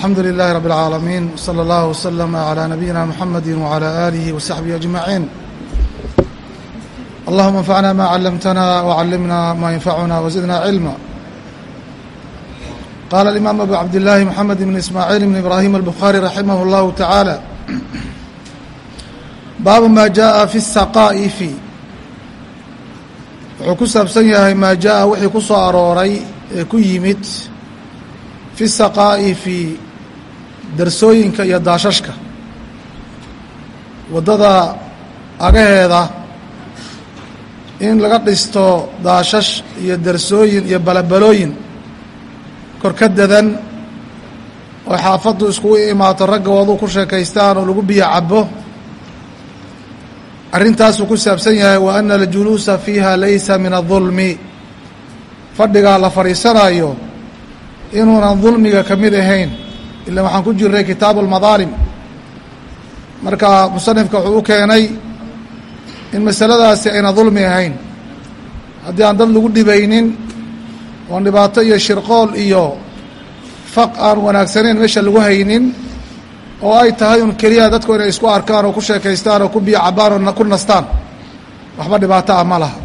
alxamdu lilahi rab اlcaalamiin wslى اllah wslm عlى nabiyina mxamadi wعlى alihi وsaxbihi aجmaciin allahuma anfacna ma calamtana wcallimna ma yanfacuna wzidna cilma qala اlimaam abu cabdillahi mxamed bn ismaaciil bn ibrahim albukhari raximah اllahu taعaalى baabu ma jaءa fi الsaqaa'ifi wuxuu ku saabsan yahay maa jaءa wixii ku soo arooray ee ku yimid fi saqaa'ifi darsooyinka iyo daashashka. Waddada agaheeda in laga dhisto daashash iyo darsooyin iyo balabalooyin kor ka dadan oo xaafaddu iskugu imaato ragga waduu ku sheekaystaan oo lagu biyo cabo arrintaasuu ku saabsan yahay wa ana aljuluusa fiiha laysa min adulmi fadhigaa la fadhiisanayo inuunan dulmiga ka mid ahayn ila waxaan ku jirnay kitaabu almadaalim marka musanifka wuxuu u keenay in masaladaasi ayna dulmi ahayn haddii aan dad lagu dhibaynin oon dhibaato iyo shirqool iyo faq aan wanaagsanayn meesha lagu haynin oo ay tahay un keliya dadku inay isku arkaan oo ku sheekaystaan oo ku biyo cabaan oo ku nastaan waxba dhibaato ah ma laha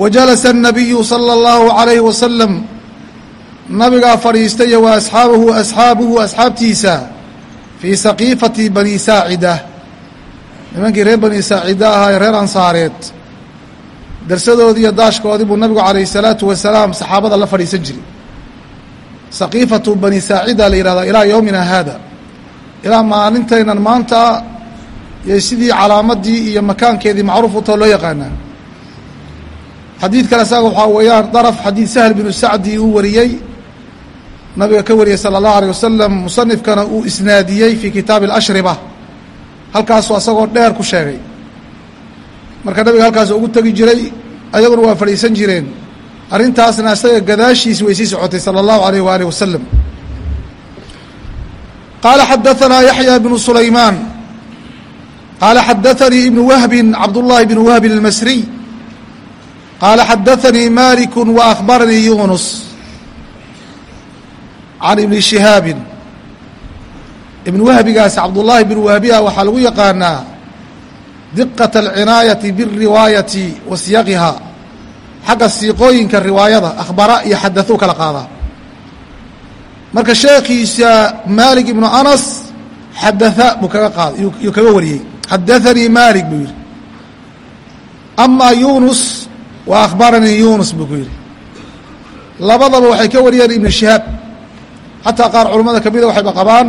wa jalasa الnabiyu salى اllahu عalayhi wasalam nabigaa fadhiistay wa asxaabuhu asxaabuhu asxaabtiisa fii saqiifati bani saacida. Nimankii reer bani saacida ahaa ee reer ansaareed. Darsadoodii iyo daashkoodii buu nabigu calayh الsalaatu wasalaam saxaabada la fadhiisan jiray. Saqiifatu bani saacida la yihahdaa ilaa yowmina haada. Ilaa maalintaynan maanta iyo sidii calaamadii iyo makaankeedii macruuf u tao loo yaqaanaa xadiid kale isaga waxaa weeyaan daraf xadiid sahl binu sacdi uu wariyey nabiga ka wariyey salى اllahu alيه wasalam musanifkana uu isnaadiyey fii kitaabi اlashriba halkaasuu asagoo dheer ku sheegay marka nabiga halkaas ugu tegi jiray ayaguna waa fadhiisan jireen arrintaasna isaga gadaashiisi way sii socotay salى اllahu alayh waalih wasalam qaala xadaanaa yaxya bnu sulaymaan qaala xadaanii ibnu wahbin cabdullahi bnu wahbin اlmasriy qaala xadaanii maliku wa akhbaranii yunus can ibni shihaabin ibn wahbigaas cabdullaahi bn wahbiha waxaa lagu yaqaanaa diqat alcinaayati biriwaayati wa siyaqiha xagga siiqooyinka riwaayada akhbara iyo xadaثuu kala qaadaa marka sheekhiisa maalik ibnu anas xadaa buu kaga qaada yuu kaga wariyey xadaanii maalik buu yihi amaa yunus wa akhbaranii yunus buu ku yidhi labadaba waxay ka wariyeen ibnu shihaab xataa qaar culammada kamida waxayba qabaan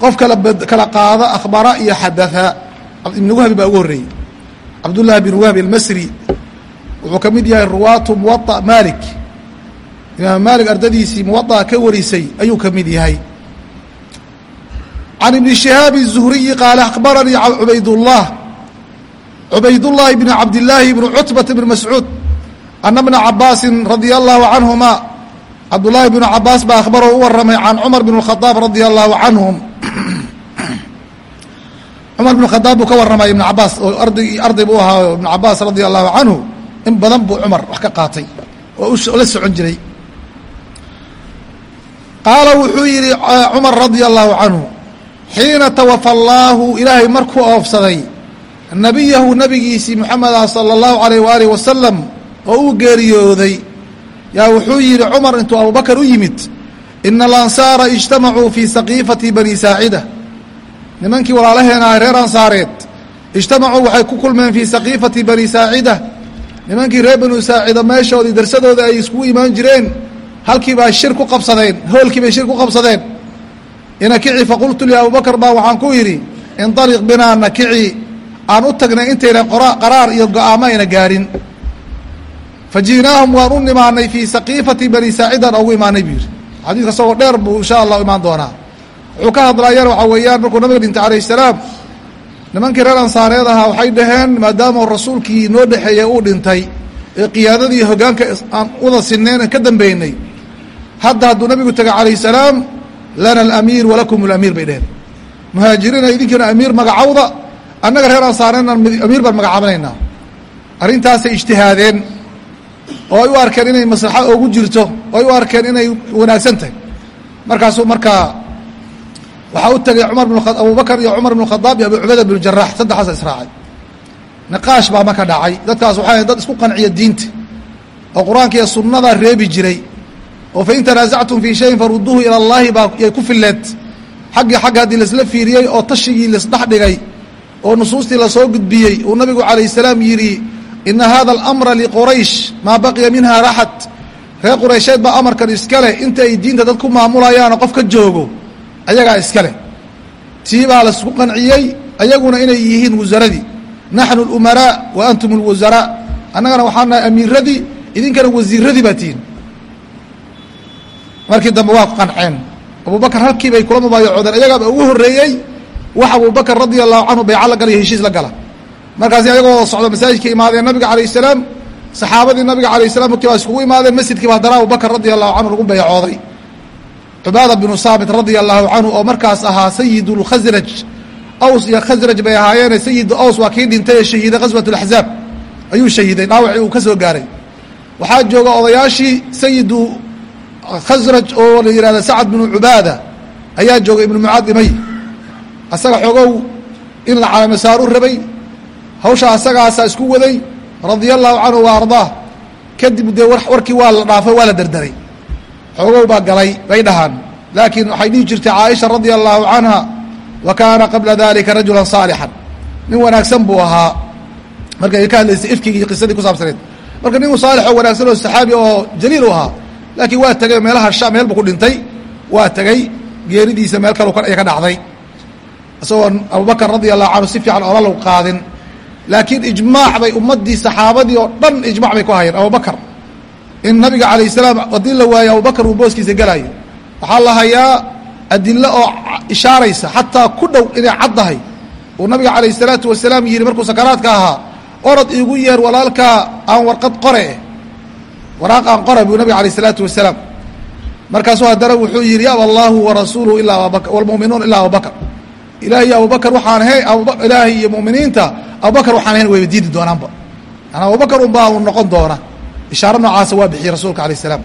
qof kala kala qaada akhbara iyo xadaa ibn wahbi baa ugu horreeyey cabdullahi bin wahbi almasri wuxuu ka mid yahay ruwaatu muwaطa malik imaam maalik ardadiisii muwaطa ka warisay ayuu ka mid yahay can ibni shihaab الzuhriyi qaala akhbaranii cubaydullah cubaydullahi bn cabdillaahi bn cutbata bn mascuud ana bna cabaasin radia allahu canhuma cabdullaahi bnu cabaas baa akhbaroo u warramay can cumar bn اkhadaab radia allahu canhum cumar bn khadaab buu ka warramay ibn cabaas oo arday arday buu ahaa ibn cabaas radia allahu canhu in badan buu cumar wax ka qaatay oo la socon jiray. Qaala wuxuu yidhi cumar radia allahu canhu xiina tawafa allaahu ilaahay markuu oofsaday nabiyahu nabigiisii moxamed ah sala allahu alayh waalih wasalam oo uu geeriyooday yaa wuxuu yidhi cumar intuu abubakar u yimid ina alansaara ijtamacuu fii saqiifati bani saacida. Nimankii walaalaheena ah reer ansaareed ijtamacuu waxay ku kulmeen fii saqiifati bani saacida. Nimankii reer banu saacida meeshoodii darsadooda ay iskugu imaan jireen halkii baa shir ku qabsadeen hoolkii bay shir ku qabsadeen. Inakici faqultu li abubakar baa waxaan ku yidhi indaliq binaa nakici aan u tagnay intaynan qaraar iyo go'aamo ayna gaadhin faji'naahum waan u imaanay fii saqiifati bani saacidan ogu imaanay buu yidhi xadiiska isagoo dheer buu insha allahu imaan doonaa wuxuu ka hadlayana waxaa weeyaan markuu nabiga dhintay calayh salaam nimankii reer ansaareed ahaa waxay dhaheen maadaama rasuulkii noo dhexeeyey uu dhintay ee qiyaadadii hoggaanka aan uda sineen ka dambeynay hadda hadduu nabigu tegay calayh salaam lana alamiir walakum alamiir bay dheheen muhaajiriina idinkiina amiir magacawda annaga reer ansaareedna amiir baan magacaabanaynaa arrintaasay ijtihaadeen oo ay u arkeen inay maslaxa oogu jirto oo ay u arkeen inay wanaagsan tahay. Markaasuu markaa waxaa u tegay cumar bn abubakar iyo cumar bn khadaab iyo abu cubayda bn jarax saddexaasa israacay. Niqaash baa marka dhacay. Dadkaas waxay dad isku qanciya diinta oo qur'aanka iyo sunnada reebi jiray. Oo fain tanaasactum fii shayin faruduuhu ila allahi baa yay ku fileed xaggii xagga haddii laisla fiiriyey oo tashigii laisdhex dhigay oo nusuustii la soo gudbiyey uu nabigu calayh salaam yidhi ina hada alamra liquraysh maa baqiya minha raxad reer quraysheed baa amarkan iska leh inta ay diinta dad ku maamulayaanoo qof ka joogo ayagaa iska leh tii baa la isku qanciyey ayaguna inay yihiin wasaradii naxnu alumaraa wa antum alwasaraa annagana waxaa nahay amiiradii idinkana wasiiradii baa tihiin. Markii dambe waa qanceen. Abubakar halkii bay kula mubaayacoodeen ayagaaba ugu horreeyey wax abubakar radia allahu canhu bayca la gala iyo heshiis la gala markaasi ayagoo socdo masaajidka imaadeen nabiga calayh salaam saxaabadii nabiga alayh salam markii baa iskugu imaadeen masjidkiiba haddana abubakar radia allahu canhu lagu bayacooday cubaada binu saabit radia allahu canhu oo markaas ahaa sayid lkhasraj aws iyo khasraj bay ahaayeene sayidu aws waa kii dhintay ee shahiiday ghaswat laxzaab ayuu shahiiday dhaawacii uu ka soo gaaray. Waxaa jooga odayaashii sayidu khasraj oo la yihahda sacad binu cubaada. Ayaa jooga ibnu mucaad imay asaga xogow in la calamasaaru rabay hawsha asagaasaa isku waday radia allahu canhu wa ardaah. Kadib dee warkii waa la dhaafay waa la derderay xoogow baa galay bay dhahaan. Laakiin waxay dhihi jirtay caaisha radia allahu canha wa kaana qabla dalika rajulan saalixan. Nin wanaagsan buu ahaa. Markay ka hadlaysay ifkigii qisadii ku saabsaneed marka nin saalix oo wanaagsan oo saxaabi oo jaliil u ahaa laakiin waa tegay meelaha sha meel buu ku dhintay. Waa tegey geeridiisa meel kalu ay ka dhacday. Isagoo abubakar radia allahu canhu si fiican olalow qaadin laakiin ijmaac bay ummaddii saxaabadii oo dhan ijmac bay ku hayeen. Abubakar in nabiga calayh salaam haddii la waayo abubakar uu booskiisa gelaayo waxaa la hayaa adilo oo ishaaraysa xataa ku dhow inay caddahay uu nabiga calayh salaatu wasalaam yidhi markuu sakaraadka ahaa orod iigu yeer walaalkaa aan warqad qore eh. Waraaq aan qore buu nabiga alayh salaatu wasalaam. Markaasuu haddana wuxuu yidhi yaaba allaahu warasuuluhu ilaa abubakr walmu'minuun ilaa abubakr ilaah iyo abubakar waxaan ahay ilaahay iyo mu'miniinta abubakar waxaan ahayn wayba diidi doonaanba yaani abubakar unbaa uu noqon doona. Ishaaro noocaasa waa bixiyey rasuulka alayh salaam.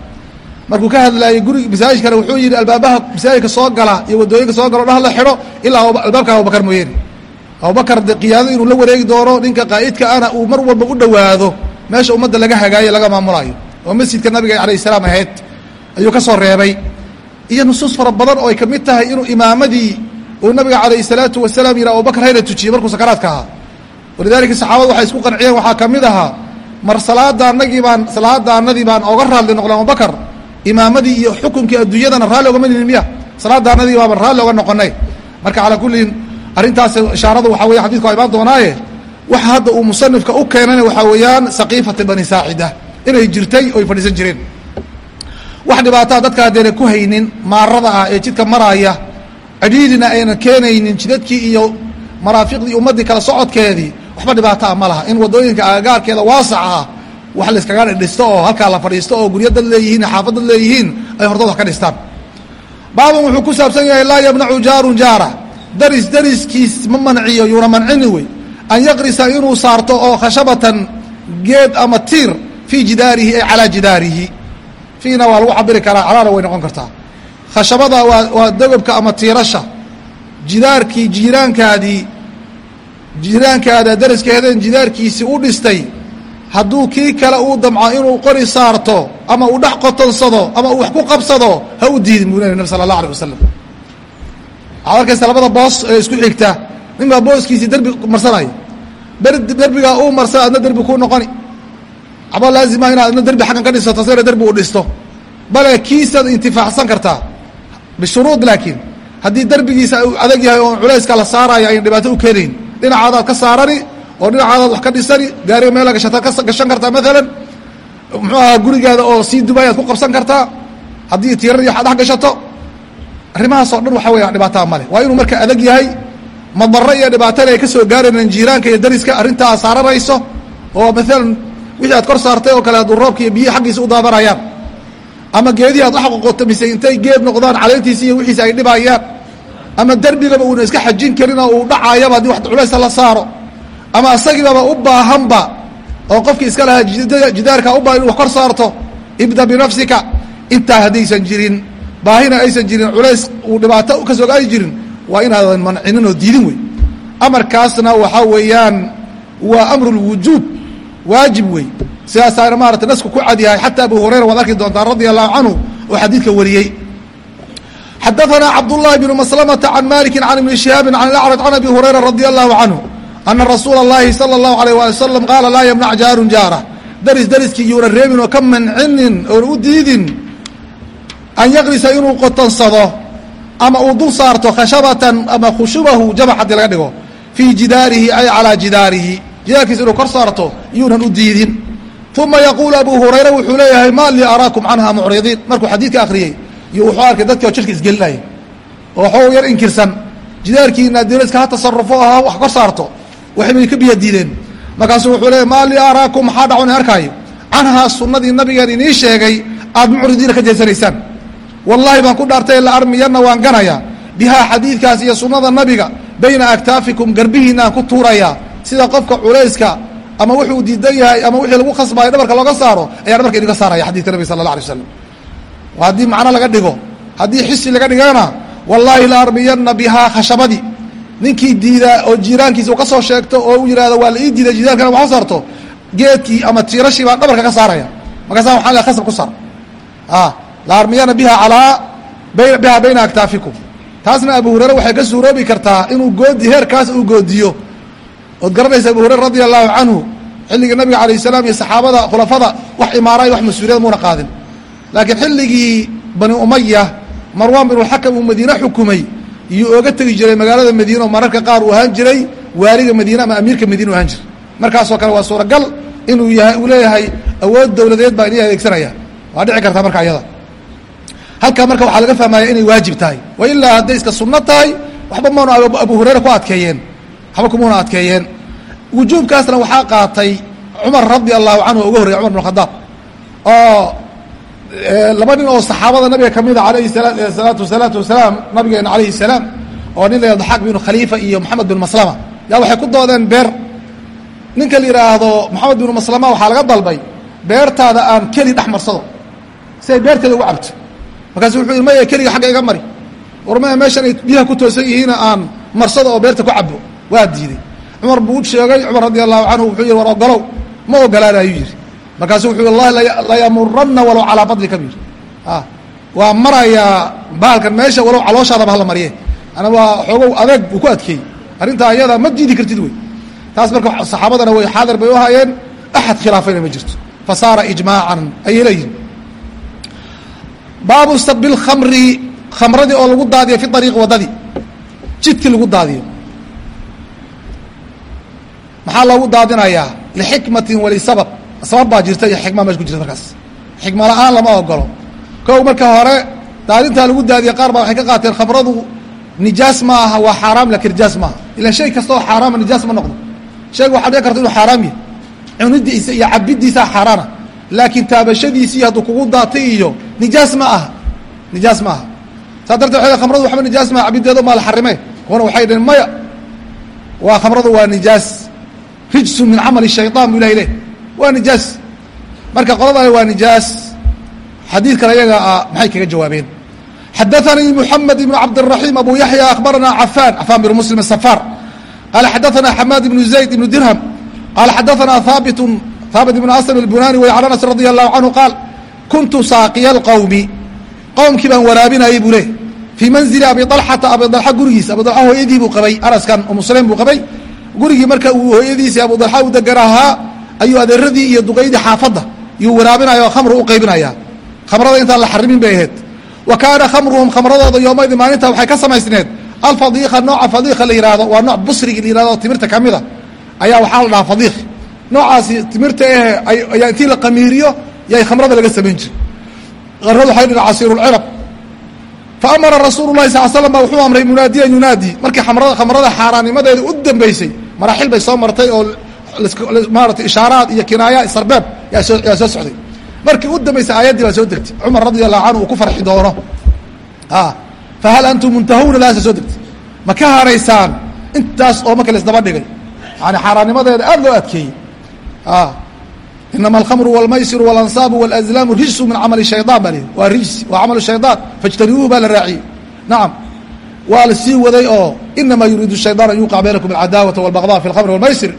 Markuu ka hadlaayey guriga masaajidkana wuxuu yidhi albaabaha masaajidka soo gala iyo waddooyinka soo galo dhah la xidho ilaa albaabka abubakar mooyeene abubakar de qiyaado inuu la wareegi doono ninka qaa'idka ana uu mar walba u dhowaado. Meesha ummadda laga hagaayo laga maamulayo oo masjidka nabiga alayh salaam ahayd. Ayuu ka soo reebay. Iyo nusuus fara badan oo ay ka mid tahay inuu imaamadii uu nabiga calayh salaatu wasalaam yidhi abubakar hayna tujiyey markuu sakaraadka ahaa. Walidaalika saxaabadu waxay isku qanciyeen waxaa ka mid ahaa mar salaada anagii baan salaada anadii baan oga raalli noqnay abubakar imaamadii iyo xukunkii adduunyadana raalli ogama ninin miya salaada anadii raalli oga noqonay marka calaa kullin arrintaas ishaaradu waxaa weya xadidka imaan doonaaye waxa hadda uu musanifka u keenana waxaa weeyaan saqiifati bani saacida inay jirtay oy fadhiisan jireen. Wax dhibaataa dadka haddeena ku haynin maarada ah ee jidka maraaya cidhiidina aynan keenaynin jidadkii iyo maraafiqdii ummaddii kala socodkeedii waxba dhibaataa ma laha. In waddooyinka agagaarkeeda waasac ah wax layskaga dhisto oo halkaa la fadhiisto oo guryo dad leeyihiin xaafad dad leeyihiin ay wax ka dhistaan. Baaban wuxuu ku saabsan yahay laa yamnacu jaarun jaara. Daris dariskiis ma manciyo yuuna mancini wey. An yaqrisa inuu saarto oo khashabatan geed ama tiir fii jidaarihi ay calaa jidaarihi. Fiina waa lagu cabiri karaa calaana way noqon kartaa khashabada waa waa dogobka ama tiirasha. Jidaarkii jiiraankaadii jiiraankaada dariskeeden jidaarkiisii u dhistay hadduu kii kale uu damco inuu qori saarto ama uu dhex qotonsado ama uu wax ku qabsado ha u diidin buu nabi sala allah alay wasalam waxaad arkaysa labada boos ee isku xigta. Nin baa booskiisii derbi marsanaya derbigaa uu marsan adna derbi kuu noqoni. Waxba laazima inaad adna derbi xaggan ka dhisato asagana derbi uu dhisto. Bale kiisaad intifaacsan kartaa bishuruud laakiin haddii derbigiisa uu adag yahay oo culayska la saaraya ayn dhibaato u keenayn dhinacaadaad ka saarani oo dhinacaadaad wax ka dhisani gaariga meel gashata ka gashan kartaa maalan muxuu ahaa gurigaada oo sii dubayaad ku qabsan kartaa haddii tiirari dhex gashato arrimahaasoo dhan waxa weya dhibaataa male waa inuu marka adag yahay madaro iyo dhibaatana ay ka soo gaaraynan jiiraanka iyo dariska arrintaa saaranayso oo maalan wixii aad kor saartay oo kale hadduu roobka iyo biyihi xaggiisa u daadanayaan ama geedihii aad wax qoqotomisay intay geed noqdaan caleentiisi iyo wixiisi ay dhibayaan ama derbigaba uuna iska xajin karin oo uu dhacaayaba haddii wax culaysta la saaro ama isagiibaba u baahanba oo qofkii iska lahaa jidaarka u baahan inu wax kor saarto ibda binafsika intaa haddaysan jirin baahina aysan jirin culays uu dhibaato ka soo gaari jirin waa inaadan mancinin oo diidin wey amarkaasna waxaa weeyaan waa amru lwujuub waajib wey sidaasaana maarata nasku ku cadyahay xataa abu hurayra waad arki doontaa radia allahu canhu oo xadiidka wariyey xadaثna cabdالlahi بn mslmةa can maliki can ibni شihaabi can اlأcrج can abi hurayra radi allahu canhu ana rasuula اllahi salى اllahu alيyh wali wslam qaala laa ymnac jaarun jaara daris dariskii yuuna reebin oo ka mancinin oona u diidin an yaqrisa inuu qotansado ama uu dul saarto khashabatan ama khushubahu jabac haddii laga dhigo fii jidaarihi ay calىa jidaarihi jidaarkiisa inuu kor saarto yuunan u diidin uma yaquul abu hurayra wuxuu leeyahay ma lii araakum canha mucridiin. Markuu xadiidka akhriyey iyo wuxuu arkay dadki oo jirka isgelinaya oo waxuu yar inkirsan. Jidaarkiina diriska ha tasarufo ha wax kor saarto. Waxbay ka biya diideen. Wuxuu leeyahy maa lii araakum maxaa dhacon arkaayo? Canhaa sunnadii nabigeen inii sheegay aad mucridiina ka jeesanaysaan. Wallaahi baan ku dhaartay la armiyanna waan ganaya bihaa xadiidkaas iyo sunnada nabiga bayna aktaafikum garbihiinaan ku tuurayaa. Sida qofka culayska ama wuxuu diidan yahay ama wixii lagu khasbaayo dhabarka looga saaro ayaa dhabarka idinka saaraya xadidka nabig sala allah alay slam haddii macno laga dhigo haddii xisi laga dhigana wallaahi la armiyanna bihaa khashabadii ninkii diidaa oo jiiraankiisa u ka soo sheegto oo u yihahdo waa la ii diiday jidaarkana wax saarto geedkii ama tiirashii baa dhabarka ka saaraya. Markaasa waxaa la khasab ku saar. La armiyana biha alaa biha bayna aktaafikum taasna abu hurayre waxay ka suuroobi kartaa inuu goodi heerkaas uu goodiyo ood garanaysa abu hurayra radia allahu canhu xilligii nabiga alayh salaam iyo saxaabada khulafada wax imaara wax mas'uuliyad muuna qaadin. Laakiin xilligii bani umaya marwan binulxakam uu madiine xukumay iyuu ooga tegi jiray magaalada madiine oo mararka qaar uu ahaan jiray waaliga madiine ama amiirka madiine u ahaan jiray. Markaasoo kale waa suuragal inuu yahay uu leeyahay awood dowladeed baa inii adeegsanaya. Waa dhici kartaa marka ayada. Halkaa marka waxaa laga fahmaya inay waajib tahay. Wa ilaa hadday iska sunno tahay waxba mauna abu hurayra ku adkeeyeen waxba kumuna adkeeyeen. Wujuubkaasna waxaa qaatay cumar radia allahu canhu oo uga cumar khadaab. Oo laba nin oo saxaabada nabiga kamida alayhi salaatu salaatu wasalaam nabigeena alayhi salaam oo nin la daxaaq binu khaliifa iyo moxamed bin maslama. Yaa waxay ku doodeen beer. Ninka la yidhaahdo moxamed binu maslama waxaa laga dalbay beertaada aan keli dhex marsado. Si ay beerteeda ugu cabto. Markaasu wuxuu yidhi maya keliga xagga iga mari. War maya meeshan ay biyaha ku toosan yihiina aan marsado oo beerta ku cabo waa diiday. Cumar buu u sheegay cumar radi allahu canhu wuxuu yihi war ogolow ma ogolaana ayuu yidhi. Markaasu wuxuu yhi wallahi layamuranna walow calaa badlika bu yidhi. Waa marayaa baalkan meesha walow calooshaadaba hala mariye ana waa xoogow adeeg buu ku adkeeyey. Arrintaa ayada ma diidi kartid wey. Taas marka saxaabadana way xaadir bay u hayeen axad khilaafayna ma jirto. Fa saara ijmaacan ayay leeyihiin baabu sabi lkhamri khamradii oo lagu daadiyo fi ariiqi waddadii jidkii lagu daadiyo maxaa loogu daadinayaa? Lixikmatin walisabab sabab. Baa jirta iyo xikma meesha ku jirta markaas. Xikma la'aan lama ogolo kow marka hore daadintaa lagu daadiya qaar baa waxay ka qaateen khamradu nijaas ma aha waa xaaraam laakiin nijaas maaha ila shay kasta oo xaaraama nijaas ma noqdo. Shayga waxaa dhici karta inuu xaaraam yahay. Cunidiisa iyo cabidiisaa xaaraana. Laakiin taabashadiisii hadduu kugu daatay iyo nijaas ma aha. Nijaas ma aha. Saa darteed waxay khamradu waxba nijaas maaha cabideedo maa la xarime kuwana waxay dhaheen maya waa khamradu waa nijaas rijsun min camali shayطan bu ilahay leh waa nijaas marka qoladani waa nijaas xadiidkan ayaga ah maxay kaga jawaabeen xadaثanii mحamed ibn cabdالرaحيم abu yaحya akhbarana cafan cafan bn mslim الsfar qala xadaثana xamaad ibn zayd ibn dirham qala xadaثana haabit haabit ibn aslam الbunani way can anas radي الlahu canhu qaal kuntu saaqiya اlqowmi qowmkii baan waraabinayay buu leh fii manzili abi طalxata abi dalxa gurigiisa abu dalxa hooyadii buu qabay araskan umu sulaym buu qabay gurigii marka uu hooyadiisii abu dalxa u degan ahaa ayuu adeeradii iyo duqaydii xaafadda yuu waraabinaya oo khamru u qaybinaya. Khamrada intaan la xarimin bay ahayd. Wa kaana khamruhum khamradooda yoomaydi maalinta waxay ka samaysneed. Alfadiika nooca fadiika la yihahdo waa nooc busrigi la yihahdo timirta kamida ayaa waxaa la dhahaa fadiik noocaasi timirta ayaa intii la qamiiriyo yay khamrada laga samayn jira qarradu waxay dhihi casiirulcirab fa amara rasuulu lahi sal slam ba wuxuu amray munaadiyan yunaadi. Markii amrada khamrada xaaraannimadeeda u dambeysay maraaxil bay soo martay oo maarata ishaaraad iyo kinaaya sarbeeb yaa soo socday markii u dambeysay aayaddii baa soo degtay cumar radia allahu canhu uu ku farxi doono fahal antum muntahuna daasa soo degtay ma ka haraysaan intaas oo marka laisdaba dhigay yani xaaraannimadeeda aada loo adkeeyey inama alkhamru wاlmaysiru wاlansaabu wاlazlaamu rijsu min camali shayطan baa lihi waa rijs waa camal shayطaan fاjtanibuuhu baa la raaciyey nacam waa la sii waday oo inama yuriidu shayطan an yuqع baynakum alcadaawata wاlbagضاء fi اlkhamri wاlmaysir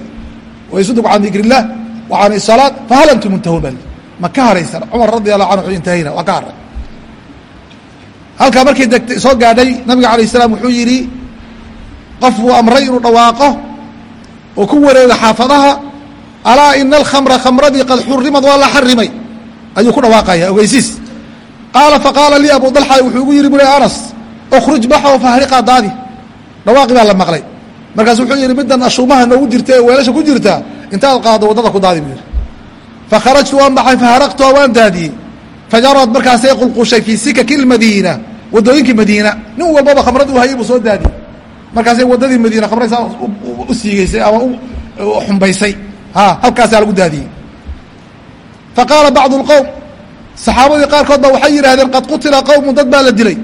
wayasuduku can dikr الlah wa can الsalaaة fahal antum muntahuun baa lihi ma ka haraysan cumar radi allahu canhu wuxuu intahayna waa ka haray halkaa markii degtay soo gaadhay nabiga alayه الsalaam wuxuu yidhi qof buu amray inuu dhawaaqo oo ku wareega xaafadaha alaa ina alkhamra khamradii qad xurimad waa la xarimay ayuu ku dhawaaqaya ogeysiis qaala faqaala lii abu dalxa wuxuu igu yidhi bule anas ukhruj baxoo fahriqaa daadi. Dhawaaqi baa la maqlay. Markaasu wuxuu yidhi middan ashuumaha noogu jirta ee weelasha ku jirta intaad qaado waddada ku daadi buu yidhi. Waan baxay faharaqtuha waan daadiyey. Fajarad markaasay qulqushay fii sikaki lmadiina waddooyinkii madiina. Nin walbaba khamrad uu hayay buu soo daadiyey. Markaasay waddadii madiina khamraysaa u siigeysay ama u xumbaysay. Ha halkaasaa lagu daadiyey. Faqaala bacdu اlqowm saxaabadii qaarkood ba waxay yidhahdeen qad qutila qowmu dad baa la dilay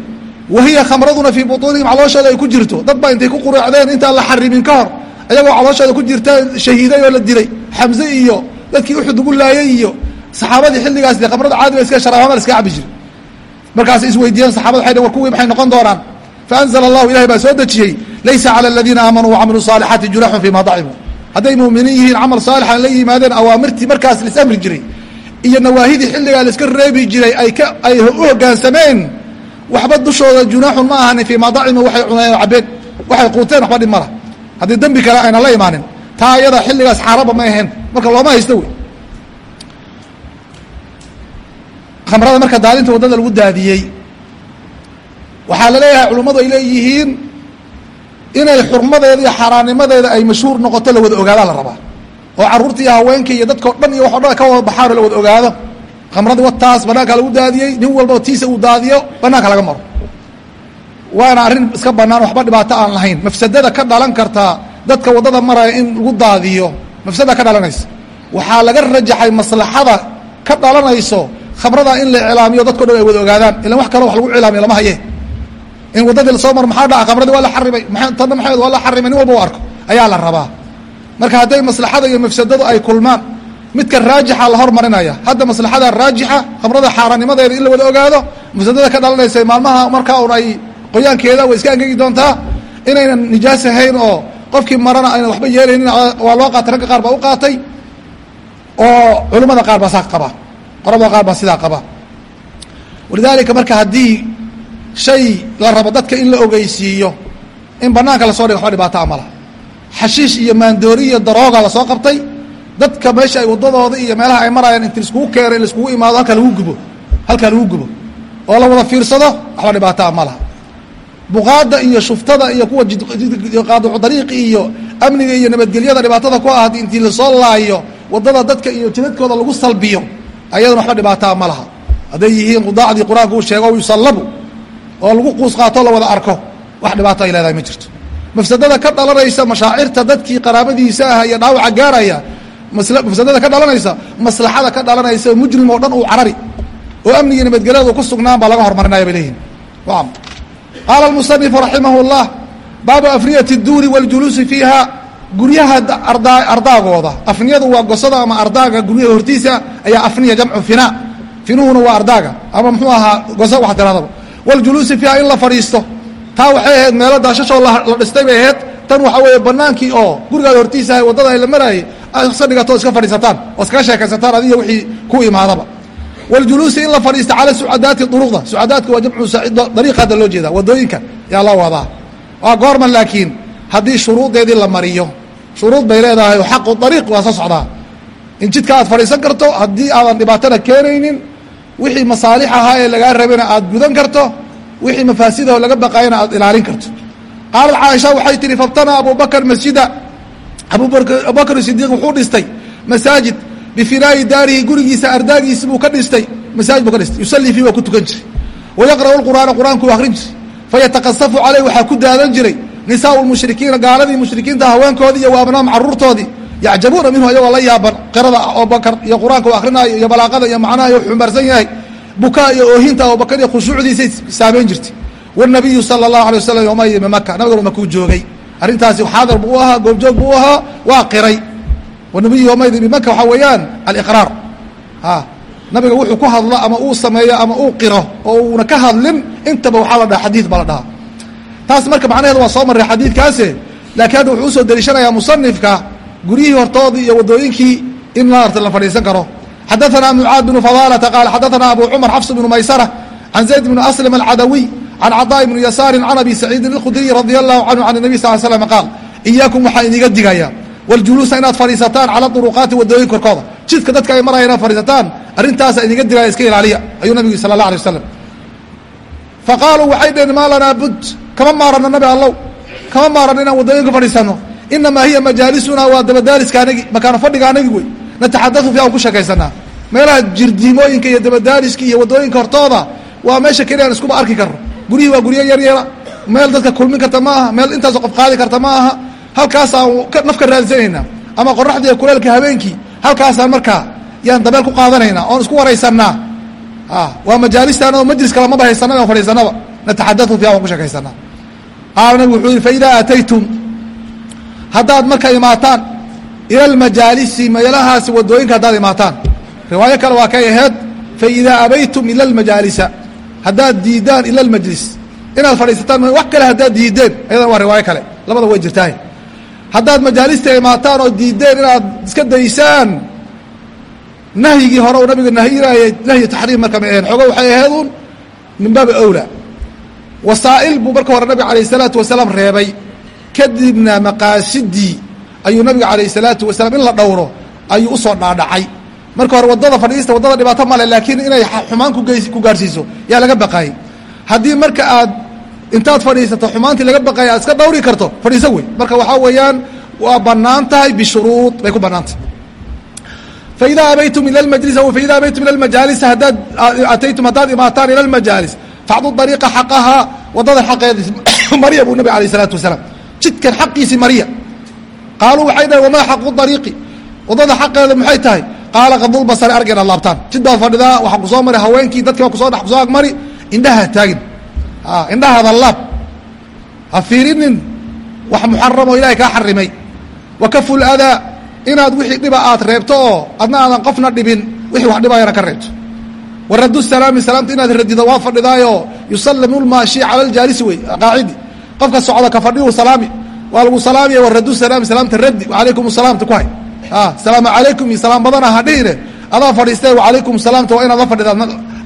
wa hiya khamraduna fii butuunihim calooshooda ay ku jirto dad baa intay ku qureecdeen intaan la xarimin ka hor ayagoo calooshooda ku jirta shahiiday oo la dilay xamse iyo dadkii uxud ugu laayay iyo saxaabadii xilligaas dee khamrada caadiba iska sharaabama iska cabi jiri markaas isweydiiyeen saxabada waxay dhn war kuwii maxay noqon doonaan faanzla allahu ilahay baa soo dejiyey laysa calى aladiina aamanuu wacamiluu صaalixaati junaxun fima dacimuu hadday muuminiin yihiin camal saalixan la yimaadeen awaamirtii markaas lisamri jiray iyo nawaahidii xilligaa laiska reebi jiray ay ka ay u hoggaansameen waxba dushooda junaaxun ma ahani fii ma dacimuu waxay cuneen oo waxay quuteen waxba dhib mala haddii dembi kale ayna la imaanin taa ayada xilligaas xaaraba ma ahayn marka looma haysto wey. Khamrada marka daadinta waddada lagu daadiyey waxaa la leeyahay culummadu ay leeyihiin inay xurmadeeda iyo xaaraannimadeeda ay mashhuur noqoto la wada ogaadaa la rabaa. Oo carruurta iyo haweenka iyo dadkao dhan iyo wax o dhan ka wada baxaanoo la wada ogaado khamradii wataas banaanka lagu daadiyey nin walba tiisa uu daadiyo banaanka laga maro. Waana arrin iska bannaan waxba dhibaato aan lahayn. Mafsadada ka dhalan kartaa dadka waddada maraya in lagu daadiyo mafsada ka dhalanaysa. Waxaa laga rajaxay maslaxada ka dhalanayso khamrada in la iclaamiyo dadko dhan ay wada ogaadaan. Ilan wax kaloo wax lagu iclaamiyo lama haye. In waddadii la soo maro maxaa dhaca khamradii waa la xarimay tanna maxamed waa la xarimay nin walba u arko ayaa la rabaa. Marka hadday maslaxada iyo mafsadadu ay kulmaan midka raajixa la hormarinaya. Hadda maslaxada raajixa khamrada xaaraannimadeeda in la wada ogaado mafsadada ka dhalanaysa maalmaha markaa un ay qoyaankeeda way iska angegi doontaa inaynan nijaas ahayn oo qofkii marana aynan waxba yeelaynin waa loo qaatay ragga qaar baa u qaatay oo culimmada qaar baa saa qaba. Qoramada qaar baa sidaa qaba. Walidaalika marka haddii shay la rabo dadka in la ogeysiiyo in banaanka la soo dhiga waxba dhibaato a malaha xashiish iyo maandoori darooga la soo qabtay dadka meesha ay waddadooda iyo meelaha ay marayaan inti laiskugu keeno in laiskugu imaado halkaa lagu gubo. Halkaa lagu gubo. Oo la wada fiirsado waxba dhibaato a ma laha. Buqaadda iyo shuftada iyo kuwa qaadicu iyo amniga iyo nabadgelyada dhibaatada ku ah intii la soo laayo waddada dadka iyo jidadkooda lagu salbiyo ayadana waxba dhibaataa ma laha. Hadday yihiin qudaacdii qur'aanku uu sheego yusallabu oo lagu quus qaatoo la wada arko wax dhibaato ay leedahay ma jirto. Mafsadada ka dhalanaysa mashaacirta dadkii qaraabadiisa ah iyo dhaawaca gaaraya mafsadada ka dhalanaysa maslaxada ka dhalanaysa mujrim oo dhan uu carari oo amnigii nabadgelyadu ku sugnaan baa laga hormarinaya bay leeyihin qaala almusanifu raximah اllah baabu afniyati اduuri waاljuluusi fiiha guryaha ardaagooda afniyadu waa gosada ama ardaaga guryaha hortiisa ayaa afniya jamcu fina finuhuna waa ardaaga ama muxuu ahaa gosa wax tiradaba waljuluusi fiiha in la fadhiisto taa waxay ahayd meelo daashashoo la dhistay bay ahayd tan waxaa weeye banaankii oo gurigaada hortiisa ahay waddada ay la maraayay sa dhigato iska fadhiisataan oo iskaga sheekaysataan adiga wixii ku imaadaba. Waljuluusi in la fadhiista cala sucadaati duruqda. Sucadaadka waa jamcu dariiqa hadda loo jeeda waddooyinka yaa loo wadaa. Waa goorman laakiin haddii shuruudeedii la mariyo shuruud bay leedahay oo xaqu dariiq waa soo socdaa. In jidka aad fadhiisan karto haddii aadan dhibaatana keenaynin wixii masaalix ahaa ee lagaa rabana aad gudan karto wixii mafaasidaho laga baqayana aad ilaalin karto. Qaalat caaisha waxay tihi fabtanaa abubakr masjida abubakr sidiiq wuxuu dhistay masaajid bifinaayi daarihi gurigiisa ardaagiisi buu ka dhistay masaajid buu ka dhistay. Yusallii fiih waa ku tukan jiray. Wayaqra'u lqur'aana qur'aanku u akrin jiray. Fayataqasafu caleyh waxaa ku daadan jiray nisaau mushrikiina gaaladii mushrikiinta haweenkoodii iyo waabnaam caruurtoodii. Yacjabuuna minhu ayagoo la yaaban qirada abubakar iyo qur'aanka u akrinaayo iyo balaaqada iyo macnaha iyo xumbaarsan yahay bukaa iyo oohinta abubakar iyo khushuucdiisay saamayn jirtay. Wanabiyu sala allahu alay wasalam yowmaidin bimaka nabiguna makuu joogay arrintaasi xaadar buu ahaa goobjoog buu ahaa waa qiray. Wanabiyu yowmaidin bimaka waxaa weeyaan aliqraar. A nabiga wuxuu ku hadlo ama uu sameeyo ama uu qiro oo uuna ka hadlin intaba waxaa la dhaha xadiid baa la dhahaa. Taas marka macnaheeda waa soo marray xadiidkaase laakiin hadda wuxuu u soo deliishanayaa musanifka guryihii hortoodii iyo waddooyinkii in maarata la fadhiisan karo. Xadaثana mucaad bnu fadaalata qaal xadaثana abu cumar xafs bnu maysara can zayd bni aslam alcadawiy can cadaa ibni yasaarin can abi saciidin alkhudriyi radia allahu canhu can nabi sal slam qaal iyaakum waxaa idinga digaya waljuluusa inaad fadhiisataan cala duruqaati wadooyin korkooda jidka dadka ay maraya inaad fadhiisataan arrintaasa idinga digaya iska ilaaliya ayuu nabigu sala allah alay wasalam fa qaaluu waxay dheheen maa lanaa bud kama maaranno nabi allow kama maaranno inaan waddooyinka fadhiisanno inamaa hiya majaalisunaa waa dabadaariskaanagi makaano fadhigaanagi wey nataxadau fi aan ku sheekaysanaa meelaha jirdiimooyinka iyo dabadaariska iyo waddooyinka hortooda waa meesha keliya aan iskuba arki karno guryihii waa guryo yar yara meel dadka kulmin karta ma aha meel intaas qof qaadi karta ma aha halkaasaan naf ka ama qoraxdii iyo kuleelka habeenkii halkaasaan markaa yaan dabeel ku qaadanaynaa oon isku waraysanaa waa majaalistan oo majlis kalamaba haysanaba on fadhiisanaba nataxadau fiha waan ku sheekaysanaa qaala nabigu wuxuu yihi faidaa aataytum? Haddaad marka imaataan ila almajaalisi meelahaasi waddooyinka haddaad imaataan. Riwaayo kale waa kay aheyd faidaa abaytum ila almajaalisa haddaad diidaan ila almajlis inaad fadhiisataan wax kale haddaad diideen ayadan waa riwaayo kale labada way jirtahay. Haddaad majaalista imaataan oo diideen inaad iska daysaan nahyigii hore uu nabiga nahyinayay nahyi taxriim marka ma aheen xoogo waxay ahayd uun min baabi awla. Wasaa'il buu marka hore nabiga alayh isalaatu wasalaam reebay. Kadibna maqaasidii ayuu nabiga alayh isalaatu wasalaam in la dhowro ayuu u soo dhaadhacay marka hore waddada fadhiista waddada dhibaato male laakiin inay xumaan ku gaarsiiso yaa laga baqaayay haddii marka aad intaad fadhiisato xumaantii laga baqaaya aad iska dhawri karto fadhiiso wey marka waxaa weeyaan waa bannaan tahay bishuruud bay ku bannaan tahay faidaa abaytum ila majlis faida abaytum ila majaalis haddaad ataytum haddaad imaataan ila majaalis facdu ariiqa xaqahaa waddada xaqeedi marya buu nabig alayh isalaatu wasalaam jidkan xaqiisii marya qaaluu waxay dhaheen wamaa xaqu ariiqi waddada xaqeeda maxay tahay qaala qadulbasari arg inaad laabtaan jid baad fadhidaa waxaa ku soo mari haweenkii dadkii baa ku soo ku soo agmari indhaha taagin. Indhahaada laab ha fiirinin. Wax muxaramo ilahay kaa xarimay wa kafu ladaa inaad wixii dhiba aad reebto oo adna aadan qofna dhibin wixii wax dhibayana ka reebto. Wa raddu salaami salaamta inaad radido waa fadhidaayo yusallimu lmaashi cala ljaalisi wey qaacidi. Qofka socda ka fadhiyu salaami. Waa lagu salaamiya wa raddu salaami salaamta raddi. Wacalaykum salaamta ku hay salaamu calaykum iyo salaam badana ha dhihine adaa fadhiistee wacalaykum salaamta waa inaad la fadhida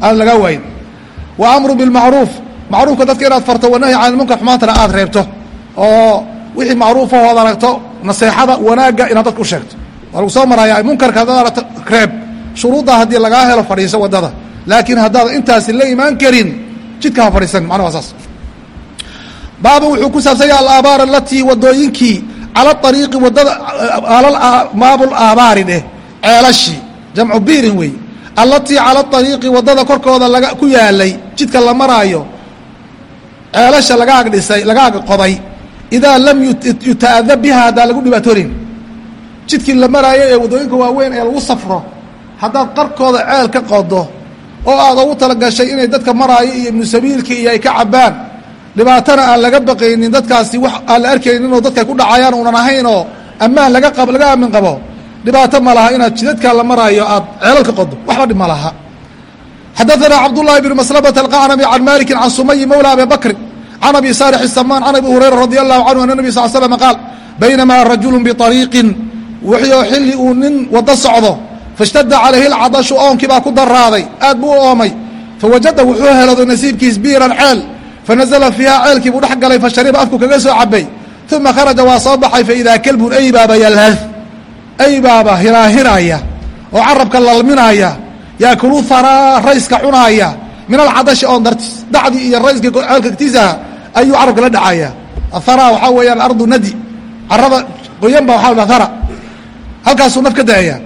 aan lagaa waayin wa amru bilmacruuf macruufka dadka inaad farto wanahyi can ilmunkar xumaantana aad reebto. Oo wixii macruufahood aragto naseexada wanaagga inaad dadka u sheegto. Waa lagu soo maraya munkarka haddaad aragto reeb. Shuruudda haddii lagaa helo fadhiiso waddada. Laakiin haddaadan intaasi la imaan karin jidka ha fadhiisan macnaha waa saas. Baaba wuxuu ku saabsan alaabaar alatii wadooyinkii cala ariiqi waddada maabul aabaari dheh ceelashii jamcu biirin wey allatii cala ariiqi waddada korkooda laga ku yaalay jidka la maraayo ceelasha laga ag dhisay laga ag qoday idaa lam yuta'ada biha haddaan lagu dhibaatoonin jidkii la maraayo ee waddooyinka waaweyn ee lagu safro haddaad qarkooda ceel ka qodo oo aad ugu talagashay inay dadka maraayo iyo ibnu sabiilkii iyo ay ka cabbaan dhibaatana aan laga baqaynin dadkaasi wax aan la arkaynin oo dadka ku dhacayaan unan ahayn oo ammaan laga qab laga aamin qabo dhibaato ma laha inaad jidadkaa la maraayo aad ceelalka qodo waxba dhib ma laha xadaثana cabduلlahi bn maslmة alqacnami can maliki can sumayi mawla abi bakri can abi saalix الsamaan can abi hurayra radi allahu canhu ana nebi sal slm qaal baynamaa rajulu biطariiqin wuxuu xilli uu nin wado socdo faاshtada calayhi اlcadashu oonkii baa ku daraaday aad buu u oomay fawajada wuxuu helooday nasiibkiis biiran ceel fanazla fiiha ceelkii buu dhex galay fashariba afku kaga soo cabay uma kharaja waa soo baxay faidaa kelbun aybaaba yalhad aybaaba hiraahiraya oo carabka lalminaya yaakulu haraa rayska cunaaya min alcadashi oon dartiis dacdii iyo rayskii ceelka agtiisaha ayuu carabka la dhacaya athara waxaa weeyaan ardu nadi carada qoyan ba waxaa la hara halkaasuu naf ka da'aya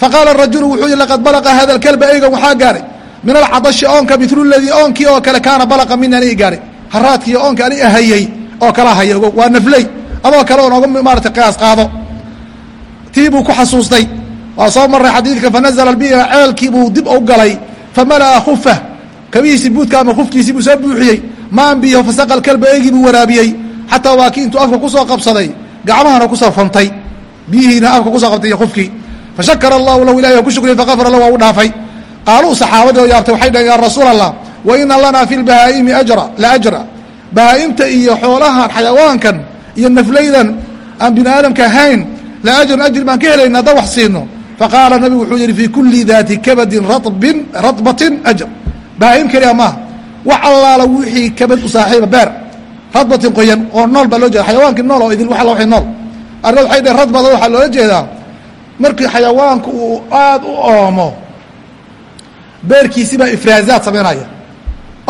faqaala rajulu wuxuu yihi laqad balaqa hada alkelba eygan waxaa gaaray min alcadashi oonka milu ladii oonkii oo kale kaana balaqa min aniga gaaray haraadkiiyo oonka ani ahayey oo kala haya ogo waa nafley adoo kale oon oga qiyaas qaado tii buu ku xasuustay waa soo maray xadiidka fanazla biha ceelkii buu dib u galay famala'a khufah kabihiisii buudka ama khufkiisii buu soo buuxiyey maan biyo fasaqa kalba eygii buu waraabiyey xataa waa intuu afka ku soo qabsaday gacmahana ku soo fantay biyihiina afka ku soo qabtay iyo khufkii fashakara allahu lahu ilahi ku shukriye faqafara lahu waa u dhaafay qaaluu saxaabadii oo yaabtay waxay dhaheen ya rasuul allah wa ina lanaa fi lbahaa'imi ajra la ajra. Bahaa'imta iyo xoolahan xayawaankan iyo naflaydan aan bini aadamka ahayn la ajran ajri baan ka helayna haddaan wax siino. Faqaala nabigu wuxuu yihi fi kuli daati kabadin rabin radbatin ajr. Bahaa'im keliya maaha wax allaala wixii kabad u saaxiiba beer. Radbatin qoyan oo nool baa loo jeeda. Xayawaankii nool oo idin wa wa nool. Arna waxay dhaheen radbada waxaa loola jeedaa markii xayawaanku uu aada u oomo beerkiisibaa ifraazaad samaynaya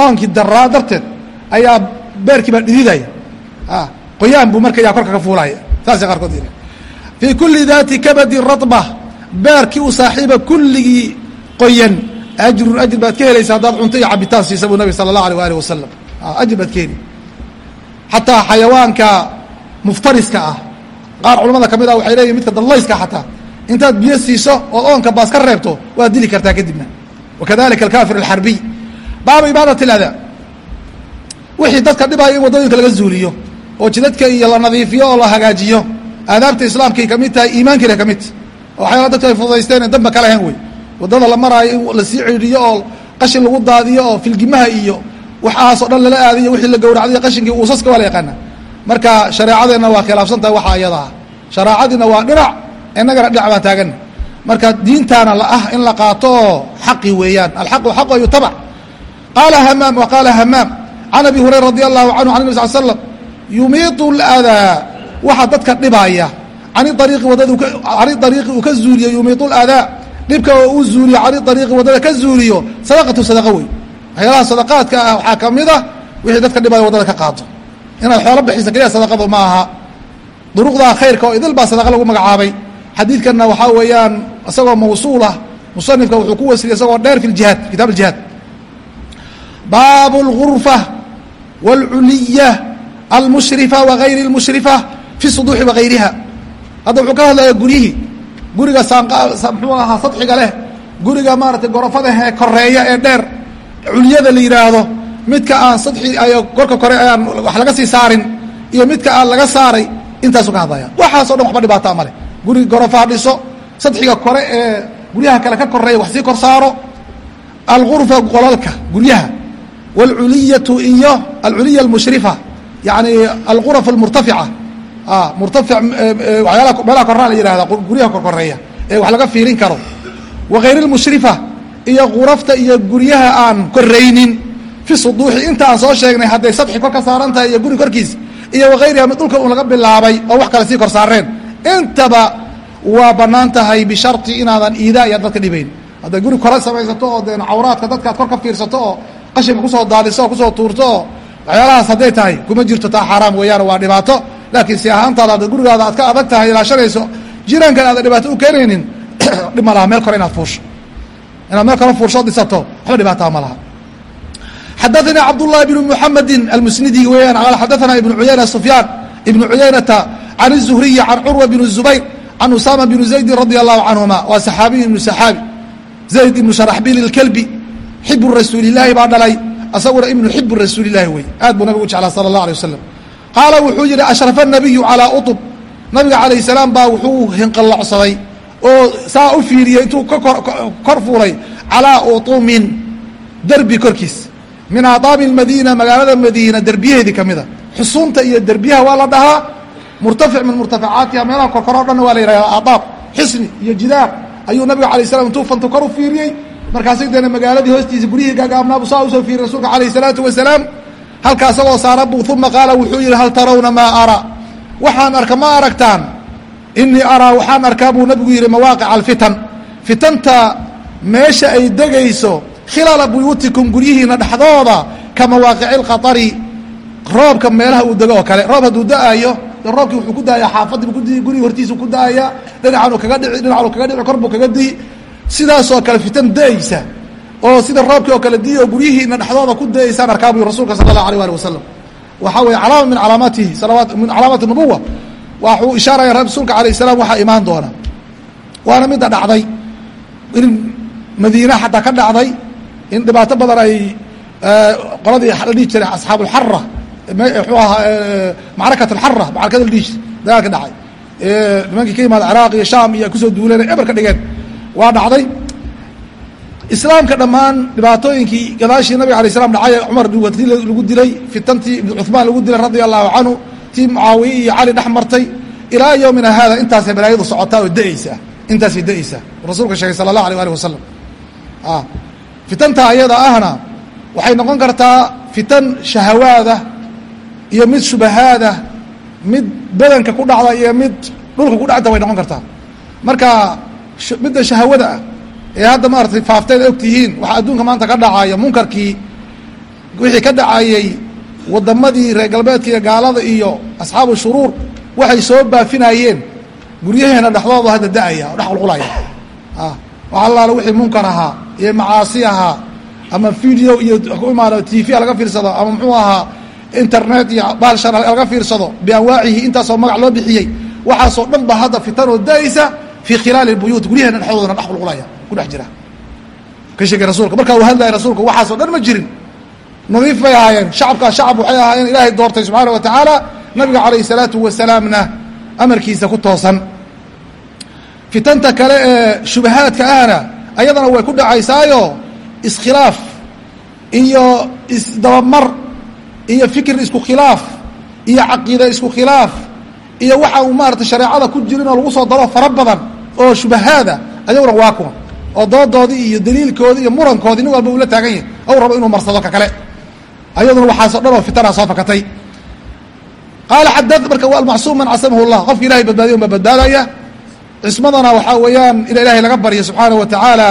oonkii daraa darteed ayaa beerkii baa dhididaya. Qoyaan buu marka yaa korka ka fuulaya. Saasay qaarkood yiri fii kuli daati kabadin radba beerkii u saaxiiba kulligii qoyan. Ajrun ajr baad ka helaysa haddaad cunto iyo cabitaan siisa buu nabig sala allah alيh alih wasalam ajr baad ka heli. Xataa xayawaanka muftariska ah qaar culamada ka mid ah waxay leeyihiin midka dallayska xataa. Intaad biyo siiso oo oonka baas ka reebto waad dili kartaa kadibna wakadalika alkafir alxarbiy baabu ibaadat اladaa wixii dadka dhibaya in waddooyinka laga zuuliyo oo jidadka iyo la nadiifiyo oo la hagaajiyo aadaabta islaamkay ka mid tahay iimaankiina ka mid tahy oo waxyaala dadku ay fududaysteen damba ka lahayn wey waddada la maraayo in la sii cidhiyo oo qashin lagu daadiyo oo filgimaha iyo waxaasoo dhan lala aadiyo wixii la gowracday qashinkii uusaska waa la yaqaana marka shareecadeenna waa khilaafsan tahay waxa iyada ah shareecadiina waa dhinac innagana dhinac baan taagana marka diintaana ah in la qaato oo xaqi weeyaan. Alxaqu xaqu yutabac qaala hamaam wa qaala hamaam can abi hurayra radi allahu canhu can nabi sal slam yumiitu ladaa waxa dadka dhibaya cani ariiqi waddada cani ariiqi uu ka zuuliyo yumiitu ladaa dhibka oo uu zuuliyo cani ariiqi waddada ka zuuliyo sadaqatu sadaqa wey waxyaalaha sadaqaadka ah waxaa ka mid a wixii dadka dhibaya waddada ka qaato. Inaad xoolo bixisa keliya sadaqadu ma aha. Duruqdaa khayrka oo idil baa sadaqa lagu magacaabay xadiidkanna waxaa weeyaan isagoo mawsuul ah musanifka wuxuu ku wasiliyay isagoo dheer fi ljihaad kitaab aljihaad baabu اlgurfa wاlculiya almushrifa wagayri اlmushrifa fi suduuxi wagayriha hadda wuxuu ka hadlayaa guryihii guriga mxuu ahaa sadxiga leh guriga maaratay gorofada ee koreeya ee dheer culiyada la yidhaahdo midka aan sadxi ay korka kore aan wax laga sii saarin iyo midka aan laga saaray intaasu ka hadlaya waxaasoo dhan waxba dhibaataa male guriga gorofaha dhiso sadxiga kore ee guryaha kale ka koreeya wax sii kor saaro. Algurfa qolalka guryaha. Wاlculiyatu iyo alculiya almushrifa yani alguraf almurtafica. Murtafic waxyaala meelaha koraa la yihahda guryaha korkoreeya ee wax laga fiirin karo. Wagayr اlmushrifa iyo qurafta iyo guryaha aan koraynin fi suduuxi inta soo sheegnay hadday sadxi kor ka saaran tahay iyo guri korkiis iyo wagayriha mid dhulka un laga bilaabay oo wax kale sii kor saareen intaba waa banaan tahay bisharti inaadan iidaa iyo dadka dhibayn hadday guri kore samaysato oo dee cawraadka dadkaad kor ka fiirsato oo qashinka kusoo daadiso oo kusoo tuurto oo waxyaalahaas hadday tahay kuma jirto taa xaaraam weeyaan waa dhibaato laakiin si ahaantaada ad gurigaada aad ka adag tahay ilaashanayso jiraankan aadan dhibaato u keenaynin dhib ma laha meel kore inaad fuusho inaad meel kale fuursho dhisato waxba dhibaataa ma laha xadaثna cabdالlahi بn mحamedi almusnidi weyaan qal xadaثna ibn cuyayna sufyaan ibn cuyaynata can الzuhriyi can curwa bn الzubayr can usama bn زaydi radي الlahu canهuma waa saxaabiy ibnu saxaabi zayd ibnu sharaxbil اlkelbi xibu rasuuli الlahi baa dhalay asaguna ibnu xibu rasuuli الlahi wey aad buu nabigu u jeclaa salى الlah alيه wasalam qaala wuxuu yihi ashrafa الnabiyu calىa uطb nabiga calayh الsalaam baa wuxuu hinqallocsaday oo saa u fiiriyey intuu ka kor fuulay calىa uطumin derbi korkiis min aadaabi اmadiina magaalada madiina derbiyaheedii ka mida xusuunta iyo derbiyaha waa la dhahaa murtafic min murtafacaatiha meelaha korkoroo dhanna waa la yidhahda aadaab xisni iyo jidaar ayuu nabiga alay slam intuu fantu kor u fiiriyey markaasi deena magaaladii hoostiisa guryihii gaagaabnaabu saa u soo fiiriyay rasuulka alayh salaatu wasalaam halkaa isagoo saara buu uma qaala wuxuu yihi hal tarawna maa araa waxaan arka ma aragtaan inii araa waxaan arkaa buu nabigu yihi mawaaqica alfitan fitanta meesha ay degayso khilaala buyuutikum guryihiina dhexdooda ka mawaaqici lqatari roobka meelaha uu dego oo kale roob hadduu da'aayo roobkii wuxuu ku daaya xaafadiibu kudi guriga hortiisu ku daaya dhinacan kaga dhici dhinacan kaga dhici korbu kaga dii. Sidaasoo kale fitan da'aysa oo sida roobkii oo kale dii oo guryihiina dhexdooda ku da'aysaan arkaa buy rasuulka sala allahu alay ali wasalam waxaa weye calaama min calaamaatihi salawaat min calaamaati nubuwa waxuu ishaaraya rasuulka alayh salaam waxaa imaan doona. Waana midda dhacday in madiina xataa ka dhacday in dhibaato badan ay eh, qoladii la dhihi jiray asxaabu mxuu eh, ahaa eh, macrakat alxara macrakada aldhiij dagaalka dhacay. Eh, nimankii ka yimaada ciraaq iyo shaam iyo ku soo duuleena eber ka dhigeen. Waa dhacday. Islaamka dhammaan dhibaatooyinkii gadaashii nabiga alay slam dhacay cumar ti lagu dilay fitantii ibn cumaan lagu dilay radia allahu canhu tii mucaawiye iyo cali dhex martay. Ilaa yowmina haada intaasay balaayadu socotaa oo da'aysaa intaasay da'aysaa. Rasuulka sheegay sala allah alay alih wasalam ah, fitanta ayada ahna waxay noqon kartaa fitan shahawaada iyo mid shubahaada mid badanka ku dhacda iyo mid dhulka ku dhacda way noqon kartaa. Marka midda shahawada ah ee hadda maaratay faafteed og tihiin waxaa adduunka maanta ka dhacaya munkarkii wixii ka dhacayey wadamadii reer galbeedka iyo gaalada iyo asxaabu shuruur waxay soo baafinayeen guryaheena dhexdooda hadda da'aya oo dhex qulqulaya. Wax allaale wixii munkar ahaa iyo macaasi ahaa ama video iyo ku imaado t v laga fiirsado ama muxuu ahaa internet iyo baalshan laga fiirsado bianwaacihi intaasoo magac loo bixiyey. Waxaasoo dhan ba hadda fitanoo da'aysa fii khilaali buyuut. Guryaheena dhexdoodana dhex qulqulaya ku dhex jira. Ka sheegay rasuulka. Markaa uu hadlaya rasuulka waxaasoo dhan ma jirin. Nadiif bay ahaayeen. Shacabkaa shacab waxay ahaayeen. Ilaahay doortay subxaana wa tacaala nabiga calayh salaatu wasalaamna amarkiisa ku toosan. Fitanta kale ee shubahaadka ahna ayadana way ku dhacaysaayo iskhilaaf iyo isdabamar iyo fikir isku khilaaf iyo caqiida isku khilaaf iyo waxa uu maarata shareecada ku jirin oo lagu soo daro fara badan oo shubahaada ayaguna waa kuwa. Oo doodoodii iyo daliilkoodii iyo murankoodii nin walba uu la taagan yahay ou rabo inuu marsado ka kale. Ayaduna waxaasoo dhan oo fitana soo fakatay. Qaala xada marka waa almacsuum man casamahu llah qofka ilahay badbaadiya unbaa badbaadaya. Cismadana waxaa weeyaan in ilaahay laga baryo subxaana wa tacaala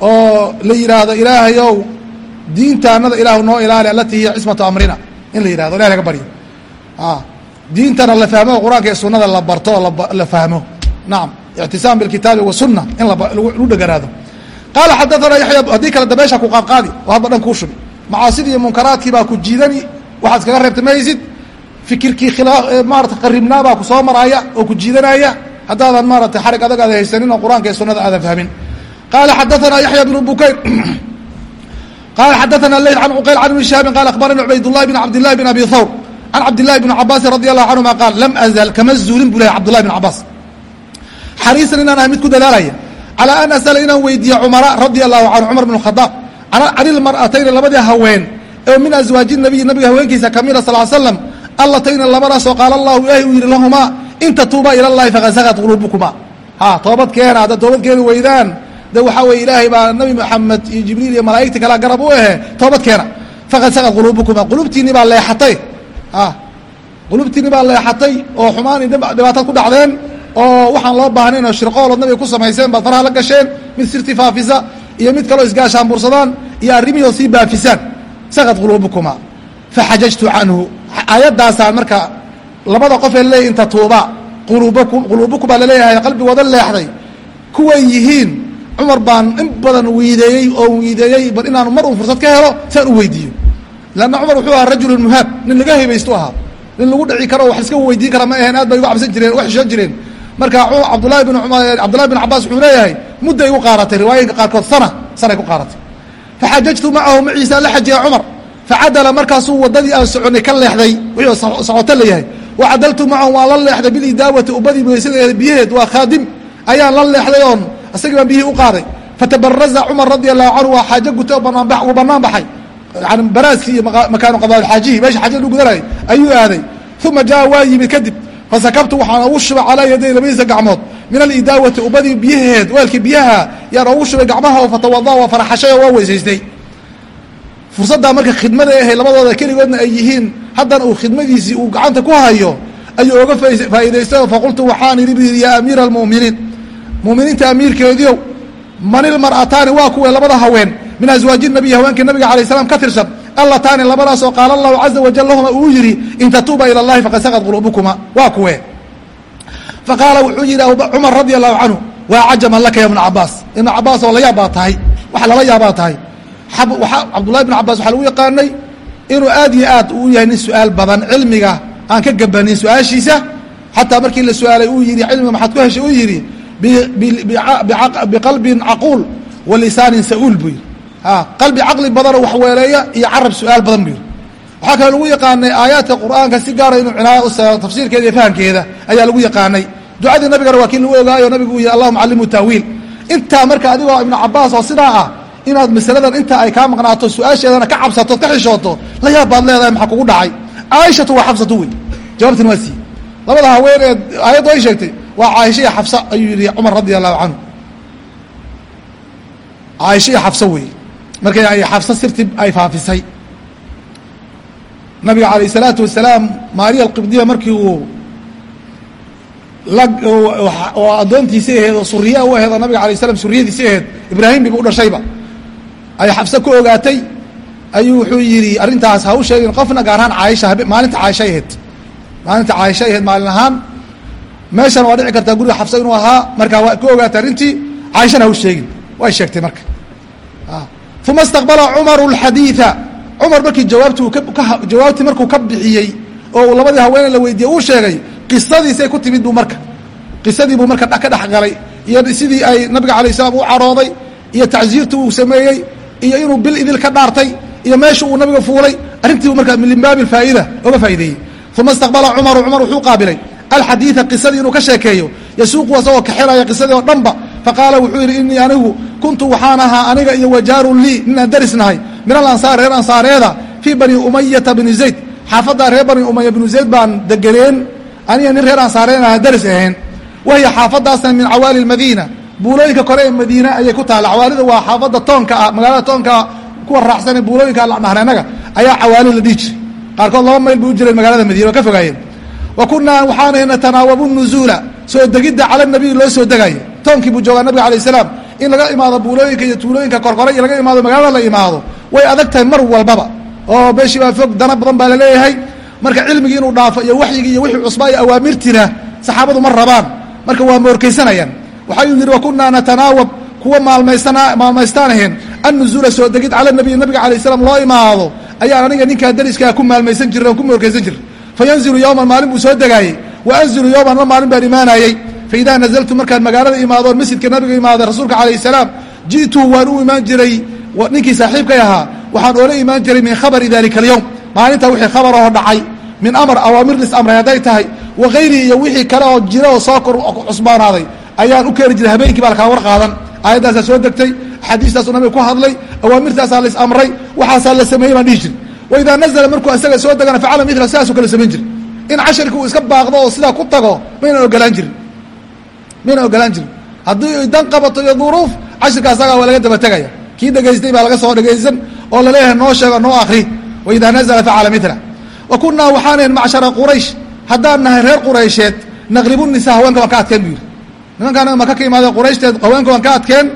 oo la yidhaahdo ilaahayow diintaanada ilaahu noo ilaali alatii hiya cismatu amrina. In la yidhahdo ilahay laga baryo diintana la fahmo qur'aanka iyo sunada la barto oo la fahmo. Nacam ictisaam bilkitaabi wasunna in lagu dheganaado qaala xadaanaa yaxya haddii kale dabeesha ku qaadqaadi oo hadba dhan kuu shubi macaasidii iyo munkaraadkii baa ku jiidani waxaad iskaga reebta maysid. Fikirkii khilaa maarata qaribnaa baa ku soo maraaya oo ku jiidanaya. Haddaadan maarata xarig adag haysanin oo qur'aanka iyo sunada aadan fahmin. Qaala xadaanaa yaxya bnu bukayr qaala xadaana leyl can cuqayl can ibni shihaabin qaala akhbarani cubaydullahi bn cabdillahi bn abi thawr can cabdillahi bni cabaasin radi allahu canhuma qaal lam azal kama zuulin buu lehay cabdullahi bn cabaas xariisan inaan ahay mid ku dadaalaya calaa an asala inaan weydiiye cumara radia allahu canhu cumar bn khadaab can ilmar'atayni labadii haween oo min aswaaji nabiyi nabiga haweenkiisa kamida sal slam allatayni labadaasoo qaala allahu ilaahay uu yidhi lahumaa in tatuuba ila llahi faqad sakat quluubukuma ha toobad keena haddaad toobad keeni weydaan de waxaa weye ilaahay baa nabi maxamed iyo jibriil iyo malaa'igta kala garab u ahe toobad keena faqad sakat quluubukuma qulubtiinni baa leexatay. Qulubtiinni baa leexatay oo xumaan dhibaatad ku dhacdeen oo waxaan loo baahnayn oo shirqoolood nabiga ku samayseen baad faraha la gasheen mid sirti faafisa iyo mid kaloo isgaashaanbursadaan iyo arrimihii oo sii baafisaan. Sakad quluubukuma faxajajtu canhu. Aayaddaasaan marka labada qofee laleeyahy inta tuuba quluubakum quluubukumaa la leeyahay qalbigooda leexday. Kuway yihiin cumar baan in badan wiideeyey oo wiideeyey bal inaanu mar uun fursad ka helo saan u weydiiyo. Lanna cumar wuxuu ahaa rajulun muhaab nin laga hebaystu ahaa. Nin lagu dhici karo wax iska weydiin kara ma aheen aad bay uga cabsan jireen uga xishoon jireen. Marka cabdulahi bin cabdullahi bin cabaas wuxuu leeyahay mudday u qaaratay riwaayinka qaarkood sana sanay ku qaaratay. Faxajajtu macahu maciisa la xajiya cumar. Facadala markaasuu wadadii aan soconay ka leexday wixii socoto layahay wacadaltu macahu waan la leexday bilidaawati ubadii weysadeeda biyaheed waa khaadim. Ayaan la leexday oon isagii baan biyihii u qaaday. Fatabaraza cumar radia allahu canhu waa xaajo gutay oo banaanba uu banaan baxay. Yani baraaskii iyo makaanu qadaalxaajihi meesha xaajada lagu gudanayay ayuu aaday. Uma jaa waa yimid kadib fasakabtu waxaan ugu shubay calaa yaday labadiisa gacmood. Min alidaawati ubadii biyaheed weelkii biyaha yaan ugu shubay gacmaha oo fatawada waa faraxashay oo waa weysaystay. Fursaddaa marka khidmada ahay labadooda keligoodna ay yihiin haddana uu khidmadiisii uu gacanta ku hayo ayuu oga faa'idaystay oo faqultu waxaan idhi yaa amiira almu'miniin mu'miniinta amiirkeediiow manilmar'ataani waa kuwe labada haween min aswaaji nabiy haweenkii nabiga alay slam ka tirsan allataani labadaasoo qaala allahu caza wajal lahuma uu yidhi in tatuuba ila llahi faqad sakad quluubukuma waa kuwe faqaala wuxuu yidhi cumar radia allahu canhu waa cajaman laka ya ibna cabaas ibna cabaas oo la yaab baa tahay wax lala yaabaa tahay. Cabdullahi bn cabaas waxaa lagu yaqaanay inuu aad iyo aad uu yahay nin su'aal badan cilmiga aan ka gabanin su'aashiisa xataa markii la su'aalay uu yidhi cilmiga maxaad ku heshay? Uu yidhi biqalbin caquul wa lisaanin sa-uul buu yidhi. Qalbi caqli badanoo waxweeleeya iyo carab su'aal badan buu yidhi. Waxaa kaloo lagu yaqaanay aayaadka qur'aanka si gaara inuu cinaayo u seego tafsiirkeeda iyo fahamkeeda ayaa lagu yaqaanay. Ducadii nabigana waa kii lagu ogaayo nabigu uu yihi allahuma callimuu taawiil. Intaa marka adigoo ibnu cabaas oo sidaa ah inaad masaladan inta ay kaa maqnaato su'aasheedana ka cabsato ka xishooto la yaab baad leedahay maxaa kugu dhacay? Caaishatu waa xabsatu wey jawaabtan waa sii labada haweeneed aayaddu ay sheegtay waa caaisha iyo xabsa ayuu yihi cumar radia allahu canhu caaisha iyo xabsa wey markay ay xabsa sirti ay faafisay. Nabiga alayh الsalaatu wasalaam maariya alqibdiya markii uu oo addoontiisii aheed oo suriya u aheed oo nabiga alay slam suriyadiisii aheed ibraahim biba u dhashayba. Ay xabse ku ogaatay ayuu wuxuu yidhi arrintaas ha u sheegin qofna gaar ahaan caaisha maalinta caaishay aheyd maalinta caaishay aheyd maalin ahaan meeshana waa dhici kartaa guriga xabse inuu ahaa markaa waa ku ogaatay arrintii caaishana ha u sheegin. Way sheegtay marka. Uma istaqbala cumaru alxadiida cumar markii jawaabti jawaabtii markuu ka bixiyey oo labadii haweeney la weydiiyey uu sheegay qisadiisay ku timid buu marka. Qisadii buu marka ka dhex galay. Iyo sidii ay nabiga alayh salaam u carooday iyo tacsiirtii uu sameeyey iyo inuu bil idil ka dhaartay iyo meesha uu nabiga fuulay arrintii markaa min baabi faa'ida oga faa'ideeyey uma istaqbala cumaru cumar wuxuu qaabilay alxadiida qisadii inuu ka sheekeeyo yasuuqu asagoo kaxiraya qisadii oo dhanba faqaala wuxuu yidhi inii anigu kuntu waxaan ahaa aniga iyo wajaarun lii ninaan darisnahay min alansaar reer ansaareeda fii bani umayata bni zayd xaafaddaa reer bani umaya bnu zayd baan degeneen aniga nin reer ansaareed aha daris ahayn wahiya xaafadaasna min cawaali lmadiina buulooyinka kore ee madiina ayay ku taalla cawaalida waa xaafadda toonka ah magaalada toonkaa kuwa raaxsan ee buulooyinka nahneenaga ayaa cawaali la dhihi jiray qaarkood laba mayl bay u jireen magaalada madiina waa ka fogaayeen. Wa kunaa waxaanahay natanaawabu nuzuula soo degidda cala nabiy loo soo degaayo toonkii buu joogaa nabiga alay salaam in laga imaado buulooyinka iyo tuulooyinka korkore iyo laga imaado magaalada la imaado way adag tahay mar walbaba. Oo beeshii baa fog dana badan baa la leeyahay marka cilmigii inuu dhaafo iyo waxyigii iyo wixii cusbaa iyo awaamirtina saxaabadu ma rabaan. Marka waa moorkaysanayaan. Waxayuu yidhi wa kunaa natanaawab kuwa maalmaysana maalmaystaan ahayn annuzuula soo degid cala nabiy nabiga alay salaam loo imaado ayaan aniga ninkaa dariskaa ku maalmaysan jiray oon ku moorkaysan jiray fayanzilu yowman maalin buu soo degaayey wa anzilu yowman ma maalin baan imaanayey. Faidaa nazaltu markaan magaalada imaadoon masjidka nabiga imaaday rasuulka calayh salaam ji'tuhu waan u imaan jiray. Ninkii saaxiibkay ahaa waxaan oola imaan jiray min khabari dalika alyowm maalinta wixii khabar oo dhacay min amar awaamir lis amray hadday tahay. Wa hayrii iyo wixii kale oo jira oo soo cusbaanaaday. Ayaan u keeni jiray habeenkii baa lakala war qaadan aayaddaasaa soo degtay axaadiistaasuu nabiga ku hadlay awaamirtaasaa lais amray waxaasaa la sameeyey baan dhihi jiri wa idaa nazala markuu isaga soo degana facala mila sidaasuu kale samayn jiri in casharkii uu iska baaqdo oo sidaa ku tago maynan ogolaan jirin. Maynan ogolaan jirin. Haddii dan qabato iyo duruuf cashirka asagaa waa laga daba tegaya kii dhegaystay baa laga soo dhegaysan oo la leeyahay noo sheego noo akri wa idaa nazala facala mila wa kunaa waxaanayn macshara quraysh haddaan nahay reer quraysheed naqribu nisa haweenka waan ka adkeen buu yidhi. Nimankaan maka ka imaadee qurayshteed haweenka waan ka adkeen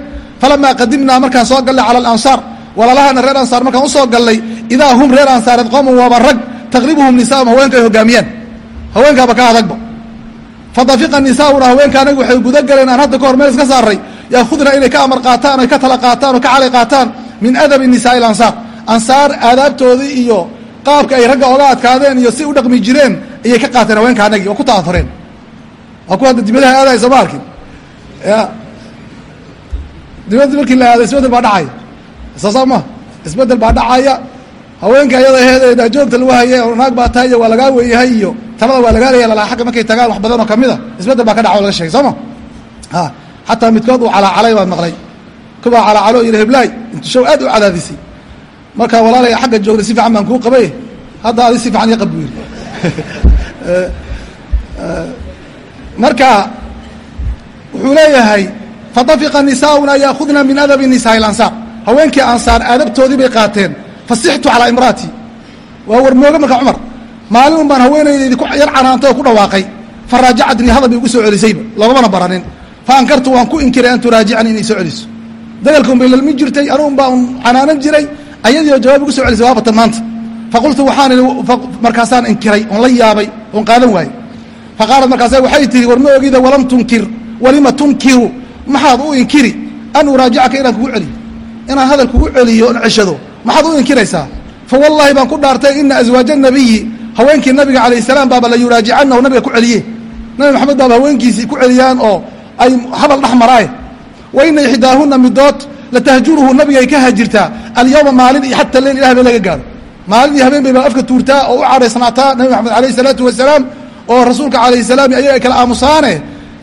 falamaa qadimnaa markaan soo gallay cala alansaar walaalahana reer ansaar markaan u soo gallay idaa hum reer ansaareed qooman waaba rag taqribuhum nisaahum haweenka ay haweenkaaba ka adagba fadafiqa nisaauna haweenka anagu waxay guda galeen aan hadda ka hor meel iska saaray yaakudna inay ka amar qaataan oy ka tala qaataan oo ka cali qaataan min adabi nisaai alansaar ansaar aadaabtoodii iyo qaabka ay ragga oga adkaadeen iyo si u dhaqmi jireen ayay ka qaateen haweenka anagii oo ku ta'aureen waa ku hadda dibadaha aadaya soo arkin dibadda markii la aada isbeddel baa dhacaya. Soosaa ma isbeddel baa dhacaya. Haweenka iyada aheed daajoogta lagu oo naag baa tahay iyo waa lagaa weyahay iyo talada waa lagaa leeya lalaa agga markay tagaan wax badan oo ka mid a isbeddel baa ka dhaca o laga shegay soo ma a xataa midkood uu calaacalay baan maqlay. Kubaa calaacalo yidhi heblaay intu show aad u cadaadisay. Markaa walaalay xagga joogda si fiican baan kuu qabay. Hadda adi si fiican ii qab buu yidhi. Marka wuxuu leeyahay fadafiqa nisaauna yaakudna min adabi nisaai lansaar haweenkii ansaar aadabtoodii bay qaateen fasixtu calaa imraatii waa warmooge marka cumar maalin un baan haweenaydaydi yar canaantay ku dhawaaqay fa raajacatnii ugu soo celisayba loomana baranin fa ankartu waan ku inkiray an turaajicanii inay soo celiso dagalkan bay lalmi jirtay anugun baa un canaanan jiray ayadiio jawaab igu soo celisay waabatan maanta faqultu waxaan idhi markaasaan inkiray oon la yaabay oon qaadan waayey fa markaasa waxay tihi war ma ogida walam tunkir walima tunkiru maxaad u inkiri an uraajicaka inaan kugu celiyo? Inaan hadal kugu celiyo on ceshado maxaad u inkiraysaa? Fa wallaahi baan ku dhaartay ina aswaaja nabiyi haweenkii nabiga calayh salaam baaba la yuraajicanahu nabiga ku celiye. Nabi maxamed baaba haweenkiisii ku celiyaan oo ay hadal dhex maraaye. Wa ina ixdaahuna midood latahjuruhu nabigay ka hajirtaa alyawma maalin iyo xata leil ilah ba laga gaaro maalin iyo habeen bay baa afka tuurtaa oo u cadhaysnaataa nabi maxamed alayh isalaatu wasalaam oo rasuulka calayh salaam ayaga ay kala aamusaane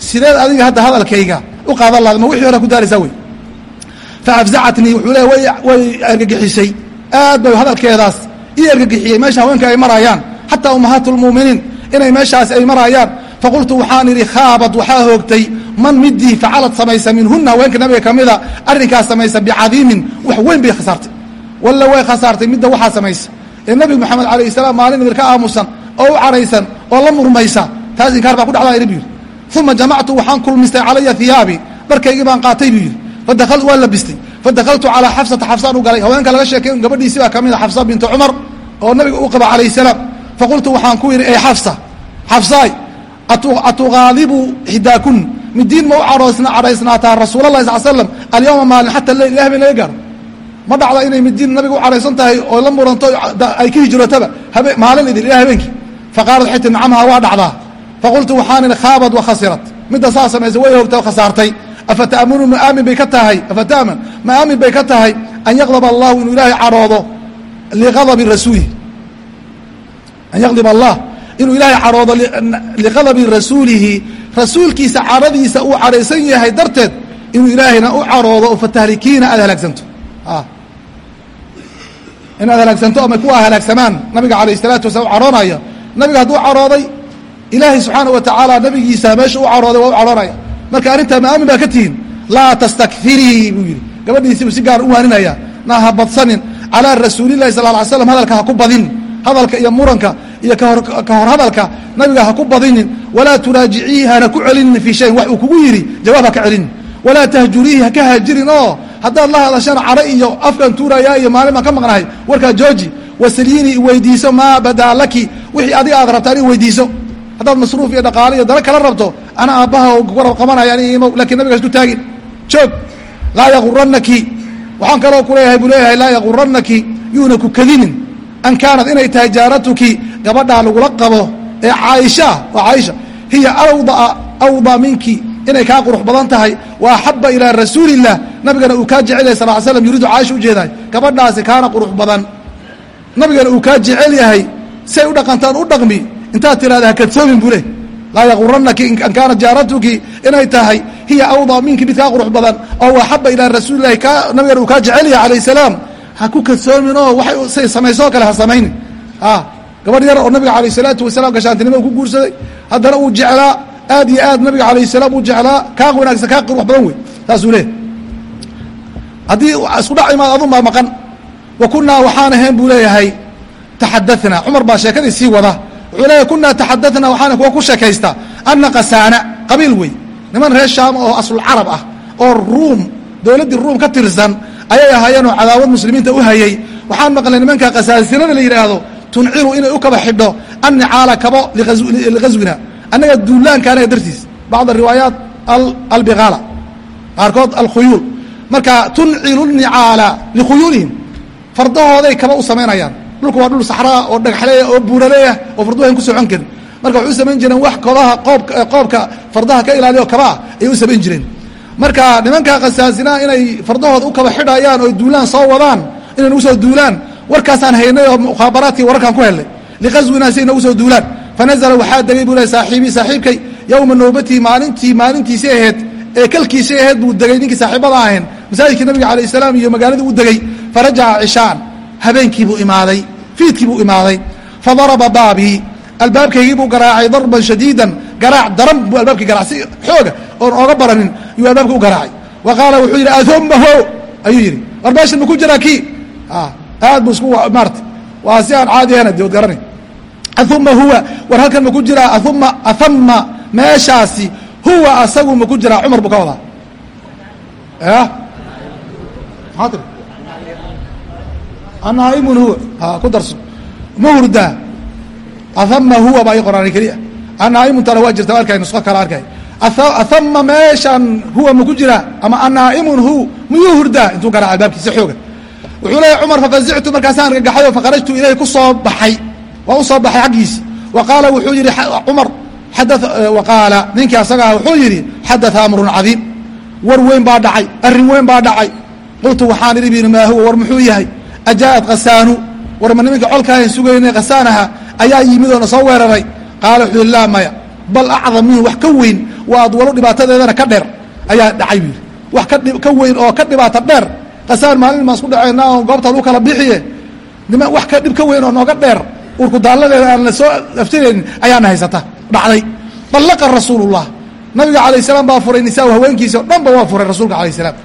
sideed adiga hadda hadalkayga u qaadan laad ma wixii hore ku daaraysaa wey faafzacatnii wuxuu leeya way way argagixisay aad bay hadalkeedaas ii argagixiyey meesha haweenka ay maraayaan xataa ummahaat lmu'miniin inay meeshaas ay maraayaan faqultu waxaan idhi khaabad waxaa hoogtay. Man midii facalad samaysa minhuna haweenka nabiga kamida arrinkaas samaysa bicadiimin wax weyn bay khasaartay. Walla way khasaartay midda waxaa samaysa. Ee nabi moxamed alayh salaam maalin idil ka aamusan oo u cadhaysan oo la murmaysa. Taas inkaar baa ku dhacdaa iri bu yidhi uma jamactu waxaan kulmistay calaya hiyaabi dharkaygii baan qaatay buu yidhi waa labistay fadakaltu calaa xafsata xafsaan u galay haweenka laga sheekay gabadhiisi baa ka mid a xafsa bintu cumar oo nabiga u qaba calayh salaam faqultu waxaan ku yidhi ey xafsa xafsaay atugaadibu xidaakun midiin ma u cadhaysnaataa rasuul lah sal slam alyawma maalin xata leyl ila habeen laga gaaro ma dhacda inay midiin nabiga u cadhaysan tahay oo la muranto ay ka hijrootaba maalin idil ilaa habeenkii faqaalat xiti nacamha waa dhacdaa faqultu waxaan idhi khaabad wa khasirat midda saa samaysa way hoogtay oo khasaartay afata'munu ma aamin bay ka tahay afata'man ma aamin bay ka tahay an yaqdaba allahu inuu ilaahay cadhoodo liqadabi rasuulihi an yaqdib allah inuu ilaahay cadhoodo liqadabi rasuulihi rasuulkiisa cadhadiisa uu cadhaysan yahay darteed inuu ilaahayna u cadhoodo oo fatahlikiina aad halaagsanto inaad halaagsanto ama kuwa halaagsamaan nabiga alayh الsalaatu wasalaam cadhoonaya nabiga hadduu cadhooday ilaahay subxaana wa tacaala nabigiisa meesha u cadhooday waa u cadhoonaya marka arrintaa maamin baa ka tihiin laa tastakfirii buu yidhi. Gabadhiisiibuu si gaar u waaninaya na ha badsanin. Calaa rasuulilahi sal ly slam hadalka ha ku badin hadalka iyo muranka iyo ka hor hadalka nabiga ha ku badinin. Walaa turaajiciihi hana ku celinin fii shayin wax uu kugu yidhi jawaab ha ka celinin. Walaa tahjuriihi ha ka haajirin oo haddaad la hadashana cadho iyo afkan tuurayaa iyo maalin ka maqnahay. Warkaa jooji wasalyiini weydiiso maa badaa laki. Wixii adiga aad rabtaan in weydiiso haddaad masruuf iyo dhaqaale iyo dana kala rabto ana aabbaha garab qabanaya ani imow lakiin nabiga isku taagin. Joog laa yaguranaki waxaan kaloo kuleeyahay buu leeyahay laa yaguranaki yuuna ku kadinin. An kaanad inay tahay jaaratuki gabadhaa lagula qabo ee caaishaa waa caaisha hiya awdaa awdaa minki. Inay kaa qurux badan tahay wa axaba ilaa rasuulilah nabigana uu kaa jecel yahay sal slam yuriidu caaisha ujeedahay gabadhaasi kaana qurux badan. Nabigana uu kaa jecel yahay say u dhaqantaan u dhaqmi intaad tirahda hakadsoomin buu leh laa yaguranaki an kaanat jaaratuki inay tahay hiya awdaa minki mid kaa qurux badan oo axaba ilaa rasuulilahi ka nabigana uu kaa jecel yahay alayh salaam. Ha ku kadsoomin oo waay say samaysoo kale ha samaynin. Gabadh yar oo nabiga alayh salaatu wasalaam gashaantinimo ku guursaday haddana uu jeclaa aad iyo aad nabiga alayh salaam uu jeclaa kaa wanaagsan kaa qurux badan wey. Saasuu leeyahy haddii isku dhac imaad adun maqan. Wa kunaa waxaan ahayn buu leeyahay taxadaثna cumar baa sheekadii sii wada wuxuu leeyahy kunaa taxadaثna waxaana kuwa ku sheekaysta ana qasaana qabiil wey niman reer shaam oo aslulcarab ah oo ruum dowladdii ruum ka tirsan ayay ahaayeen oo cadaawad muslimiinta u hayey waxaan maqlay nimanka qasaasinada la yidhaahdo tuncilu inay u kaba xidho annicaala kabo lighaswina annaga duulaanka anaga dartiis bacd riwaayaat albigaala qaarkood alkhuyuul. Marka tuncilu nicaala likhuyuulihim fardahooday kaba u samaynayaan dhulku waa dhul saxraa oo dhagxleeya oo buuraleeyah oo farduhu ayn ku socon karin marka waxay u samayn jireen wax kobaha qoob qoobka fardaha ka ilaaliyo kabaa ayay u samayn jireen marka nimanka khasaasinaha inay fardahooda u kaba xidhayaan oo duulaan soo wadaan inay nagu soo duulaan warkaasaan haynay oo mukhaabaraadkii wararkaan ku helnay. Liqaswinaa si ay nagu soo duulaan. Fanazla waxaa degay buu le saaxiibii saaxiibkay yowma nowbatii maalintii maalintiisii ahayd ee kalkiisii ahayd buu degay ninkii saaxiibada ahayn masaajidkii nabiga alayh salaam iyo magaaladii u degey farajaca cishaan habeenkiibuu imaaday fiidkiibuu imaaday. Fadaraba baabii. Albaabkaygii buu garaacay darban shadiidan. Garaac daran buu albaabkii garaac si xooga oon ooga baranin yuu albaabka u garaacay. Wa qaala wuxuu yidhi ahumaho ayuu yidhi. War meeshan ma ku jiraa kii? Aad buu isku maarata waa si aan caadi ahana de garanay auma huwa. War halkan ma ku jiraa auma ahama meeshaasi huwa asagu ma ku jiraa cumar buu ka wadaa. Tiri anaa'imun huwa. Ha ku darso. Ma hurdaa ahama huwa baa ii qoraanay keliya anaa'imuntana waa jirta arkay nusqo kale arkay. Ahama meeshaan huwa ma ku jiraa ama anaa'imun hu miyuu hurdaa intuu garaaca albaabkiisa xooga. Wuxuu leeyahy cumar fafazictu markaasaan argagaxay oo faqarajtu ilayhi ku soo baxay. Waa u baxay xaggiisi wa wuxuu yidhi cumar wa qaala ninkii asagaa wuxuu yidhi xadaa amrun cadiim. War weyn baa dhacay arrin weyn baa dhacay. Qultu waxaan idhi bn maa huwa? War muxuu yahay ajaa'at khasaanu war ma niminka colkaahan sugaynay khasaanaha ayaa yimid oo na soo weeraray qaala wuxuu yihi laa maya bal acdam minhu wax ka weyn waa adwalo dhibaatadeedana ka dheer ayaa dhacay buu yidhi wax ka weyn oo ka dhibaato dheer qasaan maalin maan isku dhaceyna oo goobta lagu kala bixiye nima wax ka dhib ka weyn oo nooga dheer urkudaalladeeda aan la soo aftiraynin ayaana haysata dhacday ballaqa rasuulullah nabiga calayh salaam baa furay nisaa haweenkiisa o dhan ba waa furay rasuulka alayh salaam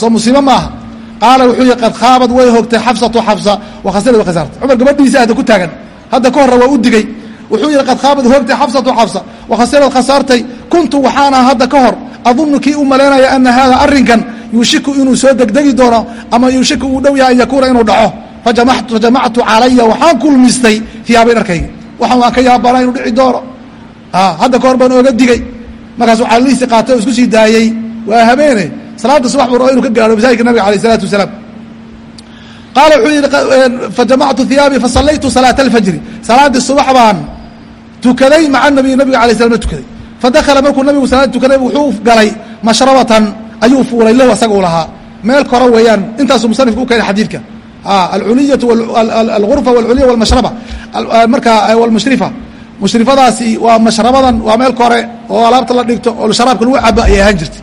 soo musiibo maaha qaala wuxuu yihi qad khaabad way hogtay xafsatu xafsa. Wakhasirad wa khasaarta cumar gabadhiisa hadda ku taagan. Hadda ka horre waa u digey wuxuu yihi qad khaabad hoogtay xafsatu xafsa. Wakhasirad khasaartay kuntu waxaana hadda ka hor adunnu kii u malaynaya ana haada arrinkan yuushiku inuu soo degdegi doono ama yuushiku uu dhow yahay an yakuuna inuu dhaco. Fajamactu calaya waxaan kulmistay hiyaabayn arkayga. Waxaan waan ka yaabanaa inuu dhici doono. Hadda ka hor baan ooga digey markaasuu calalihiisi qaatay oo isku sii daayey waa habeene salaada subax buu raba inu ka gaaro masaajidka nabiga alayh isalaatu wasalaam. Qaala wuxuu yihi fajamactu hiyaabii fasallaytu salaata alfajri salaaddii subax baan tukaday maca nabiy nabiga alay slam la tukaday. Fadakala markuu nabigu salaad tukaday wuxuu galay mashrabatan ayuu fuulay lahu asaga u lahaa. Meel kora weeyaan intaasuu musanifka u keenay xadiidka. Alculiyatu alghurfa walculiya walmashraba. Marka walmushrifa mushrifadaasi waa mashrabadan waa meel kore oo alaabta la dhigto oo sharaabka lagu cabo ayay ahaan jirtay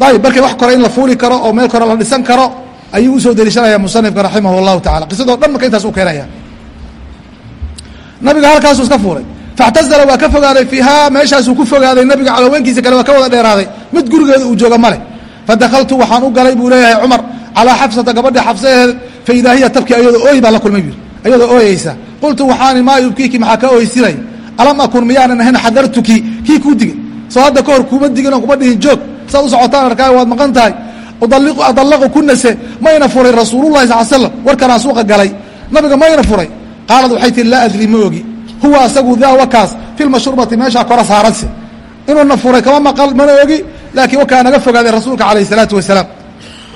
ayib markay wax kore in la fuuli karo oo meel kore la dhisan karo ayuu u soo deliishanaya musanifka raximah llahu tacala qisadoo dhan marka intaas u keenaya. Nabiga halkaasuu iska fuulay. Faاctazala waa ka fogaaday fiihaa meeshaasuu ku fogaaday nabiga calaweenkiisa kale waa ka wada dheeraaday. Mid gurigeeda uu jooga male fadakaltu waxaan u galay buu leeyahay cumar calaa xafsata gabadha xafsaheed faidaa hiya tabki ayadoo ooy baa la kulmay bu ayadoo ooyeysa qultu waxaani maa yubkiiki maxaa ka ooysinay alam akun miyaanan ahayn xadartuki? Kii kuu digay. Soo hadda ka hor kuma digin oo kuma dhihin joog saad u socotaan arkaa waad maqan tahay. Adallaqu kunase mayna furay rasuululahi sal slam warkanaan suuqa galay. Nabiga mayna furay. Qaalad waxay tihi laa adri ma ogi. Huwa asagu daa wakaas fi lmashrubati meeshaa kora saaranse inuuna furay kama maqal mana ogi. Laakiin wakaa naga fogaaday rasuulka calayh isalaatu wasalaam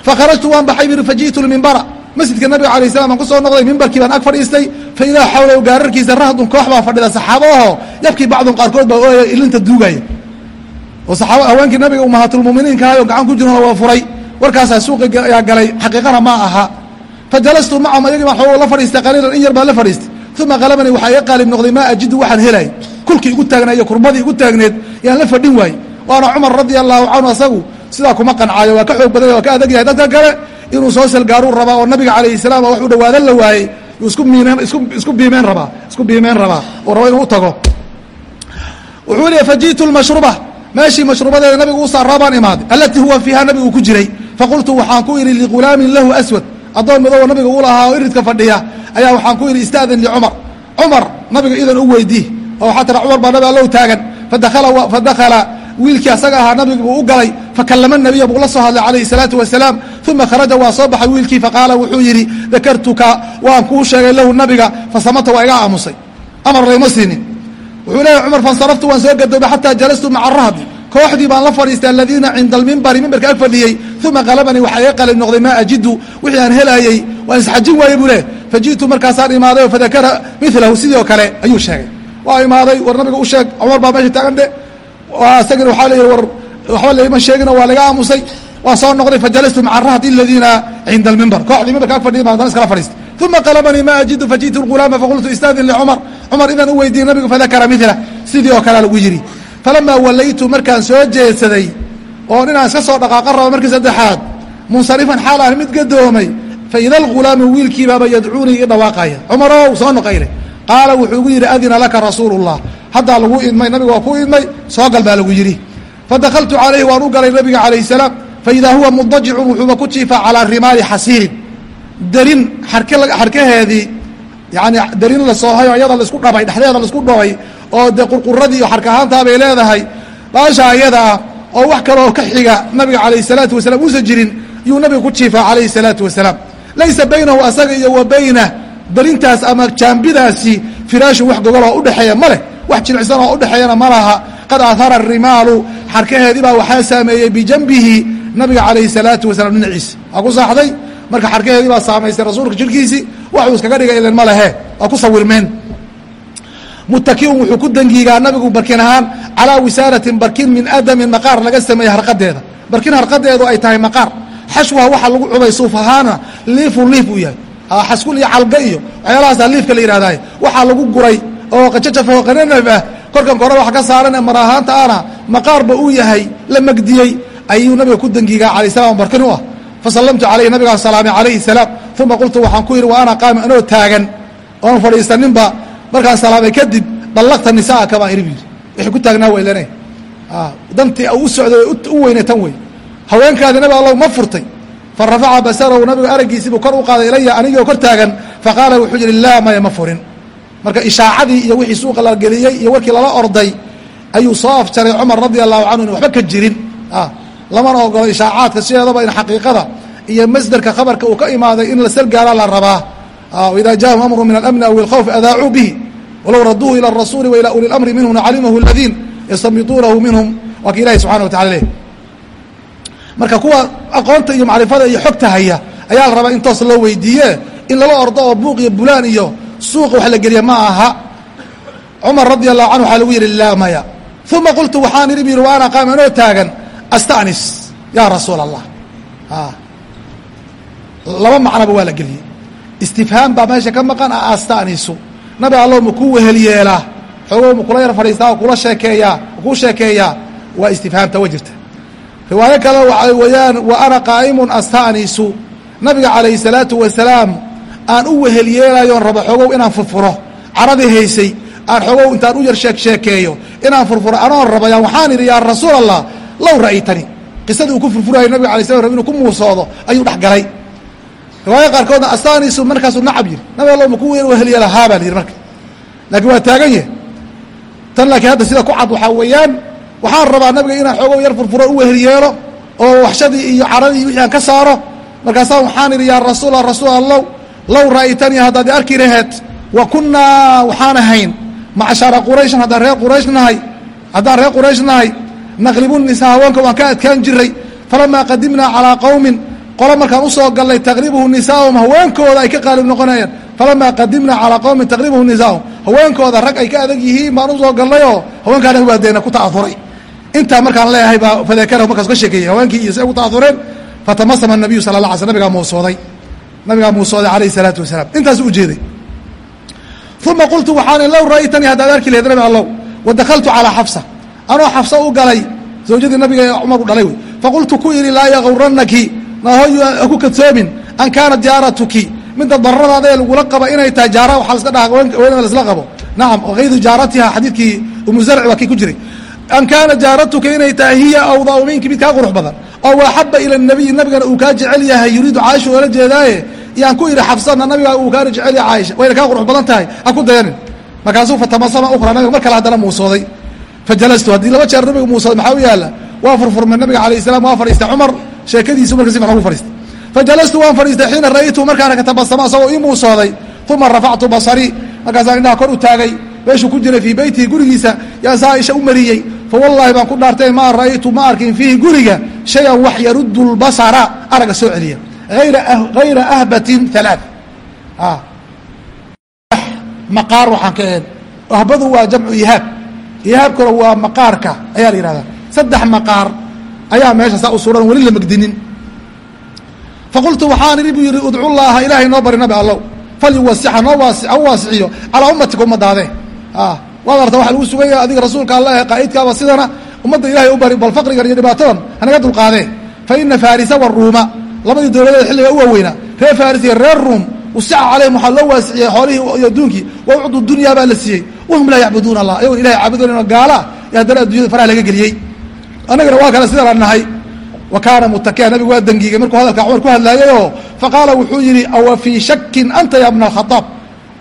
fakharajtu waan baxay biri faji'tu lmimbara masjidka nabiga alayh salam aan ku soo noqday mimbarkii baan ag fadhiistay. Fa idaa xawlow gaararkiisa rahdun koox baa fadhida saxaabo aho yabkii bacdun qaarkood baa ooya ilinta duugaya oo saxaaba haweenkii nabiga ummahaatulmuminiinka ahay oo gacan ku jirana waa furay. Warkaasaa suuqi ayaa galay. Xaqiiqana ma aha. Fajalastu macahum ayagii baan xoogo la fadhiistay qaliilan in yar baan la fadhiistay. Uma qalabanii waxaa iga qaalib noqday maa ajidu waxaan helay. Kulkii igu taagnaa iyo kurbadii igu taagneed yaan la fadhin waayey. Waana cumar radia allahu canhu asagu sidaa kuma qancaayo waa ka xoog badanya waa ka adag yahay. Dadka kale inuu soo salgaaruu rabaa oo nabiga calayhi salaam wax u dhawaadan la waayey isku miimeen isku isku biimeen rabaa isku biimeen rabaa oo raba inuu u tago. Wuxuu leeyahy faji'tu lmashruba meeshii mashruubadeeda nabigu u saaraa baan imaaday allatii huwa fiiha nabigu ku jiray. Faqultu waxaan ku idhi lighulaamin lahu aswad. Addoon midoobo nabiga u lahaa oo iridka fadhiya ayaa waxaan ku idhi ista'din licumar cumar. Nabiga idan u weydii. Oo waxaa tira cumar baa nabi allow taagan. Fadakala wiilkii asaga ahaa nabigu buu u galay. Fakallama nabiya buu la soo hadlay calayhi salaatu wasalaam. Uma kharaja waa soo baxay wiilkii faqaala wuxuu yidhi dakartuka waan kuu sheegay lahu nabiga fasamata waa iga aamusay. Amar layma siinin wuxuu leeyahy cumar fansaraftu waan soo gadoobay xataa jalastu maca rahdi kooxdii baan la fadhiistay aladiina cinda almimbari mimbarka ag fadhiyey uma qalabanii waxaa iga qalib noqday maa ajidu? Wixii aan helayey waan isxajin waaye buu leh faji'tu markaasaan imaaday oo fadakara milahu sidii oo kale ayuu sheegay. Waa imaaday war nabiga u sheeg cumar baa meesha taagan dhe isagana waxaa leeyihi war waxba layma sheegino waa laga aamusay. Waa soo noqday fajalastu maca rahdi aladiina cinda almimbar kooxdii mimbarka ag fadhiyay baan haddana iskala fadhiistay uma qalabanii maa ajidu faji'tu lgulaama faqultu istaadin licumar cumar idaan u weydiiyey nabigu fadakara mila sidii oo kalea lagu yidhi falamaa wallaytu markaan soo jeedsaday oo inaan iska soo dhaqaaqan rabo markii saddexaad munsarifan xaal aan mid gadoomay faida alghulaamu wiilkiibaaba yadcuunii ii dhawaaqaya cumarow soo noqayle qaala wuxuu igu yidhi adina laka rasuulu اllah haddaa lagu idmay nabiga waa ku idmay soo gal baa lagu yidhi fadakaltu calayhi waan u galay nabiga calayh salaam faidaa huwa mudajicun wuxuuba ku jiifaa calaa rimaali xasiirin darin xarke xarkaheedii yani darin la soohayo iyada la isku dhabay dhexdeeda la isku dhabay oo dee qurquradii iyo xarka ahaantaa bay leedahay. Baasha ayada ah oo wax kaloo ka xiga nabiga calayh salaatu wasalaam uusan jirin yuu nabiga ku jiifaa calayhi salaatu wasalaam. Laysa baynahu asaga iyo wa bayna darintaas ama jaambidaasi firaashun wax gogol oo udhexeeya ma leh. Wax jilicsan oo udhexeeyana ma laha. Qad aahara rimaalu xarkaheedii baa waxaa saameeyey bijanbihi nabiga calayhi salaatu wasalaam dhinaciisa. Waa ku saaxday marka xarkaheedii baa saamaysay rasuulka jirkiisii waxuu iskaga dhigay ilan ma lehe waa ku sawirmeen. Mutakiun wuxuu ku dangiigaa nabigu barkin ahaan calaa wisaaratin barkin min adamin maqaar laga sameeyey harqadeeda barkin harqadeedu ay tahay maqaar. Xashwaha waxaa lagu cubay suuf ahaana liifun liif uu yahay. Xaskul iyo calga iyo waxyaalahaasa liifka la yihahdaay waxaa lagu guray oo qajajaf oo qananaf ah. Korkan kore wax ka saaran ee mar ahaanta ana maqaarba uu yahay la magdiyey ayuu nabiga ku dangiigaa alay salam barkin u ah fasallamtu calayhi nabigaan salaamay calayhi salaam uma qultu waxaan ku yidhi wa ana qaami anoo taagan oon fadhiisaninba markaan salaamay kadib dallaqta nisaa'aka baan iri yidhi. Wixii ku taagnaa weylane dantii u socday u weynay tan wey haweenkaadi nabi allow ma furtay. Fa basarahu nabigu araggiisiibuu kor u qaaday ilaya anigoo kor taagan. Faqaala wuxuu yidhi laa maya ma furin. Marka ishaacadii iyo wixii suuqa la geliyey iyo warkii lala orday ayuu soo afjaray cumar radia allahu canhu in waxba ka jirin lamana ogolo ishaacaadka sideedaba in xaqiiqada iyo masderka khabarka uu ka imaaday in la salgaaraa la rabaa. Ida jaahum amru min alamni aw ilkhawf adaacuu bihi. Walow raduuhu ila arasuuli wa uli lamri minhum lacalimahu aladiin yastamituunahu minhum. Waa ka ilahi subxana wa tacala leh. Marka kuwa aqoonta iyo macrifada iyo xogta haya ayaa la rabaa in loo weydiiye in lala ordo oo buuq iyo bulaan iyo suuqa wax la geliya ma aha. Cumar radi allahu canhu waxaa lagu yidhi laa maya. Uma qultu waxaan idhi bu yidhi wa ana taagan astanis yaa rasuul allah laba macnoba waa la geliyey istifhaam baa meesha ka maqan a astanisu nabi allow ma kuu wehel yeelaa xoogow ma kula yar fadhiistaa kula sheekeeyaa kuu sheekeeyaa waa istifhaamta wa jirta riwaayo kale waxay weeyaan wa ana qaa'imun astanisu nabiga calayhi salaatu wasalaam aan u wehel yeelayoon rabo xoogow inaan furfuro caradii haysay aan xoogow intaan u yar sheek sheekeeyo inaan furfuro anoon rabayaan waxaan idhi yaa rasuul allah low ra'aytani. Qisadii uu ku furfurayo nabiga alay slam rab inuu ku muusoodo ayuu dhex galay. Riwaaya qaarkoodna astanisu markaasuu nacab yidhi. Nabi allow ma ku wehelyela haa baa la yidhi marka. Laakiin waa taagan yahe tan laakiin hadda sida ku cad waxaa weeyaan waxaan rabaa nabiga inaan xoogow yar furfuro u wehel yeelo oo waxshadii iyo caradii wixii aan ka saaro. Markaasaa waxaan idhi yaa rasuula rasuul allow low ra'aytanii haddaad i arki laheed wa kunnaa waxaan ahayn macshara qurayshan haddaan reer quraysh nahay haddaan reer quraysh nahay naqlibu nisaa haweenka waan ka adkaan jiray falamaa qadimnaa calaa qowmin qolo markaan u soo gallay taqribuhu nisaahum haweenkooda ay ka qaalib noqonayaan? Falamaa qadimnaa calaa qowmin taqribuhu nisaahum haweenkooda rag ay ka adag yihiin baan u soo gallayoo haweenkaana ubaadeena ku ta'auray intaa markaan leeyahay baa fadeekarahu markaas ka sheekeeyey haweenkii iyo say ugu ta'aureen fatamasama nabiyu sala la ala sl nabigaa muusooday. Nabigaa muusooday calayhi salaatu wasalaam intaasu ujeeday uma qultu waxaan low ra'aytanii haddaad arki laheed nabi allow wa dakaltu calaa xafsa anoo xafsa u galay? Zawjadii nabiga cumar u dhalay wey faqultu ku idhi laa yaguranaki nahoy ku kadsoomin. An kaanat jaaratuki. Midda daradaada ee lagula qaba inay tahay jaara waxaa laska dhaha haweenada lasla qabo. Nacam kaydu jaaratiha xadiidkii umu zarci waa kii ku jiray. An kaana jaaratuka inay tahay hiya awdau minki mid kaa qurux badan. Oo waaxaba ila nabiyi nabigana uu kaa jecel yahay yuriidu caaisha oola jeedaaye. Yaan ku idhi xafsana nabiga uu kaana jecel yahay caaisha. Wayna kaa qurux badan tahay. Ha ku dayanin. Markaasuu fatamasama ukhra nabiga mar kale haddana muusooday fajalastu. Haddii laba jeer nabiga muusooday maxaa u yaalla waa furfurmay nabiga alayh salam waa fadhiistay cumar. Sheekadiisu marka si ugu fadhiistay fajalastu waan fadhiistay xiina ra'aytuhu markaana katabasama asagoo ii muusooday. Uma rafactu basarii markaasaan indhaha kor u taagay. Meeshuu ku jiray fii beytihi gurigiisa. Yaa saaisha u mariyey. Fawallaahi baan ku dhaartay maa ra'aytu ma arkin fiihi guriga shayan wax yaruddu lbasara. Aragga soo celiya. Hayra ahbatin alaa maqaar waxaan ka ahen ahbadu waa jamcu ihaab ihaabkuna waa maqaarka ayaa la yihahdaa saddex maqaar ayaa meesha saa u suran weli la megdinin faqultu waxaan idhi buu yidhi udcu llaaha ilaahay noo bari nabi allow. Falyuwasixa noo waasi ha waasiciyo calaa ummatika ummadaade waad arta waxa lagu sugan yahay adiga rasuulka allah qaa'idkaaba sidana ummadda ilahay u bari bal faqrigan iyo dhibaatadan hanaga dulqaadee. Fa ina farisa waruuma labadii dowladeed xilliga u waaweynaa. Reer faris iyo reer ruum usica calayhim waxaa loo waasiciyey xoolihii iyo adduunkii. Wawcdu dunyaa baa la siiyey wahum laa yacbuduuna allah ayagoon ilahay caabudoonayno gaala haddana addunyada faraha laga geliyey annagana waa kale sidaan nahay wa kaana mutakiya nabigu waa dangiigay markuu hadalka cumar ku hadlaayayoo faqaala wuxuu yidhi awa fii shakin anta ya bna alkhadaab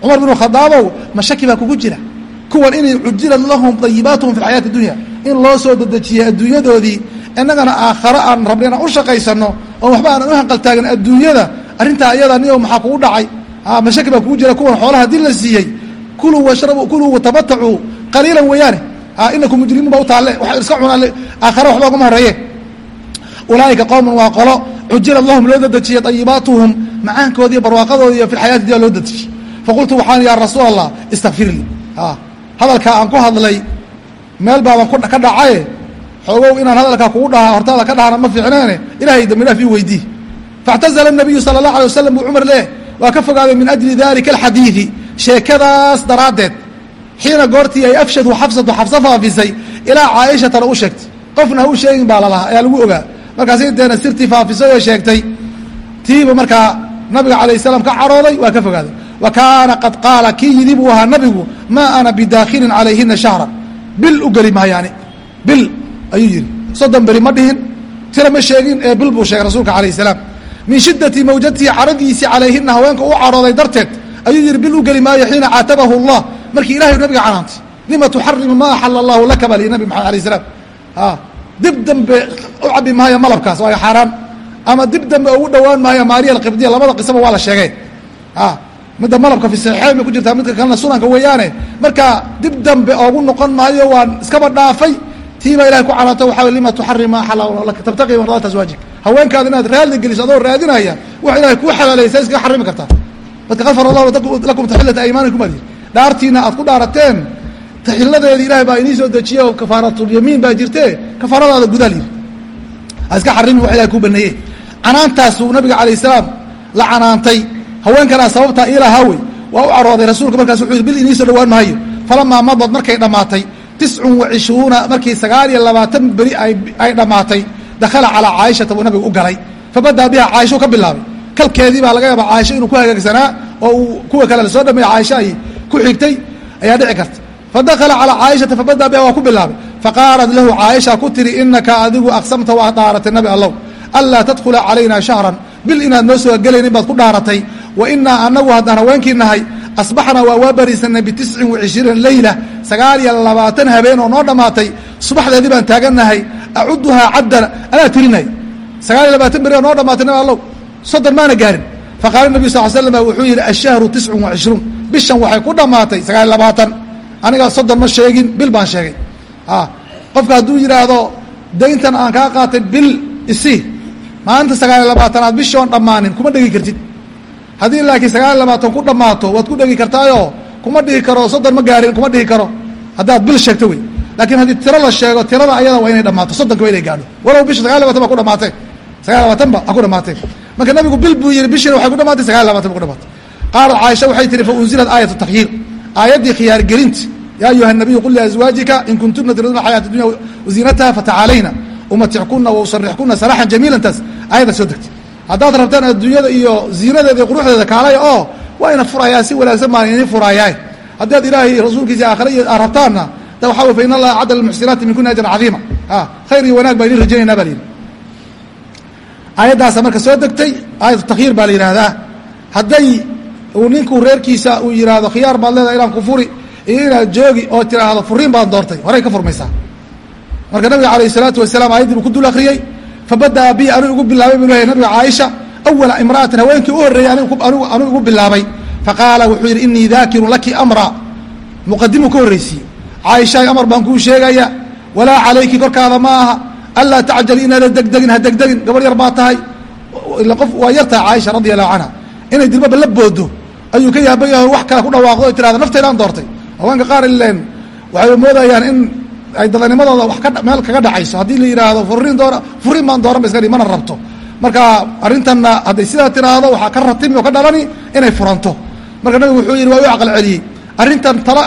cumar binu khadaabow ma shaki baa kugu jira kuwan inay cujilat lahum dayibaatuhum fi lxayaati dunya in loo soo dedejiyey adduunyadoodii innagana aakhare aan rabna inaan u shaqaysanno oo waxba aanan u hanqaltaagin adduunyada arrintaa iyada niyo maxaa kugu dhacay ma shaki baa kugu jira kuwan xoolaha haddii la siiyey kuluu washrabuu kuluu watamatacuu qaliilan weeyaane inakum mujrimiin baa u taalle waxa iska cunaan aakhare waxba ugama horeeye ulaaika qowman waa qolo cujilad lahum loo dedejiyey ayibaatuhum macaankoodiiyo barwaaqadoodi iyo fi lxayaati dunya loo dedejiyey faqultu waxaan ya rasuul allah istakfir lii hadalkaa aan ku hadlay meel baaban ka dhacaye xoogow inaan hadalkaa kugu dhahaa hortaada ka dhahana ma fiicneene ilahay dambi dhaaf ii weydii faاctazla الnabiyu salى الlaه alيه waslm buu cumar leeh waa ka fogaaday min ajli dalika اlxadiiثi sheekadaas daraaddeed xiina goortii ay afshadu xafsatu xafsa faafisay ilaa caaishatana u sheegtay. Qofna u sheegin baa lalahaa ayaa lagu ogaa. Markaasi deena sirtii faafisay oo sheegtay tiiba markaa nabiga calayh salaam ka cadhooday waa ka fogaaday. Wa kaana qad qaala kii yidhi buu ahaa nabigu maa ana bidaakhilin calayhina shahran bil u geli maayaani bil ayuu yidhi. Soddon beri ma dhihin. Tira ma sheegin ee bil buu sheegay rasuulka calayh salaam. Min shiddati mawjatihi caradiisii calayhina haweenka u cadhooday darteed ayuu yidhi bil u geli maayo xiina caatabahu allah. Markii ilahay nabiga canaantay lima tuxarimu ma axala allahu laka baa lihi nabi maxamed alayh salaam. Dib dambe u cabi maayo malabkaas waayo xaaraan. Ama dib dambe ugu dhowaan maayo maariya alqibdiya labada qisaba waa la sheegay. Midda malabka fi ku jirtaa midka kalena sunanka weeyaane. Marka dib dambe oogu noqon maayo waan iskaba dhaafay. Tiibaa ilahay ku canaanta waxaa lima tuxarim ma laka. Tabtaqi mardaat aswaajik haweenkaada inaad raadli geliso adoo raadinaya wax ilahay kuu xalaalaysa iskaga xarimi kartaa dadka kafar allahu lakum taxilata aymaanikum adi dhaartiina aad ku dhaarateen taxiladeedi ilahay baa inii soo dejiye oo kafaaratulyamiin baa jirte kafaaradaada gudaa layidhi ha iska xarimi wax ilahay kuu baneeye canaantaasuu nabiga calayh salaam la canaantay. Haweenkanaa sababtaa ilahaa wey. Waa u carooday rasuulka markaas wuxuu bil inii soo dhowaan maayo. Falamaa madad markay dhammaatay tiscun wa cishruuna markii sagaal iyo labaatan beri ay dhammaatay dakhala calaa caaishata buu nabigu u galay. Fabadaa biha caaishau ka bilaabay kalkeedii baa laga yaaba caaisho inuu ku hagaagsanaa oo uu kuwa kale la soo dhameeya caaisho ay ku xigtay ayaa dhici karta. Fadakala calaa caaishata fabadaa biha waa ku bilaabay. Faqaalat lahu caaisha ku tiri inaka adigu aqsamta waa dhaaratay nabi allow anlaa tadkhula calayna shahran bil inaad noo soo gelaynin baad ku dhaaratay wa inaa anagu haddaan haweenkii nahay asbaxna waa waa bitiscin wacishriina leyla sagaal iyo labaatan habeen oo noo dhammaatay subaxdeedii baan taagannahay acuduhaa caddan anaa tirinay. Sagaal iyo labaatan beri oo noo dhamaatay nabi allow soddon maana gaarin. Faqaala nabiyu sal slam wuxuu yidhi ashahru tiscun wa cishruun bishan waxay ku dhammaatay sagaal labaatan. Aniga soddon ma sheegin bil baan sheegay. Qofka hadduu yidhaahdo dayntan aan kaa qaatay bil isi. Maalinta sagaal labaatanaad bishoon dhammaanin kuma dhegi kartid. Haddii laakiin sagaal labaatan ku dhammaato waad ku dhegi kartaayoo kuma dhihi karo soddon ma gaarin kuma dhihi karo. Haddaad bil sheegto wey. Laakiin haddii tiro la sheego tirada ayada waa inay dhammaato soddonka waa inay gaadho. Walow bisha sagaal labatan ba ku dhamaatee sagaal labaatan ba ha ku dhamaatee marka nabigu bil buu yihi bishina waxay ku dhamaatay sagaal labatan ba ku dhamaatay qaalat caaisha waxay tihi fa unzilat aayat takhyiir. Aayaddii khiyaar gelinta yaa ayuha nabiyu qul liazwaajika in kuntuna turiduna xayaata dunya waziinataha fatacaalayna umatickunna wausarixkunna saraxan jamiilantaas aayadda soo degtay. Haddaad rabtaan adduunyada iyo ziinadeeda iyo quruxdeeda kaalaya oo waa ina furayaa si wanaagsan baan ini furaayaa haddaad ilaahay rasuulkiisa aakhare iyo aad rabtaanna da waxaa wey fa in allaha cadda lilmuxsinaati min kuna ajran cadiima khayr iyo wanaag baa idin rajaynaynaa baa la yidhi aayaddaasa marka soo degtay aayatu takhyiir baa la yidhaahdaa. Hadday uu ninku reerkiisa uu yidhaahdo khiyaar baad leedahay inaan ku furi iyo inaad joogi oo tiraahdo furiin baan doortay. Horay ka furmaysaa. Marka nabiga calayh isalaatu wasalaam ayaddii buu ku dul akriyey fabada'a bi anigu igu bilaabay buu lehay nabiga caaisha awala imra'atin haweenkii u horreeyey anigu igu bilaabay. Faqaala wuxuu yidhi inii daakirun laki amra muqadimu ka horraysiiye caaishaay amar baan kuu sheegaya. Walaa calayki korkaada ma aha anlaa tacjali inaada degdegin ha degdegin gabar yar baa tahay qof waa yartahay caaisha radia allahu canha inay dirbaba la boodo ayuu ka yaaban yahay wax kale ku dhawaaqdo o tirahda nafteydaan doortay haweenka qaar ileen waxay moodayaan in ay dadanimadooda wax ka meel kaga dhacayso haddii la yidhaahdo furiin doora furiin baan dooran ba iska dhi mana rabto marka arrintanna hadday sidaa tiraahdo waxaa ka ratimi oo ka dhalani inay furanto marka nabigu wuxuu yidhi waa u caqal celiyey arrintan tala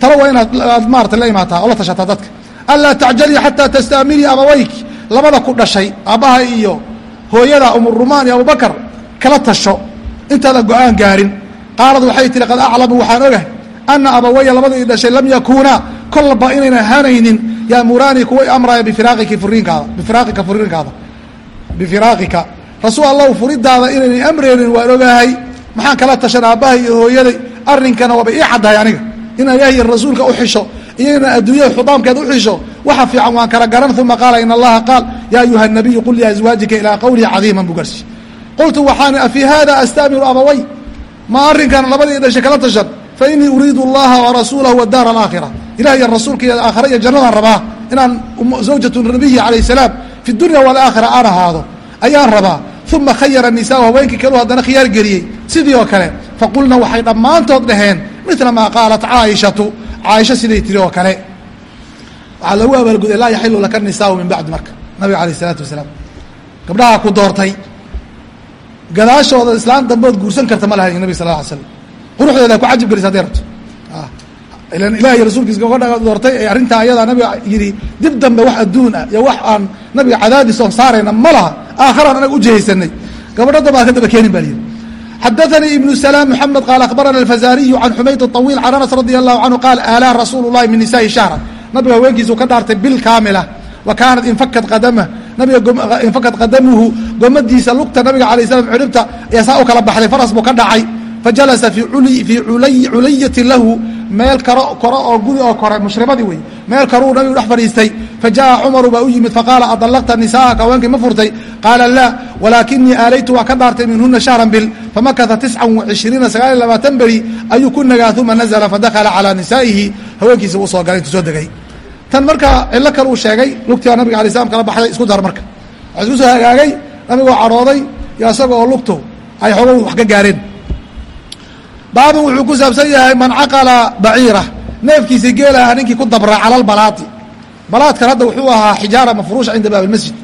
tala waa inaad aad maarata la imaataa oo la tashataa dadka anlaa tacjalii xataa tastaamilii abawayk. Labada ku dhashay aabbaha iyo hooyada umurumaan iyo abubakar kala tasho. Intaadan go'aan gaarin. Qaalad waxay tihi qad aclamu waxaan ogahay ana abawaya labada ii dhashay lam yakuunaa kollaba inayna hanaynin yaamuraanii kuwa amraya bifiraaqiki furiinkaada bifiraaqika furiinkaada bifiraaqika. Rasuul allahu furidaada inaynay amreynin waan ogahay maxaan kala tashan aabbahay iyo hooyaday arrinkana waaba ii caddahay aniga. Inaan ilaah iyo rasuulka u xisho iyo inaan adduunyada xudaamkeeda u xisho waxa fiican waan kala garan uma qaala in allaha qaal yaa ayuha nabiyu qul liazwaajika ilaa qawlihi cadiiman buu garsi qultu waxaan afii hada astamiru abaway? Ma arrinkan labadii dhashay kala tashan fainii uriidu allaha warasuulahu wadaara alaakhira ilah rasuulka iyo aakhare iyo jannadaan rabaa inaan zawjatu nabiyi calayh salaam fi dunya walaakhira aan ahaado ayaan rabaa. Uma khayara nisaa haweenkii kalu haddana khiyaar geliyey. Sidii oo kale faqulna waxay dhammaantood dhaheen mila maa qaalat caaishatu caaisha siday tiri oo kale. Waxaa lagu abaalguday laa yaxilu laka nisaau min bacdi marka. Nabiga alayh isalaatu wasalaam. Gabdhaha ku doortay. Gadaashooda islaan dambood guursan karta ma lahayn nabig sal ly slam quruxdeeda ku cajib gelisa haday rabto. Ilan ilaah iyo rasuulkiisa oga doortay ee arrintaa ayadaa nabiga yidhi dib dambe wax adduun ah iyo wax aan nabiga cadaadis oon saarayna ma laha. Aakharaan anaga u jihaysanay. Gabadho dambaa ka daba keenin baa lyidhi xadaثnii ibnu سلام mحamed qaal akhbarana الfazariyu can xumayd الطawiil can anas radi الlahu canhu qaal aalaa rasuul الlahi min nisaءi shahra nabiga haweenkiisuu ka dhaartay bil kaamila wa kaanat infakad qadamah nabiga infakad qadamuhu gomadiisa lugta nabiga alay slam ciribta ayaa saa u kala baxday faras buu ka dhacay fajalasa fii culayati lahu meel karo kore oo guri oo kore mushribadii wey meel karuu nabigu dhex fadhiistay. Fa jaa cumaru baa u yimid faqaala adallaqta nisaaءaka haweenkii ma furtay. Qaala laa walaakinii aalaytu waa ka dhaartay minhuna shahran bil. Famakata tiscan waishriina sagaal iyo labaatan beri ayuu ku nagaa uma nazla fadakala calaa nisaa'ihi. Haweenkiisa uu galay intuu soo degay. Tan markaa cillo kale uu sheegay lugtii baa nabiga alay slam kala baxday isku dar marka. Waxaa isku soo hagaagay nabigoo cadhooday iyo isaga lugtu ay xoogo wax ka gaareen baabun wuxuu ku saabsan yahay man caqala baciira. Neefkiisa geelaha ninkii ku dabra cala lbalaati balaadkan hadda wuxuu ahaa xijaara mafruusha cinda baab masjid.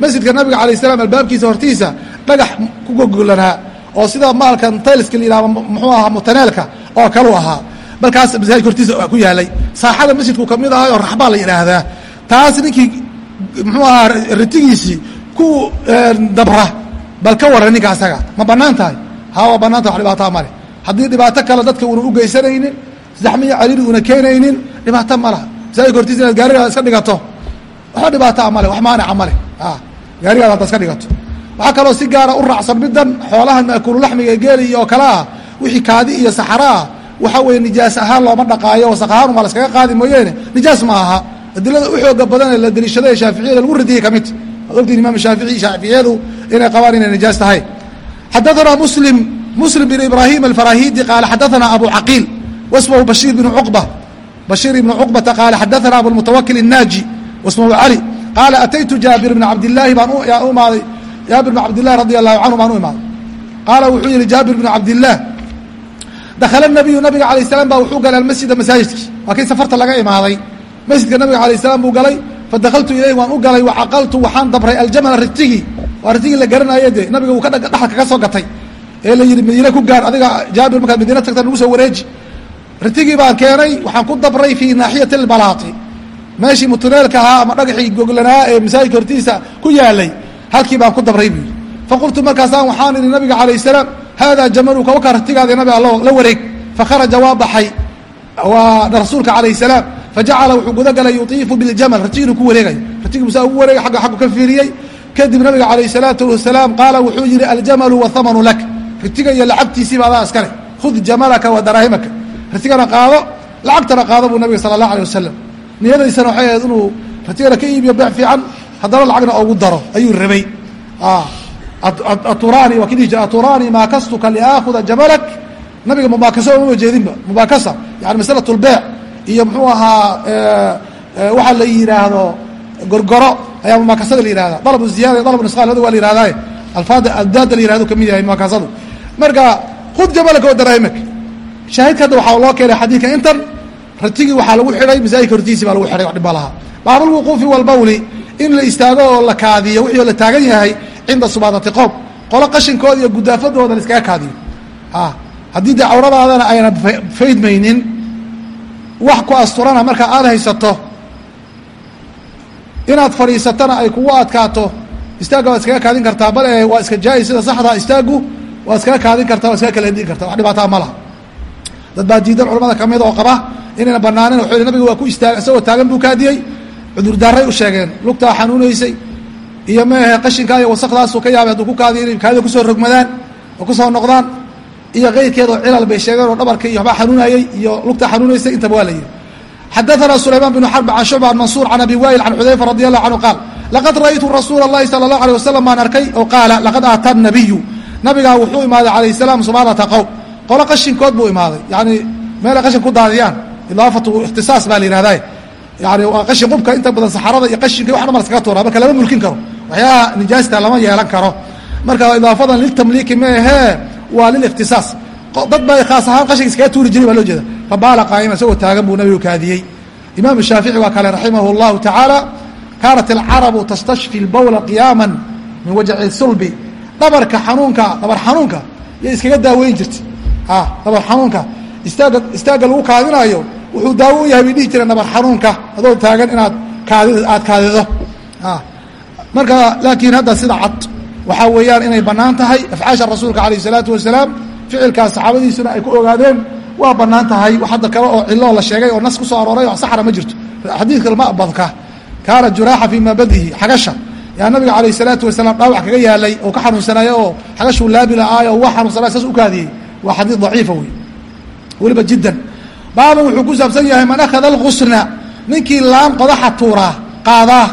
Masjidka nabiga alay slam albaabkiisa hortiisa dhagax ku goglanaa oo sida maalkan taylska yihahdo muxuu ahaa mutaneelka oo kalu ahaa. Balkaas masaajidka hortiisa ku yaalay. Saaxada masjidku ka mid ahay oo raxbaa la yidhaahdaa taas ninkii muxuu ahaa ritigiisii ku dabra bal ka waran ninka asaga. Ma bannaan tahay? Ha waa bannaan tahay wax dhibaataa male haddii dhibaato kale dadka una u geysanaynin zaxmiya caliiri una keenaynin dhibaato ma laha. Masaajidka hortiisa inaad gaarigaada iska dhigato. Waxba dhibaataa male wax maanica male gaarigaada hadda iska dhigato. Waxaa kaloo si gaara u raacsan middan xoolahan maakulu-laxmiga geeli oo kale ah wixii kaadi iyo saxara ah waxa weeye nijaas ahaan looma dhaqaayo wasaq ahaan uma laskaga qaadi mooyeene. Nijaas ma aha. Adilada u xooga badan ee la deliishada ee shaaficiyada lagu radiyey ka mid. Waad ogtiin imaam shaafici shaaficiyadu inay qabaan inay nijaas tahay. Xadaanaa muslim muslim bin ibraahim alfarahidi qaala xadaanaa abu caqiil wasmahu bashiir bnu cuqba bashiir ibnu cuqbata qaala xadaanaa abulmutawakil الnaaji wasmahu cali qaala ataytu jaabir bna cabdillaahi baan u imaaday jaabir bn cabdillahi radi allahu canhu baan u imaaday qaala wuxuu yihi jaabir bnu cabdillaah dakhala nabiyu nabiga alayh salaam baa wuxuu galay almasjida masaajidkii. Waa kii safarta laga imaaday. Masjidka nabiga alayh salaam buu galay. Fadakaltu ilayh waan u galay wacaqaltu waxaan dabray aljamala ritigii waa ritigii la garanaye de nabiga uu dhexal kaga soo gatay ee la yidhi madiine ku gaar adiga jaabir markaad madiine tagta nagu soo wareeji. Ritigii baan keenay waxaan ku dabray fii naaxiyati lbalaati meeshii mutuneelka ahaa ama dhagaxii goglanaa ee masaajidka hortiisa ku yaalay halkii baan ku dabray buu yidhi. Faqultu markaasaan waxaan idhi nabiga calayh salaam haadaa jamaluka wakaa ratigaadi nabi allo la wareeg. Fakharaja waa baxay. Waa rasuulka calayh salaam. Fajacala wuxuu guda galay yutiifu biljamal ratiginu ku wareegay. Ratigii musaa ugu wareegay agga aggu ka fiiriyey. Kadib nabiga calayh salaatu wasalaam qaala wuxuu yidhi aljamalu wathamanu lak ritiga iyo lacagtiisiiba adaa iskale khud jamalaka wa daraahimaka ratigana qaado lacagtana qaado buu nabiga sala allah alيh wasalam niyadaysana waxay ahayd inuu ratigana ka iibiyo beec fiican haddana lacagna ogu daro. Ayuu rabay. Aturani waa ki dhihi maakastuka liaakuda jamalak? Nabiga mubaakasa oma jeedinba. Mubaakasa yani masalat iyo muxuu ahaa waxaa la yidhaahdo gorgoro ayaa mubaakasada la yihahda dalbu ziyada dalbu nisqaan lada waa la yihahdaye alfaada addaada la yihahdo ka mid yahay mubaakasadu marka khud jamalaka wa daraahimaka shaahidka hadda waxaa loo keenay xadiidka intan ratigii waxaa lagu xidhay masaajidka hortiisii baa lagu xidhay wax dhib baa lahaa baabulwuquufi walbawli in la istaago oo la kaadiyo wixii oo la taagan yahay cinda subaadati qoom qolo qashinkooda iyo gudaafadooda la iskaga kaadiyo. Haddii dee cawradaadana ayna faydmaynin wax ku asturana markaa aada haysato inaad fadhiisatana ay kugu adkaato istaagga waad iskaga kaadin kartaa bal e waa iska jaa-is sida saxdaa istaaggu waad iskaga kaadin kartaa waa iskaga kala hindigi kartaa. Wax dhibaataa ma laha. Dad baa diidan culamada ka mid oo qaba inayna banaanin wuxuu yihi nabiga waa ku istaag isagoo taagan buu kaadiyey. Cudurdaaray u sheegeen lugtaa xanuunaysay. Iyo maahe qashinkaa iyo wasakdaasuu ka yaabay hadduu ku kaadiyo inay kaadida ku soo rogmadaan oo ku soo noqdaan. Iyo keyrkeedoo cilal bay sheegeen oo dhabarka iyo waxbaa xanuunayey iyo lugta xanuunaysay intaba waa la yihi xadaثna sulayman bn xarb can shucba an mansuur can abi wail can xudayfa radi allahu canhu qaal laqad ra'aytu rasuula اllahi salى اlahu alيه wasalam baan arkay oo qaala laqad aata nabiyu nabigaa wuxuu imaaday calayh salaam subaanata qowm qolo qashinkood buu imaaday yani meelay qashin ku daadiyaan idaafatu ikhtisaas baa la yihahdaa yani waa qashin qubka inta badan saxarada iyo qashinka wax dhan ba laskaga tuuraa marka lama mulkin karo waxyaalaha nijaasta lama yeelan karo marka idaafadan liltamliiki ma ahee waa lilikhtisaas dad ba khaas ahaan qashinka iskaga tuuri jiray baa loo jeeda fabaala qaa'ima isagoo taagan buu nabigu kaadiyey imaam shaafici waa kale raximah اllahu tacaala kaanat alcarabu tastashfi lbowla qiyaama min wajci sulbi dhabarka xanuunka dhabar xanuunka yay iskaga daaweyn jirtay dhabar xanuunka istaaga istaagga lagu kaadinayo wuxuu daawo u yahay bay dhihi jireen nabar xanuunka adoo taagan inaad kaadi aad kaadido marka laakiin hadda sida cad waxaa weeyaan inay bannaan tahay afcaasha rasuulka calayh isalaatu wasalaam ficilkaas saxaabadiisuna ay ku ogaadeen waa bannaan tahay wax hadda kale oo ciloo la sheegay oo nas ku soo arooray oo saxra ma jirto xadiidka mabadka kaana juraaxa fii mabadihi xagasha. Yaa nabiga calayh salaatu wasalaam dhaawac kaga yaalay oo ka xanuunsanaya oo xagashuu laabi la'aayo waa xanuunsanaya saas u kaadiyey. Waa xadiid daciifa wey weliba jiddan. Baaban wuxuu ku saabsan yahay man akhada alghusna ninkii laan qodaxa tuuraa qaadaa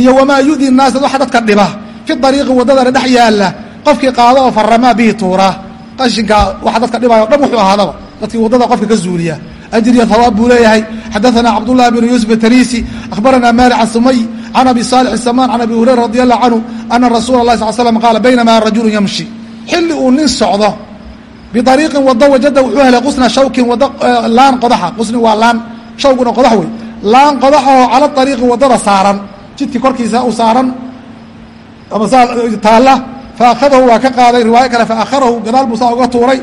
iyo wamaa yudi naasa waxa dadka dhiba fi ariiqi waddadana dhex yaalla qofkii qaada oo faramaa bihi tuuraa. Qashinka waxa dadka dhibaayo o dhan wuxuu ahaadaba dadkii waddada qofka ka zuuliya ajriya hawaab buu leeyahay cabdullahi bn yuusuf atanisi akhbarana mali can sumay can abi saalix samaan can abi hurayra radi allahu canhu ana rasuula اlah sal slam qaala baynamaa rajulu yamshi xilli uu nin socdo biariiqin wado wajada wuxuu helay qusna shawkin wado laan qodaxa qusni waa laan shawguna qodax wey laan qodaxoo cala ariiqi waddada saaran jidkii korkiisa u saaran ama taalla faakadahu waa ka qaaday riwaayo kale faaharahu gadaal buu saa uga tuuray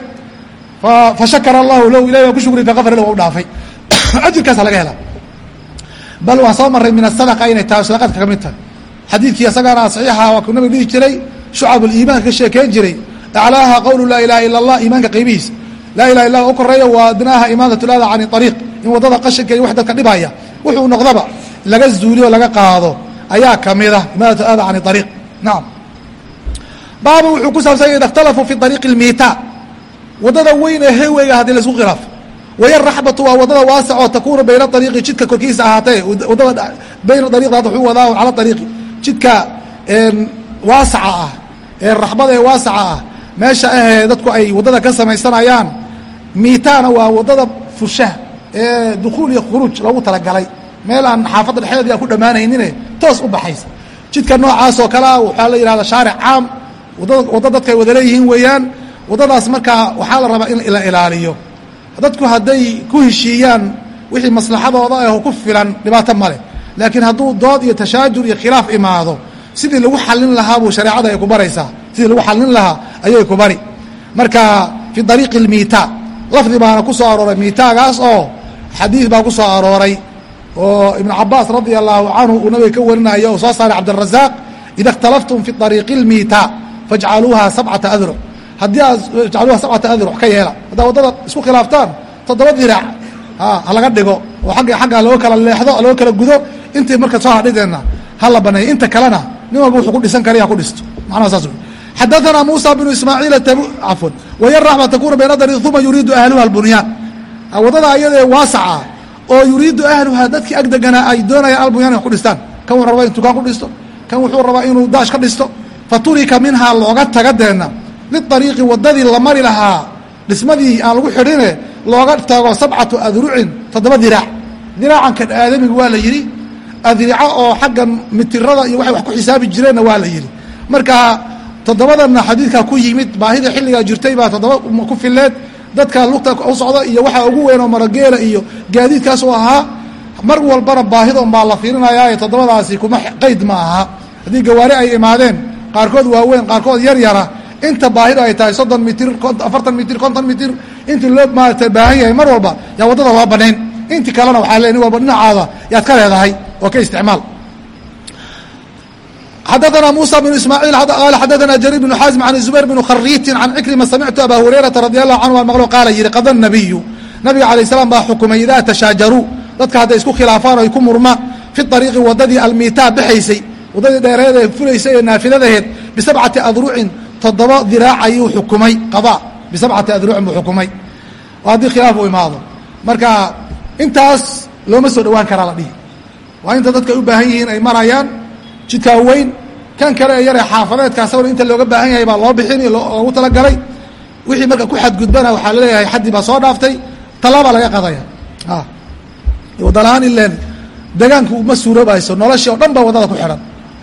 fashakara allahu low ilahi waa ku shukri faqafar waa u dhaafay. Ajirkaasa laga helaa bal waan soo maray min asadaqa inay tahay sadaqadka ka mid tahay. Xadiidkii isagaana saxiixa waa kuu nabiga dhihi jiray shucabuliimaanka ka sheekeyn jiray. Aclaaha qowlu laa ilaha ila allah iimaanka qaybihiisa laa ilaha illa u koreeya waa adnaaha imaadat lada can ariiq in waddada qashinka iyo wax dadka dhibaya wuxuu noqdaba laga zuuliyo laga qaado ayaa kamida imaadat ada can ariiq nacam baaba wuxuu ku saabsan yahy ida اkhtalafuu fi ariiqi اlmiita waddada weyn ee heweyga haddii la isku khilaafo waya raxbatu waa waddada waasac oo takuunu bayna ariiqi jidka korkiisa ahaatee waddada bayna ariiqda hadda wuxuu wadaa cala ariiqi jidka waasaca ah ee raxbada ee waasaca ah meesha ahee dadku ay waddada ka samaysanayaan miitaana waa waddada fushaha ee dukuul iyo khuruuj loogu talagalay. Meel aan xaafadda dhexdeedii aan ku dhammaanaynine toos u baxaysa. Jidka noocaas oo kale ah waxaa la yidhahda shaaric caam. Wadada wadda dadka ay wada leeyihiin weeyaan waddadaas markaa waxaa la rabaa in la ilaaliyo. Dadku hadday ku heshiiyaan wixii maslaxadooda aho ku filan dhibaato ma leh. Laakiin hadduu dood iyo tashaajur iyo khilaaf imaado sidii lagu xallin lahaa buu shareecada ay ku baraysaa. Sidii lagu xallin lahaa ayay ku bari. Marka fi dariiqi almiita lafdi baana ku soo arooray miitaagaas oo xadiid baa ku soo arooray oo ibnu cabaas radia allahu canhu uu nabiga ka warinayo oo soo saaray cabdirasaaq ida اkhtalaftum fi ariiqi اlmiita fajcaluuha sabcata adruc haddii aad jcaluuha sabcata adruc ka yeela haddaa waddada isku khilaaftaan toddoba diraac ha laga dhigo oo agga xagga loo kala leexdo loo kala gudo intii marka soo hadhideenna ha la baneeyo inta kalena nin walba wuxuu ku dhisan kara ha ku dhisto macnaha saas wey xadaثna muسى بن ismaaعiil cafwan waya raxma takunu bayna dariiq uma yuriidu ahluha اlbunyaan waddada ayadee waasaca oo yuriidu ahluha dadkii ag deganaa ay doonayaan albunyan wax ku dhistaan kan wuxuu rabaa inu tukaan ku dhisto kan wuxuu rabaa inuu daash ka dhisto faturika minhaa looga taga deena liariiqi waddadii la mari lahaa dhismadii aan lagu xidhine looga tago sabcatu adrucin toddoba diraac. Diraacankan aadamiga waa la yidhi adrico oo xagga mitirada iyo waxay wax ku xisaabi jireenna waa la yidhi. Marka toddobadana xadiidkaa ku yimid baahida xilligaa jirtay baa toddoba ku fileed dadka lugta u socda iyo waxaa ugu weyn oo marageela iyo gaadiidkaas ahaa mar walbana baahidon baa la fiirinayaae toddobadaasi kuma qayd ma aha. Haddii gawaari ay imaadeen qaarkood waaweyn qaarkood yar yara inta baahida ay tahay soddon mitir afartan mitir konton mitir intii loo maarata baahan yahay mar walba yaa waddada waa banayn inti kalena waxaa le nin walba dhinacaada yaad ka leedahay oo ka isticmaal xadaثna muسى بن ismاعيل qال xadaثna jrير بن xاaزم عن زبير بن khريti عن ckrمة samictu abا هurayرaةa رadي الlه عanه an mqlo qaala yihi qada النabiyu nabiga عalaيه السلام baa xukumay idaa tashaajaruu dadka hadday isku khilaafaan o ay ku murmaan fi طariiqi waddadii almiitaa baxaysay waddadii dheereed ee fulaysay ee naafiladaheed bisabcati adrucin toddoba diraac ayuu xukumay qada bisabcati adrucin buu xukumay. Oo haddii khilaaf uu imaado. Marka intaas looma soo dhowaan karaa la dhihi. Waa inta dadka ay u baahan yihiin ay marayaan jidkaa weyn kan kale ee yaree xaafadeedkaa sawir inta looga baahan yahay baa loo bixin loogu talagalay. Wixii marka ku xadgudbana waxaa la leeyahay xaddii baa soo dhaaftay tallaabaa laga qadaya. Wadalahaan ileen degaanku ma suuroobayso noloshii oo dhan baa waddada ku xidhan.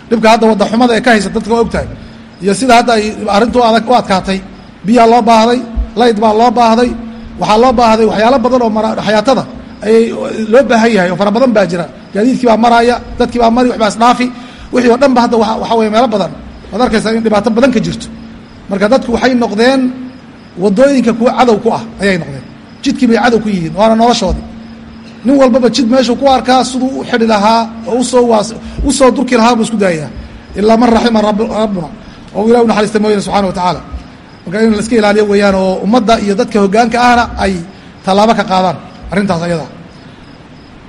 Dhibka hadda wadda xumada ee ka haysa dadka waa ogtahay iyo sida hadda ay arrintu adag u adkaatay biyaa loo baahday layd baa loo baahday waxaa loo baahday waxyaalo badan oo xayaatada ayay loo baahan yahay oo fara badan baa jira. Gaadiidkii baa maraaya dadkii baa mari waxbaa isdhaafi wixii oo dhan ba hadda waxaa weeye meelo badan. Waad arkaysaa in dhibaato badan ka jirto. Marka dadku waxay noqdeen waddooyinka kuwa cadow ku ah ayay noqdeen. Jidkii bay cadow ku yihiin waana noloshoodii. Nin walbaba jid meeshuu ku arkaa siduu u xidhi lahaa oo u soo waas u soo durki lahaa buu isku daayaa. Ilaa man raxima rabbuna oo ilah u naxariista mooyane subxana wa tacaala. Marka in la iska ilaaliyo weeyaan oo ummadda iyo dadka hoggaanka ahna ay tallaabo ka qaadaan arrintaas ayada.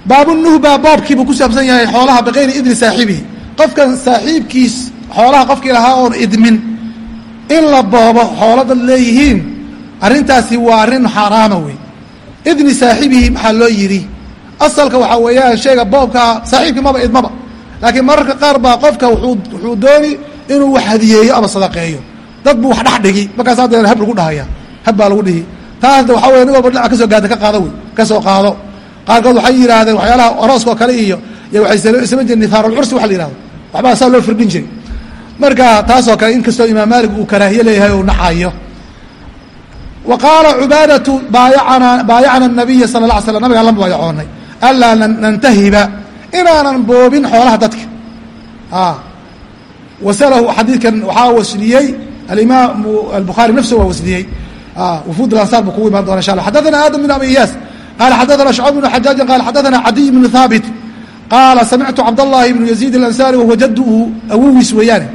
Baabunuhba baabkiibuu ku saabsan yahay xoolaha bikayri idni saaxibihi. Qofkan saaxiibkiis xoolaha qofkii lahaa oon idmin in la boobo xoolo dad leeyihiin arrintaasi waa arrin xaaraama wey idni saaxibihi maxaa loo yidhi? Asalka waxaa weeyaan shayga boobkaa saaxiibkii maba idmaba. Laakiin mararka qaar baa qofka wuxuu dooni inuu wax hadiyeeyo ama sadaqeeyo. Dad buu wax dhex dhigi markaas haddeer hab lagu dhahaya hab baa lagu dhihi. Taasna waxaa wey nin walba dhinaca ka soo gaada ka qaado wey ka soo qaado. Qaarkood waxay yidhaahdeen waxyaalaha orooskao kale iyo iyo waxay samayn jireen nihaarulcursi waxa la yihahdo waxbaa saa loo firdhin jiray marka taasoo kale in kastoo imaam maalik uu karaahiye leeyahay u nacayo wa cubaadatu baayacana baayacna nabiya sala la ly slam nabigaan la baayacoonay anlaa nantahiba inaanan boobin xoolaha dadka wasalahu xadiidkan waxaa wasliyey alimaam albukhaari nafsu waa wasliyey wufuud alansaar buu kugu imaan doona insha allah xadathana aadam bin abi iyaas qaala xadathana shucayb bnu xajaajin qala xadathana cadiy bnu haabit qaala samictu cabdallahi bnu yaziid alansaari wahuwa jadduhu awowiis weeyaane.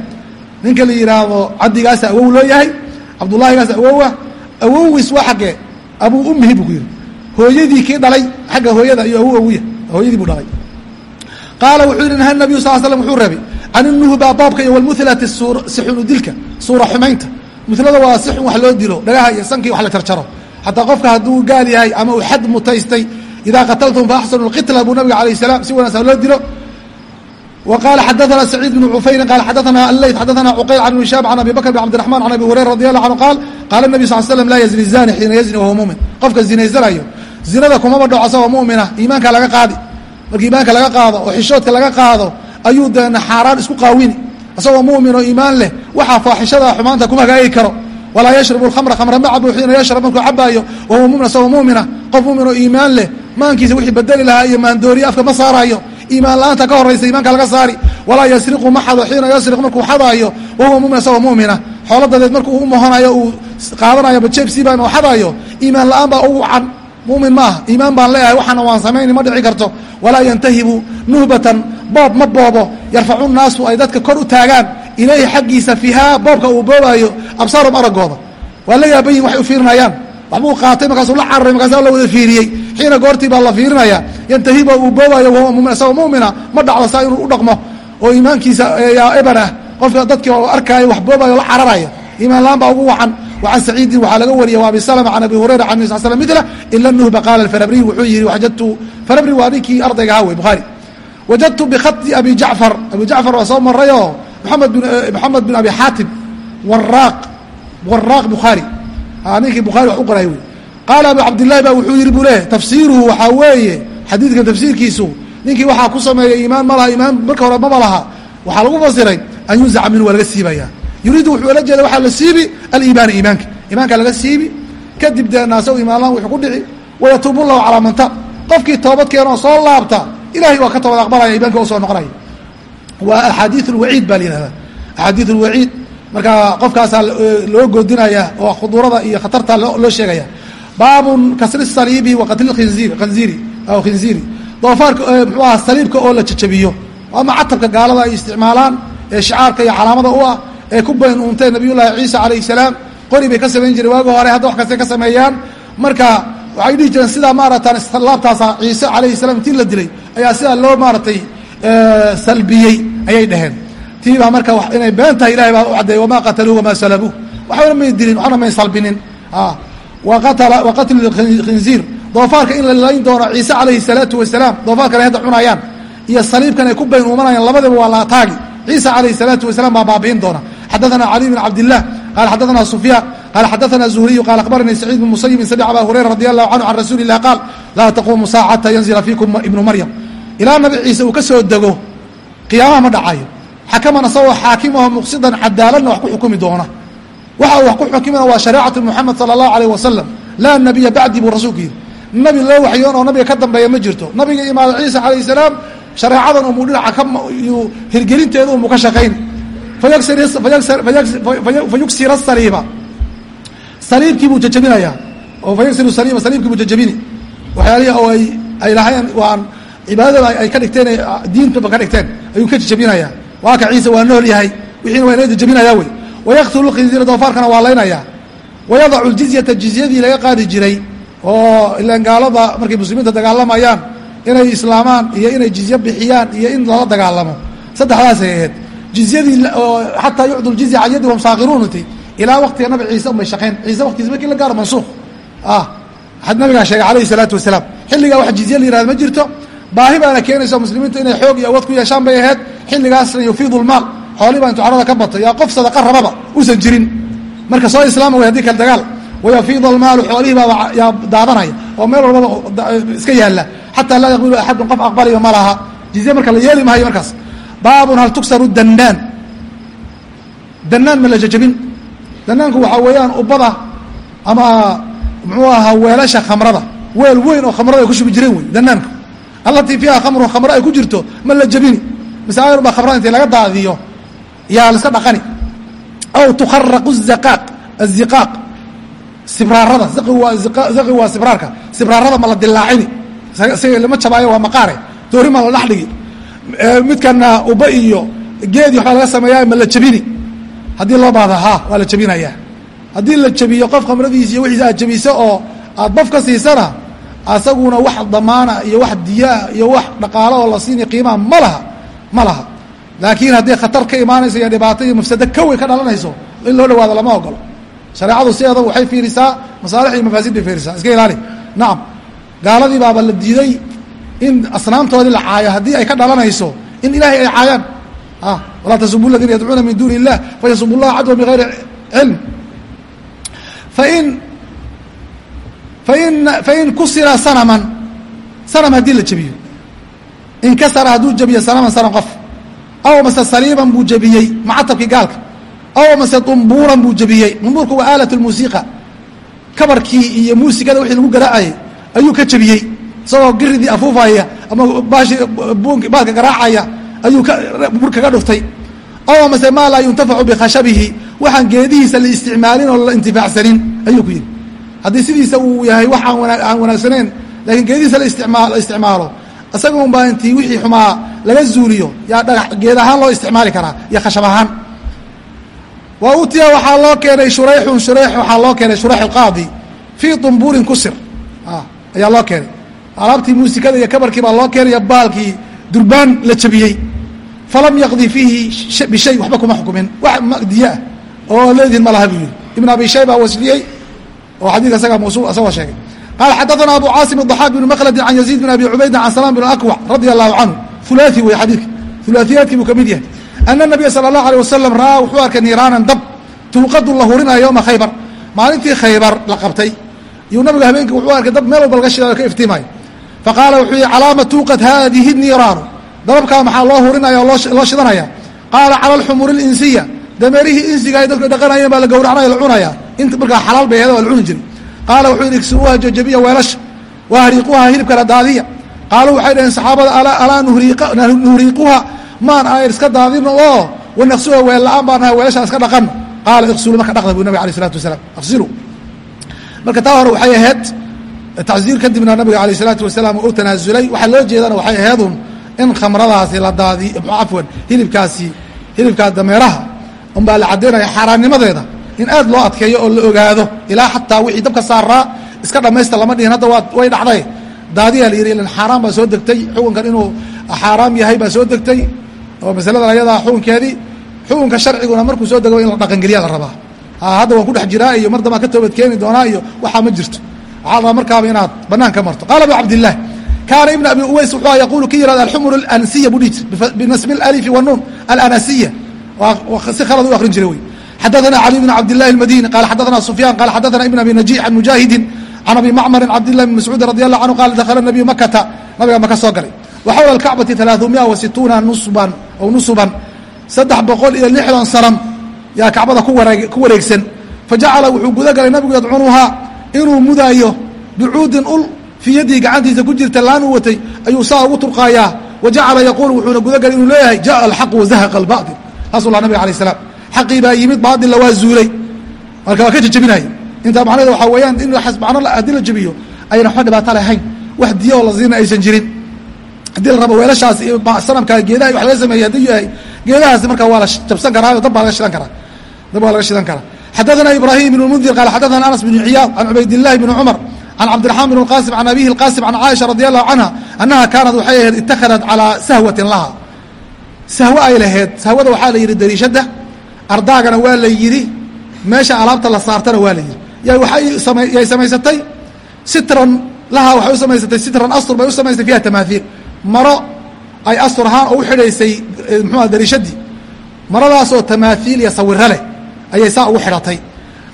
Ninka la yidhaahdo cabdigaasa awow loo yahay cabdullahigaas awowa awowiis waa xaggee abuu ummihi buu ku yidhi hooyadii kii dhalay xagga hooyada iyo awow awiya hooyadii buu dhalay. Qaala wuxuu yidhi naha nabiyu sal slam wuxuu rabay can inuhba baabka iyo walmuhlati sixunu dilka suura xumaynta mulada waa sixun wax loo dilo dhagaha iyo sankii wax la jarjaro xataa qofka hadduu gaal yahay ama uu xad mutaystay idaa qataltum faaxsanu lqitla buu nabiga alayh salaam si wanaagsan loo dilo wa qaala xadaثana saciid bnu cufayrin qaala xadaثana alleyt xadaثana cuqayl can ibn shaab can abi bakr bn cabdiraxman can abi hurayra radi allahu canhu qaal qaala nabi sal slam laa yazni zani xiina yazni wahuwa mumin qofka zinaysanayo zinada kumaba dhaco asagoo mumina iimaanka laga qaadi marka iimaanka laga qaado oo xishoodka laga qaado ayuu deena xaaraan isku qaawini isagoo mumin oo iimaan leh waxaa faaxishada xumaanta kuma hagaagi karo. Walaa yashrabu lkhamra khamra ma cabo xiina yashrab markuu cabaayo wahuwa mumin isagoo mumina qof mumin oo iimaan leh maankiisa wixii bedeli lahaa iyo maandooriye afka ma saaraayo. Iimaan la'aanta ka horaysa iimaanka laga saari. Walaa yasriqu ma xado xiina yasriq markuu xadaayo wahuwa mumin isagoo mumina xoolo dadeed markuu u mohonayo uu qaadanayo bajeebsiiban oo xadaayo iimaan la'aan baa ugu can mumin maaha iimaan baan leeyahay waxaana waan samayni ma dhici karto. Walaa yantahibu nuhbatan boob ma boobo yarfacu naasu ay dadka kor u taagaan ilayhi xaggiisa fiihaa boobka uu boobaayo absaarum aragooda waa la yaabayin waxay u fiirinayaan waxbuu qaatay markaasuu la cararay markaasa la wada fiiriyey xiina goortii baa la fiirinaya yantahiba uu boobaayo wahuwa mumin isagoo mumina ma dhacdo saa inuu u dhaqmo oo iimaankiisa yaa eban ah qofka dadkii oo arkaayo wax boobaayo la cararaya iimaan la-aan baa ugu wacan وعن سعيidi waxaa laga wariyay وabi سلمة عن أبي هريرة عن النبي صل سلم مثله إلا النهبة قال الفربري wuxuu yihi وجدت فربري waa ninkii ardayga ahaa wey بخاري wajadtu bikhati abi jacfar abi jacfar waa soo marayoo mamed maxamed bin abi xaatim waraaq waraaq bukhaari ninkii bukhari wax u qoray wey qaala abu cabdillahi ba wuxuu yihi bule tafsiiruhu waxaa weeye xadiidkan tafsiirkiisu ninkii waxaa ku sameeyay iimaan ma iimaan marka hore maba laha waxaa lagu fasiray an yuzaca minhu waa laga siibaya yuriidu wuxuu la jeeda waxaa la siibi aliimaana iimaanka iimaanka laga siibi kadib dee naase imaan wuxuu ku dhici wayatuubu llahu calaa man qofkii toobad keenoo soo laabta ilahay waa ka toobad aqbalaya iimaanka u soo noqonaya. Waa axaadiid ulwaciid baa la yihahdaa axaadiid ulwaciid marka qofkaasaa loo goodinaya oo khuduurada iyo khatarta loo sheegaya. Baabun kasri saliibi wa qatli khinziir khanziiri aw khinziiri. Doofaarka muxuu aha saliibka oo la jajabiyo. Ama catabka gaalada ay isticmaalaan ee shicaarka iyo calaamada u ah ee ku bayn uuntee nabiyullaahi ciisa calayhi salaam. Qori bay ka samayn jireen waagi hore hadda wax kastay ka sameeyaan. Marka waxay dhihi jireen sidaa maaratan islaabtaasa ah ciise calayhi salaam tii la dilay ayaa sidaa loo maaratay eh, salbiyey ayay dhaheen. Tiibaa marka inay been tahay ilahay baa u caddeeyey wamaa qataluu wamaa salabuuh waxbana may dilin waxbana may salbinin. Ah, wa qatlu khinziir. Doofaarka in la layn doono ciise calayhi salaatu wasalaam doofaarkan hadda cunayaan. Iyo saliibkan ay ku bayn uumanayaan waa la ataagi ciisa calayhi salaatu wasalaam baa baabi'in doona. Xadadanaa caliy bin cabdilah qaala xadadanaa sufyaan qala xadaثna zuhriyu qala akhbaranii sacيid bn musayibin samc aba hurayra radi allahu canhu can rasuuli الlah qaal laa taquumu saaca xata yanzila fiikum ibnu maryam ilaa nabi ciise uu ka soo dego qiyaamaha ma dhacayo xakaman asagoo xaakimaho muqsidan cadaaladna wax ku xukumi doona waxa uu wax ku xukimina waa shareecatu muxamed salى اllahu alayh wasalam laa nabiya bacdi buu rasuulku yidhi nabi loo waxyoon oo nabiga ka dambeeya ma jirto nabiga imaada ciisa calayh salaam shareecadan umuu dhinaca ka hirgelinteeda umuu ka shaqayn fayugsir saliiba saliibkii buu jajabinayaa oo fayugsiru saliiba saliibkii buu jajabini. Waxyaalihi oo ay ay lahayn waan cibaadada ay ka dhigteen diintaba ka dhigteen ayuu ka jejebinayaa waa ka ciise waa nool yahay wixiina waa inoo jejebinayaa wey. Wayaktulu khinziira doofaarkana waa laynayaa. Wayadacu ljizyata jizyadii laga qaadi jiray oo ilaan gaalada markay muslimiinta dagaalamayaan inay islaamaan iyo inay jizye bixiyaan iyo in lala dagaalamo. Saddexdaasay ahayd. Jizyadii xataa yucdu ljizya can yadi wahum saakiruunti ilaa waktiga nabi ciise unbay shaqeen. Ciise waktigiis markii la gaaro mansuuq ah nabigaa sheegay alayhi salaatu wasalaam. Xilligaa wax jizye la yihahda ma jirto. Baahi baana keenaysa muslimiinta inay xoog iyo awood ku yeeshaan bay ahayd. Xilligaasna yufiidu lmaal xoolii baa intu ka bato yaa qof sadaqa rababa uusan jirin. Marka soo islaama way haddii kale dagaal. Wayafiid almaalu xoolihii baaba yaa daadanaya oo meel walbaba iska yaalla. Xataa laa yaqilu axadun qof aqbaliyo ma laha jizye marka la yeeli maayo markaas. Baabun hal tuksaru danaan danaan ma la jajabin danaanku waxaa weeyaan ubada ama muxuu ahaa weelasha khamrada. Weel weyn oo khamrada ay ku shubi jireen wey danaanku. Allatii fiiha khamrun khamro ay ku jirto ma la jabini. Masaa'ir baa khamrada intii laga daadiyo yaa la dhaqani. Aw tukharaqu zaqaaq aziqaaq sibraarada zaqi waa sibraarka. Sibraarada ma la dilaacini lama jabaayo waa maqaare. Doori ma la dhex dhigi. Midkana uba iyo geedi waxbaa laga sameeyaa ma la jabini haddii loo baahdo ha waa la jabinayaa. Haddii la jabiyo qof khamradiisa iyo wixiisa aad jabiso oo aad bof ka siisana asaguna wax damaana iyo wax diyaa iyo wax dhaqaalo oo la siini qiimaha ma laha ma laha. Laakiin haddii khatar ka imaanayso iyo dhibaato iyo mafsado kawe ka dhalanayso in loo dhawaado lama ogolo shareecadu sideeda waxay fiirisaa masaalix iyo mafaasid bay fiirisaa. Iska ilaali. Nacam gaaladii baaba la diiday in asnaamtoodii la caayo haddii ay ka dhalanayso in ilaahay ay caayaan walaa tasubu ladiina yadcuuna min duuni illah fayasubu llaha cadwa bigayri cilm fain fain fain kusira sanaman sanam haddii la jebiyo inkasara hadduu jebiyo sanaman sanam qof aw mase saliiban buu jebiyey macatabkii gaalka aw mase dumbuuran buu jebiyey dumbuurku waa aalat lmuusiqa kabarkii iyo muusikada wixii lagu garaacayay ayuu ka jebiyey isagoo giridii afuufaya ama baashi baalka garaacaya ayuu bur kaga dhuftay aw mase maa laa yuntafacu bikhashabihi waxaan geedihiisa la isticmaalin oo la intifaacsanin ayuu ku yidhi haddii sidiisa uu yahay wax aan wanaagsaneyn lakiin geedihiisa la isticmaalo isaga un baa intii wixii xumaa laga zuuliyo yaa dhagax geed ahaan loo isticmaali karaa iyo khashab ahaan wa utiya waxaa loo keenay shurayxun shurayx waxaa loo keenay shurayx alqaadi fii dumbuurin kusir ayaa loo keenay alaabtii muusikada iyo kabarkii baa loo keenaya baalkii durbaan la jabiyey falam yaqdi fiihi bishay waxba kuma xukumin wax diya ah oo leedihin ma laha buu yihi ibn abi shayba wasliyey oo xadiidka isaga mawsuul isagoo sheegay qaala xadaثana abu caasim الضaxaaq bn mkhldi can yaziid bn abi cubaydin can salam bn akwac radia allahu canhu hulaaثi wey xadiidka hulaaثiyaadkii buu ka mid yahay ana الnabiya salى الlahu alيه wasalam ra'aa wuxuu arkay niiraanan dab tulqadu la hurinaya yowma khaybar maalintii khaybar la qabtay iyuu nabigu habeenkii wuxuu arkay dab meel walba laga shidayo ka iftiimayo faqaala wuxuu yihi calaama tuuqad hadihi niiraanu dababkaa maxaa loo hurinaya oo loo shidanaya? Qaala cala alxumuri اlinsiya dameerihii insiga dadku dhaqanayeen baa la gowracnaya la cunaya. Markaa xalaal bay aheed waa la cuni qaala wuxuu yidhi igsiruuha jajabiya weelasha wa hariiquha hilibkana daadiya. Qaaluu waxay dhaheen saxaabada alaa nuhriiquha maan ayr iska daadino oo wanaqsuha weel la'aan baan nahay weelashaan iska dhaqano qaala iqsulu marka dhaqda buu nabig alay isalatu wasalaam iqsilu. Marka taa hore waxay ahayd tacsiir kadibna nabiga alayh isalaatu wasalaam u tanaasulay waxaa loo jeedana waxay aheedun in khamradaasi la daadi cafwan hilibkaasi hilibkaa dameeraha unbaa la caddaynaya xaaraannimadeeda in aad loo adkeeyo oo la ogaado ilaa xataa wixii dabka saaraa iska dhamaysta lama dhihin hadda waa way dhacday. Daadiyaa la yidhi ilan xaaraan baa soo degtay xukunkan inuu xaaraam yahay baa soo degtay oo masaladan ayadaa xukunkeedii xukunka sharciguna markuu soo dego in la dhaqangeliya la rabaa. Hadda waan ku dhex jiraa iyo mar dambaan ka toobad keeni doonaa iyo waxaa ma jirto. Waxaa rabaa markaaba inaad banaan ka marto. Qaala abu cabdillaah kaana ibn abi uways wuxuu yaqulu ki yihahda alxumur alansiya buu dhihi jir binasbi alalifi wanuun alanasiya si khalad u akrin jiray wey xadaثna cali bn cabd الlahi الmadini qala xadaثna sufyan qala xadaثna ibn abi najix an mujaahidi can abi macmari cabdالlah bn mascuudi radi aلlah canhu qala dakla nabiyu makata nabiga maka soo galay wa xawla اlkacbati ثalaaثumiya wa situuna nusban aw nusuban saddex boqol iyo lixdan sanam yaa kacbada ku wareegsan fajacala wuxuu guda galay nabigu yadcunuhaa inuu mudaayo bicuudin ul fii yadihi gacantiisa ku jirta laan u watay ayuu saa ugu turqaayaa wa jacala yaquul wuxuuna guda galay inuu leeyahay jaءa alxaq wazahaqa اlbaطil saasuu lah nabiga alay الslam xaqii baa yimid baadilla waa zuulay marka waa ka jejebinaya intaa macnaheeda waxaa weeyaan in macno haddii la jebiyo ayna waxba dhibaato lahayn wax diya oo la siina aysan jirin haddii la rabo weelashaas iyo sanamka geedaha wax laga sameeyey haddii yahay geedahaasi marka waa la jabsan karaayo dab baa laga shidan karaa dab baa laga shidan karaa xadaثna ibrahim بن mndir qaal xadaثna anas بن ciyaad can cubayd الlahi بn cmr can cabdiraxmaan bn qaasim can abihi qaasim can caaisha radi allahu canha annaha kaanad waxay ahayd ittakhadat calaa sahwatin laha sahwo ay laheed sahwada waxaa la yidhi dariishadda ardaagana waa la yidhi meesha alaabta la saartana waa la yidhi yay samaysatay sitran lahaa waxay u samaysatay sitran astur bay u samaysatay fiiha tamaaiil maro ay astur ahaan oo u xidhaysay muxuua dariishadii maradaasoo tamaaiil iyo sawiro leh ayay saa ugu xidhatay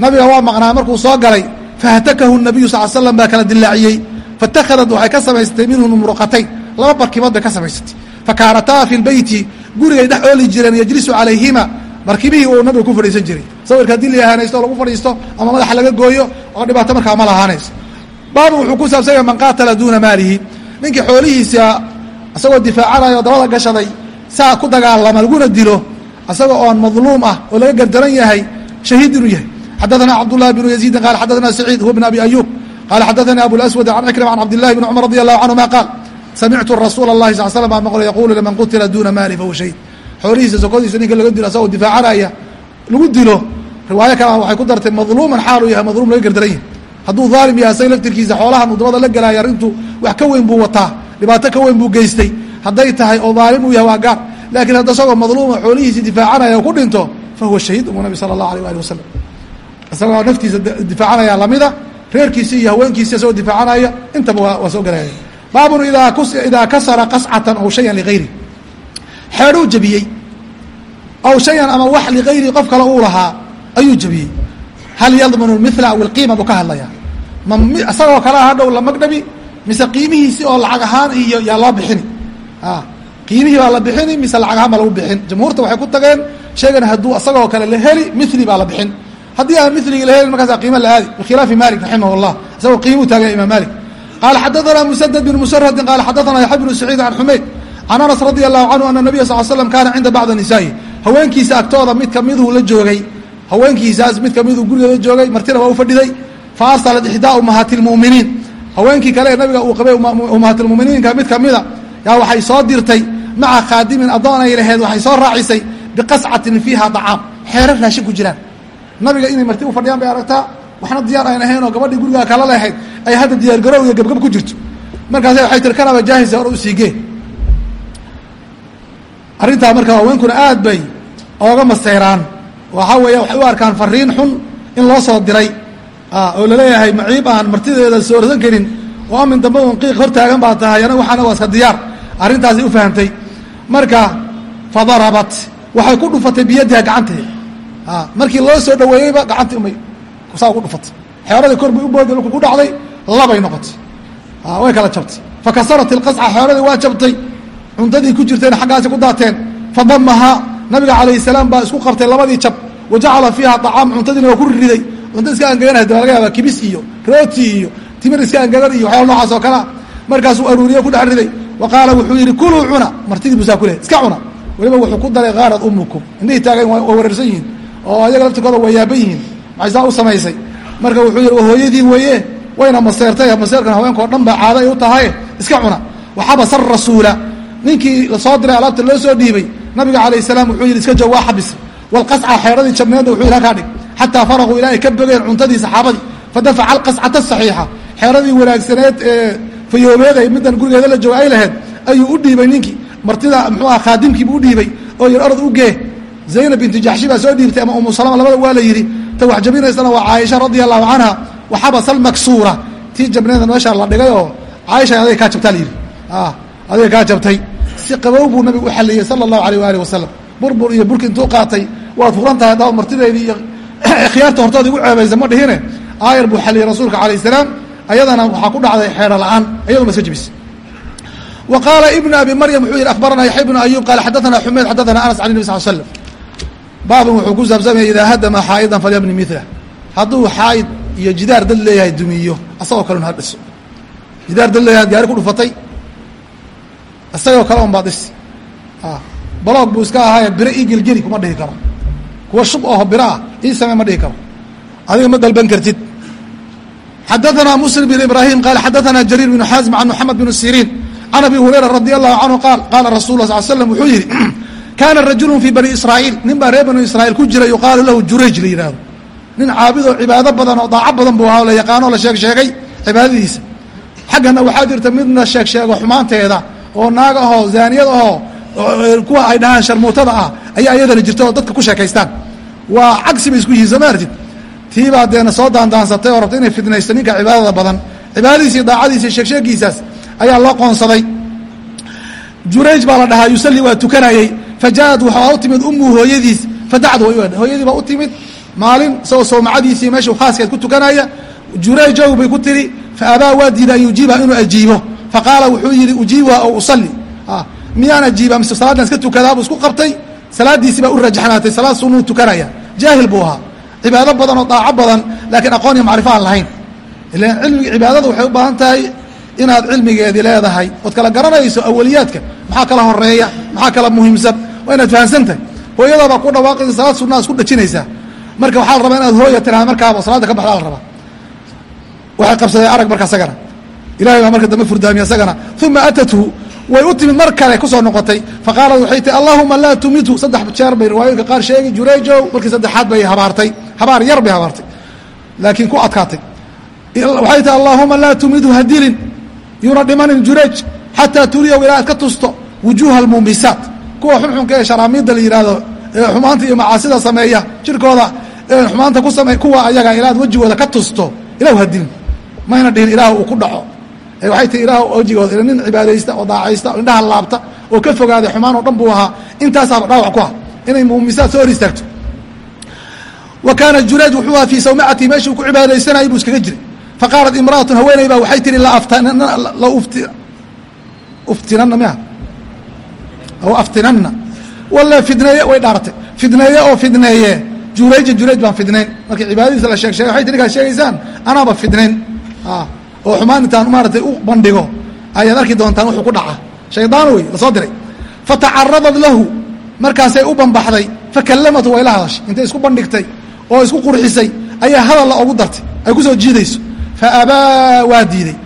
nabiga waa maqnaa markuu soo galay fahtakahu nabiyu sal slam baa kala dilaaciyey fatakhadat waxay ka samaysatay minhu numruqatayn laba barkimood bay ka samaysatay fakaanataa fi lbeyti gurigay dhex ooli jireen yajlisu calayhima markibihii uu nabiga ku fadhiisan jiray sawirka haddii la yahaanaysto o lagu fadhiisto ama madaxa laga gooyo oo dhibaato markaa ma lahaanayso baabu wuxuu ku saabsan yahay man qaatala duuna maalihi ninkii xoolihiisa isagoo difaacanayo dabada gashaday saa ku dagaalama laguna dilo isaga oon madluum ah oo laga gardaran yahay shahiid inuu yahay xadaثna cabdالlahi بن يزيidi qal xadaثna سacيid huwa بn abi أyub qala xadaثani abuاlأswad can cikrima can cabd الlahi بn cmr radي الlahu canهuma qaal samictu rasuula الlahi sal slm baa maqlo yaqulu liman qutila duna maali fahuwa shahiid xoolihiisa sokodiisa ninka laga dilo asagoo difaacanaya lagu dilo riwaayo kale waxay ku dartay madluuman xaaluu yahay madluum laga gardaran yahay hadduu dhaalim yahay asaga laftirkiisa xoolahan uu dabada la gelaayo arrintu wax ka weyn buu wataa dhibaato ka weyn buu geystay hadday tahay oo dhaalim uu yahay waa gaar lakiin hadda isagoo madluuma xoolihiisii difaacanaya ku dhinto fahuwa shahiid umu nabi sala اllah alيh ali wasalam isagoo naftiisa difaacanaya lamida reerkiisi iyo haweenkiisi isagoo difaacanaya intaba waa soo gelaya baabun idaa kasara qascatan aw shayan ligayri. Xeedhuu jebiyey aw shayan ama wax ligayri qof kale uu lahaa ayuu jebiyey hal yadmanu mila aw ilqiima buu ka hadlaya ma isagoo kale hadhow la magdhabi mise qiimihiisi oo lacag ahaan iyo yaa loo bixini qiimihii baa la bixini mise lacag ahaan baa lagu bixin. Jamhuurta waxay ku tageen sheegan hadduu isagoo kale la heli mili baa la bixin haddii aan miligii lahayn markaasa qiima laaadi bikhilaafi malik raximah اllah isagoo qiimuu taagaya imam malik qaala xadaanaa musadad bin musaradi qaala xadaanaa yaxya bnu saciid can xumayd can anas radia allahu canhu ana nabiya sal slam kaana cinda bacdi nisaa'i. Haweenkiisa agtooda mid kamiduu la joogay haweenkiisaas mid kamiduu guriga la joogay martina waa u fadhiday fa arsalat ixdaa ummahaatilmu'miniin haweenkii kale ee nabiga uu qabay ummahaatilmu'miniinka mid kamida yaa waxay soo dirtay maca khaadimin addoon ay waxay soo raacisay biqascatin fiiha dacaam. Xeero raashin ku jiraan nabiga inay marti u fadhiyaan bay aragtaa waxna diyaar ayn ahayn oo gabadhii gurigaa kala lehayd ay hadda diyaargarow iyo gebgab ku jirto. Markaas waxay tiri kanaba jaahisa hor u siigee arrintaa marka haweenkuna aad bay ooga maseyraan waxaa weeya waxay u arkaan fariin xun in loo soo diray oo la leeyahay maciib aan martideeda soorsan karin oo amin dambe un qiiq hor taagan baa tahay ana waxaana waa iska diyaar. Arrintaasay u fahamtay. Marka fadarabat. Waxay ku dhufatay biyadiha gacanteeda markii loo soo dhaweeyeyba gacantii umay. Saa ugu dhufatay xeeradii kor bay u boodi ku dhacday labay noqotay. Way kala jabtay. Fakasarat ilqasca xeeradii waa jabtay. Cuntadii ku jirteen xaggaasi ku daateen. Fadamahaa nabiga calayh salaam baa isku qabtay labadii jab. Wa fiiha acaam cuntadiina waa ku riday cunta iska angeganah da kibis iyo rooti iyo timir iska angegan iyo waxyaala noocaas oo kalea markaasuu aruuriye ku dhex riday. Wa qaala wuxuu yidhi kuluu cuna. Martidii busaa ku lehay iska cuna. Weliba wuxuu ku daray kaarad umukum indhihii taagan waa wareersan yihiin oo ayaga laftirkooda waa yaaban yihiin maxay saa u samaysay. Marka wuxuu yidhi hooyadii weeye wayna maseertay maseerkan haweenkao dhan baa caado ay u tahay iska cuna. Waxabasa rasuula ninkii la soo diray alaabta loo soo dhiibay nabiga calayh salaam wuxuu yidhi iska joog waa xabis. Walqasca xeeradii jabneedda wuxuu yidhi halkaa dhig. Xataa faraquu ilaa ay ka bogeen cuntadii saxaabadii fadafaca alqascata asaxiixa xeeradii wanaagsaneed ee fayoobeed ay middan gurigeeda la jooga ay laheyd ayuu u dhiibay ninkii. Martida muxuu aha khaadimkiibuu u dhiibay oo yidhi orod u gee zaynab bintu jaxshi baa soo dhiibtay ama umu salama labada waa la yidhi ta wax jabinaysana waa caaisha radia allahu canha waxabasa almaksuura. Tii jabneeda meesha la dhigay oo caaisha aday kaa jabtaa la yidhi. Aday kaa jabtay. Si qabow buu nabigu u xaliyey sala allahu alayh waali wasalam burbur iyo burki intuu qaatay waad furan tahay haddaad martideedii iyo khiyaarta hortooda igu ceebaysa ma dhihine. Aayar buu xaliyey rasuulka calayh salaam ayadana waxaa ku dhacday xeero la'aan ayaduma iska jebis wa qaala ibnu abi maryam wuxuu yidhi akhbarana yaxya ibnu ayub qaala xadathana xumeyd xadathana anas can nabi sal slam bacdun wuxuu ku saabsamaya idaa hadama xaa'idan falyabni milah hadduu xaa'id iyo jidaar dad leeyahay dumiyo asagoo kale un ha dhiso jidaar dad leeyahay ad gaari ku dhufatay isagoo kale un baa dhisi baloog buu iska ahaaye biro ii gelgeli kuma dhihi karo kuwa shub aho biro ah ii samee ma dhihi karo adiga ma dalban kartid xadaanaa muslim bn ibraahim qaal xadaanaa jariir bnu xaazim can maxamed bn siriin can abi hurayra radi allahu canhu qaal qaala rasul la sal wuxuu yidhi kaana rajulu fii bani israa'iil. Nin baa reer bani israiil ku jira yuqaalu lahu jurayj la yidhahdo nin caabidoo cibaado badan oo daaco badan buu ahaa la yaqaano la sheeg sheegay cibaadadiisa. Xaggana waxaa jirta midna sheeg sheego xumaanteeda oo naag ahoo zaaniyad ahoo kuwa ay dhahaan sharmuutada ah ayaa iyadana jirta oo dadka ku sheekaystaan. Waa cagsi isku yihiin soo ma artid tii baa deena soo daandaansatay oo rabta inay fidnaysto ninka cibaadada badan. Cibaadadiisi daacadiisa sheegsheegiisaas ayaa loo qoonsaday. Jurayj baa la dhahaa yusalli waa tukanayey fajaaءad waxaa u timid umuu hooyadiis. Fadacdu hooyadii baa u timid. Maalin isagoo sawmacadiisii meeshuu khaaskeed ku tukanaya. Jurayjow bay ku tihi faabaa waa diida an yujiiba inuu ajiibo. Faqaala wuxuu yihi ujiibuha aw usalli. Miyaan ajiiba mise salaaddan iska tukadaabuu isku qabtay? Salaaddiisii baa u rajaxnaatay salaad sunuu tukanaya. Jaahil buu ahaa. Cibaado badan oo daaco badan laakiin aqoon iyo macrifo aan lahayn. Ilan cilmigi cibaadada waxay u baahan tahay inaad cilmigeedii leedahay. Ood kala garanayso awaliyaadka maxaa kala horreeya maxaa kala muhiimsan waa inaad fahamsan tahay hooyadaabaa ku dhawaaqaysa salaad sunaa isku dhajinaysaa marka waxaa la rabaa inaad hooya tiraada markaaba salaadda ka baxdaa la rabaa. Waxay qabsadeen arag marka asagana ilahay baa marka dambe furdaamiye asagana uma atathu way u timid mar kale ku soo noqotay. Faqaalat waxay tii allahuma laa tumithu saddex jeer bay riwaayooyinka qaar sheegi jurayjow markii saddexaad bay habaartay. Habaar yar bay habaartay. Laakiin ku adkaatay. Waxay tii allahuma laa tumithu hadilin. Yuuna dhimanin jurayj xataa turiyaw ilaa aad ka tusto wujuuha almuumisaat kuwa xunxunka ee sharaamiidda la yidhaahdo ee xumaanta iyo macaasida sameeya jirkooda ee xumaanta ku same kuwa ayaga ilaa ad wejigooda ka tusto ilahu hadilin mayna dhihin ilaah uu ku dhaco. Waxay tii ilaah wejigooda nin cibaadaysta oo daacaysta oo indhaha laabta oo ka fogaaday xumaan oo dhan buu ahaa intaasaaba dhaawac ku ah inay muumisaad soo hor istaagto wa kaana jurayj wuxuu aha fii sawmacati meeshuu ku cibaadaysanayay buu iskaga jiray. Faqaalat imra'atun haweeney baa waxay tihi la uftinana miya aw aftinanna walla fidneeye way dhaaratay fidneeye oo fidneeye jurayja jurayj baan fidnayn markii cibaadadiisa la sheeg waxay ti sheegaysaan anaaba fidnayn oo xumaan intaan maaratay u bandhigo ayaad arki doontaan wuxuu ku dhaca shaydaan wey la soo diray fatacaradat lahu markaasay u banbaxday fakallamatu way la hadashay intay isku bandhigtay oo isku qurxisay ayaa hadalla ogu dartay ay ku soo jiidayso fa abaa waa diiday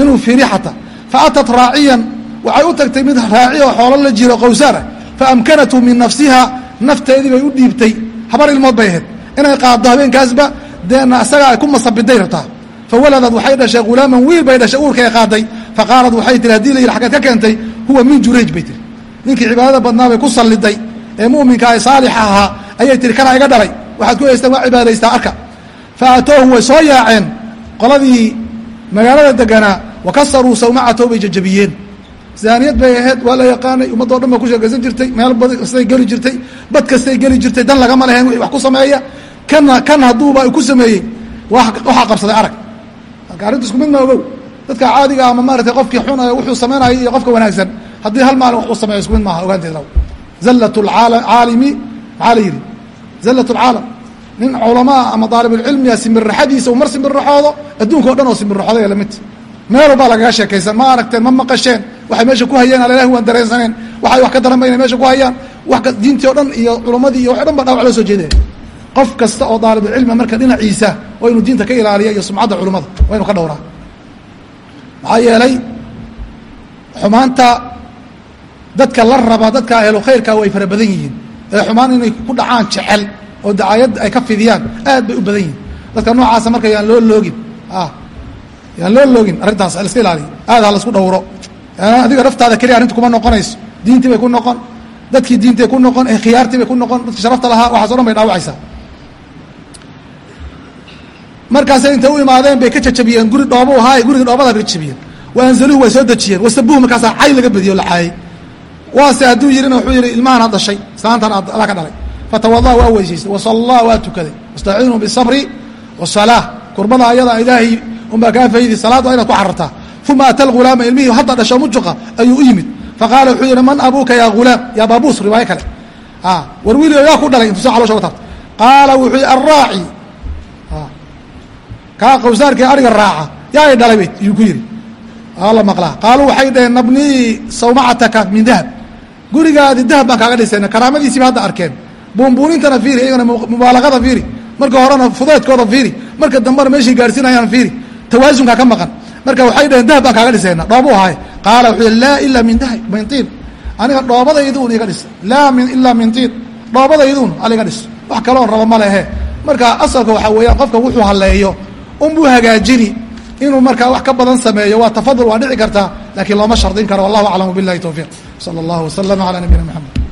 inuu fiiri xataa fa atat raaciyan waxay u tagtay mid raaci oo xoolo la jiro qowsaar ah fa amkanatu min nafsiha nafteedii bay u dhiibtay. Habar ilmood bay ahayd. Inay qaaddo habeenkaasba deena isagaa ay ku masabiday rabtaa. Fawaladad waxay dhashay hulaaman wiil bay dhashay uurkay qaaday. Faqaalat waxay tihi haddii la yidhi xaggeed ka keentay huwa min jurayj bay tihi ninkii cibaadada badnaa bay ku salliday. Ee mu'minka ee saalixa ahaa ayay tihi kana iga dhalay. Waxaad ku haystaan waa cibaadaystaa arka. Fa atoohu way soo yaaceen. Qoladii magaalada deganaa wa kasaruu sawmacatahu bay jajabiyeen zaaniyad bay ahayd waa la yaqaanay ummaddoo dhan ba ku sheekaysan jirtay meel badkastay geli jirtay bad kastay geli jirtay dan lagama lahayn wax ku sameeya. Kana kan hadduuba ku sameeyey waxaa qabsaday arag. Marka arrinta isku mid ma ogow dadka caadiga ama maaratay qofkii xun wuxuu samaynayo iyo qofka wanaagsan. Haddii hal maalin wax uu sameeyo isku mid maaha ogaanteeda zallat caalimi maxaa la yidhi zallat lcaalam nin culamaa ama daalibulcilmiga simirraxadiisa uu mar simirraxoodo adduunka o dhan oo simirraxooday la mid. Meel baa lagaga sheekaysan ma aragteen ma maqasheen waxay meesha ku hayeen alalahi waan dareensaneen. Waxay wax ka daran inay meesha ku hayaan. Wax diintii o dhan iyo culammadii iyo wax o dhan ba dhawac loo soo jeedaya qof kasta oo daalibulcilmi marka dhinaciisa waa inuu diinta ka ilaaliya iyo sumcadda culimmada waa inu ka dhowraa. Maxaa yeelay xumaanta dadka la raba dadka ahlu khayrka way fara badan yihiin. Ee xumaan inay ku dhacaan jecel oo dacaayad ay ka fidiyaan aad bay u badan yihiin. Dadka noocaasa marka yaan loo loogin. Yaan loo loogin arrintaas laska ilaaliyo aad ha la isku dhowro adiga naftaada keliya arrinta kuma noqonayso. Diintii bay ku noqon. Dadkii diintay ku noqon khiyaartii bay ku noqon dadkii sharafta lahaa waxaas o bay dhaawacaysaa. Markaasay intay u imaadeen bay ka jajabiyeen guri dhoobu ahaa guriga dhoobada ka wa anzaluhu way soo dejiyeen wasabuhu markaasaa cay laga bediyo la waase hadduu yidhina wuxuu yidhi ilmahan ad dhashay islaantan alla ka dhalay. Fatawadaha waa weysaystay wasalla waa tukaday. Wastaciinuu bisabri wasalaa kurbada ayada ilaahay unbaa kaa faydi salaad waa inaad ku carartaa uma ata lghulaama ilmihii hadda dhasho mujuqa ayuu u yimid. Faqaala wuxuu yidhi man abuuka yaa hulaam yaa baabuus? Riwaayo kale. War wiiligo yaa ku dhalay intusa calosha wataabta qaala wuxuu yidhi arraaci. Kaa qawsaarkii ariga raaca yaa i dhalay yuu ku yidhi. La maqlaa. Qaaluu waxay dhaheen nabnii sawmacataka min dahab. Gurigaadi dahab baan kaaga dhisayna karaamadiisiiba hadda arkeen. Buunbuunintana fiiri iyagana mubaalaqada fiiri. Marka horena fudeedkooda fiiri. Marka dambena meeshay gaarsiinayaan fiiri. Tawaasunkaa ka maqan marka waxay dhaheen dahab baan kaaga dhisayna dhoobu ahay. Qaala wuxuu yihi laa ilaa min dahab min tiin aniga dhoobadayduun iga dhis. Laa min ilaa min tiin dhoobadayduun aliga dhis. Wax kaloon raba ma lehe. Marka asalka waxaa weeyaan qofka wuxuu halleeyo unbuu hagaajini. Inuu markaa wax ka badan sameeyo waa tafadul waa dhici kartaa lakiin looma shardin karo. Wallahu aclamu billahi towfiiq sala allahu waslama calaa nabiyina maxamed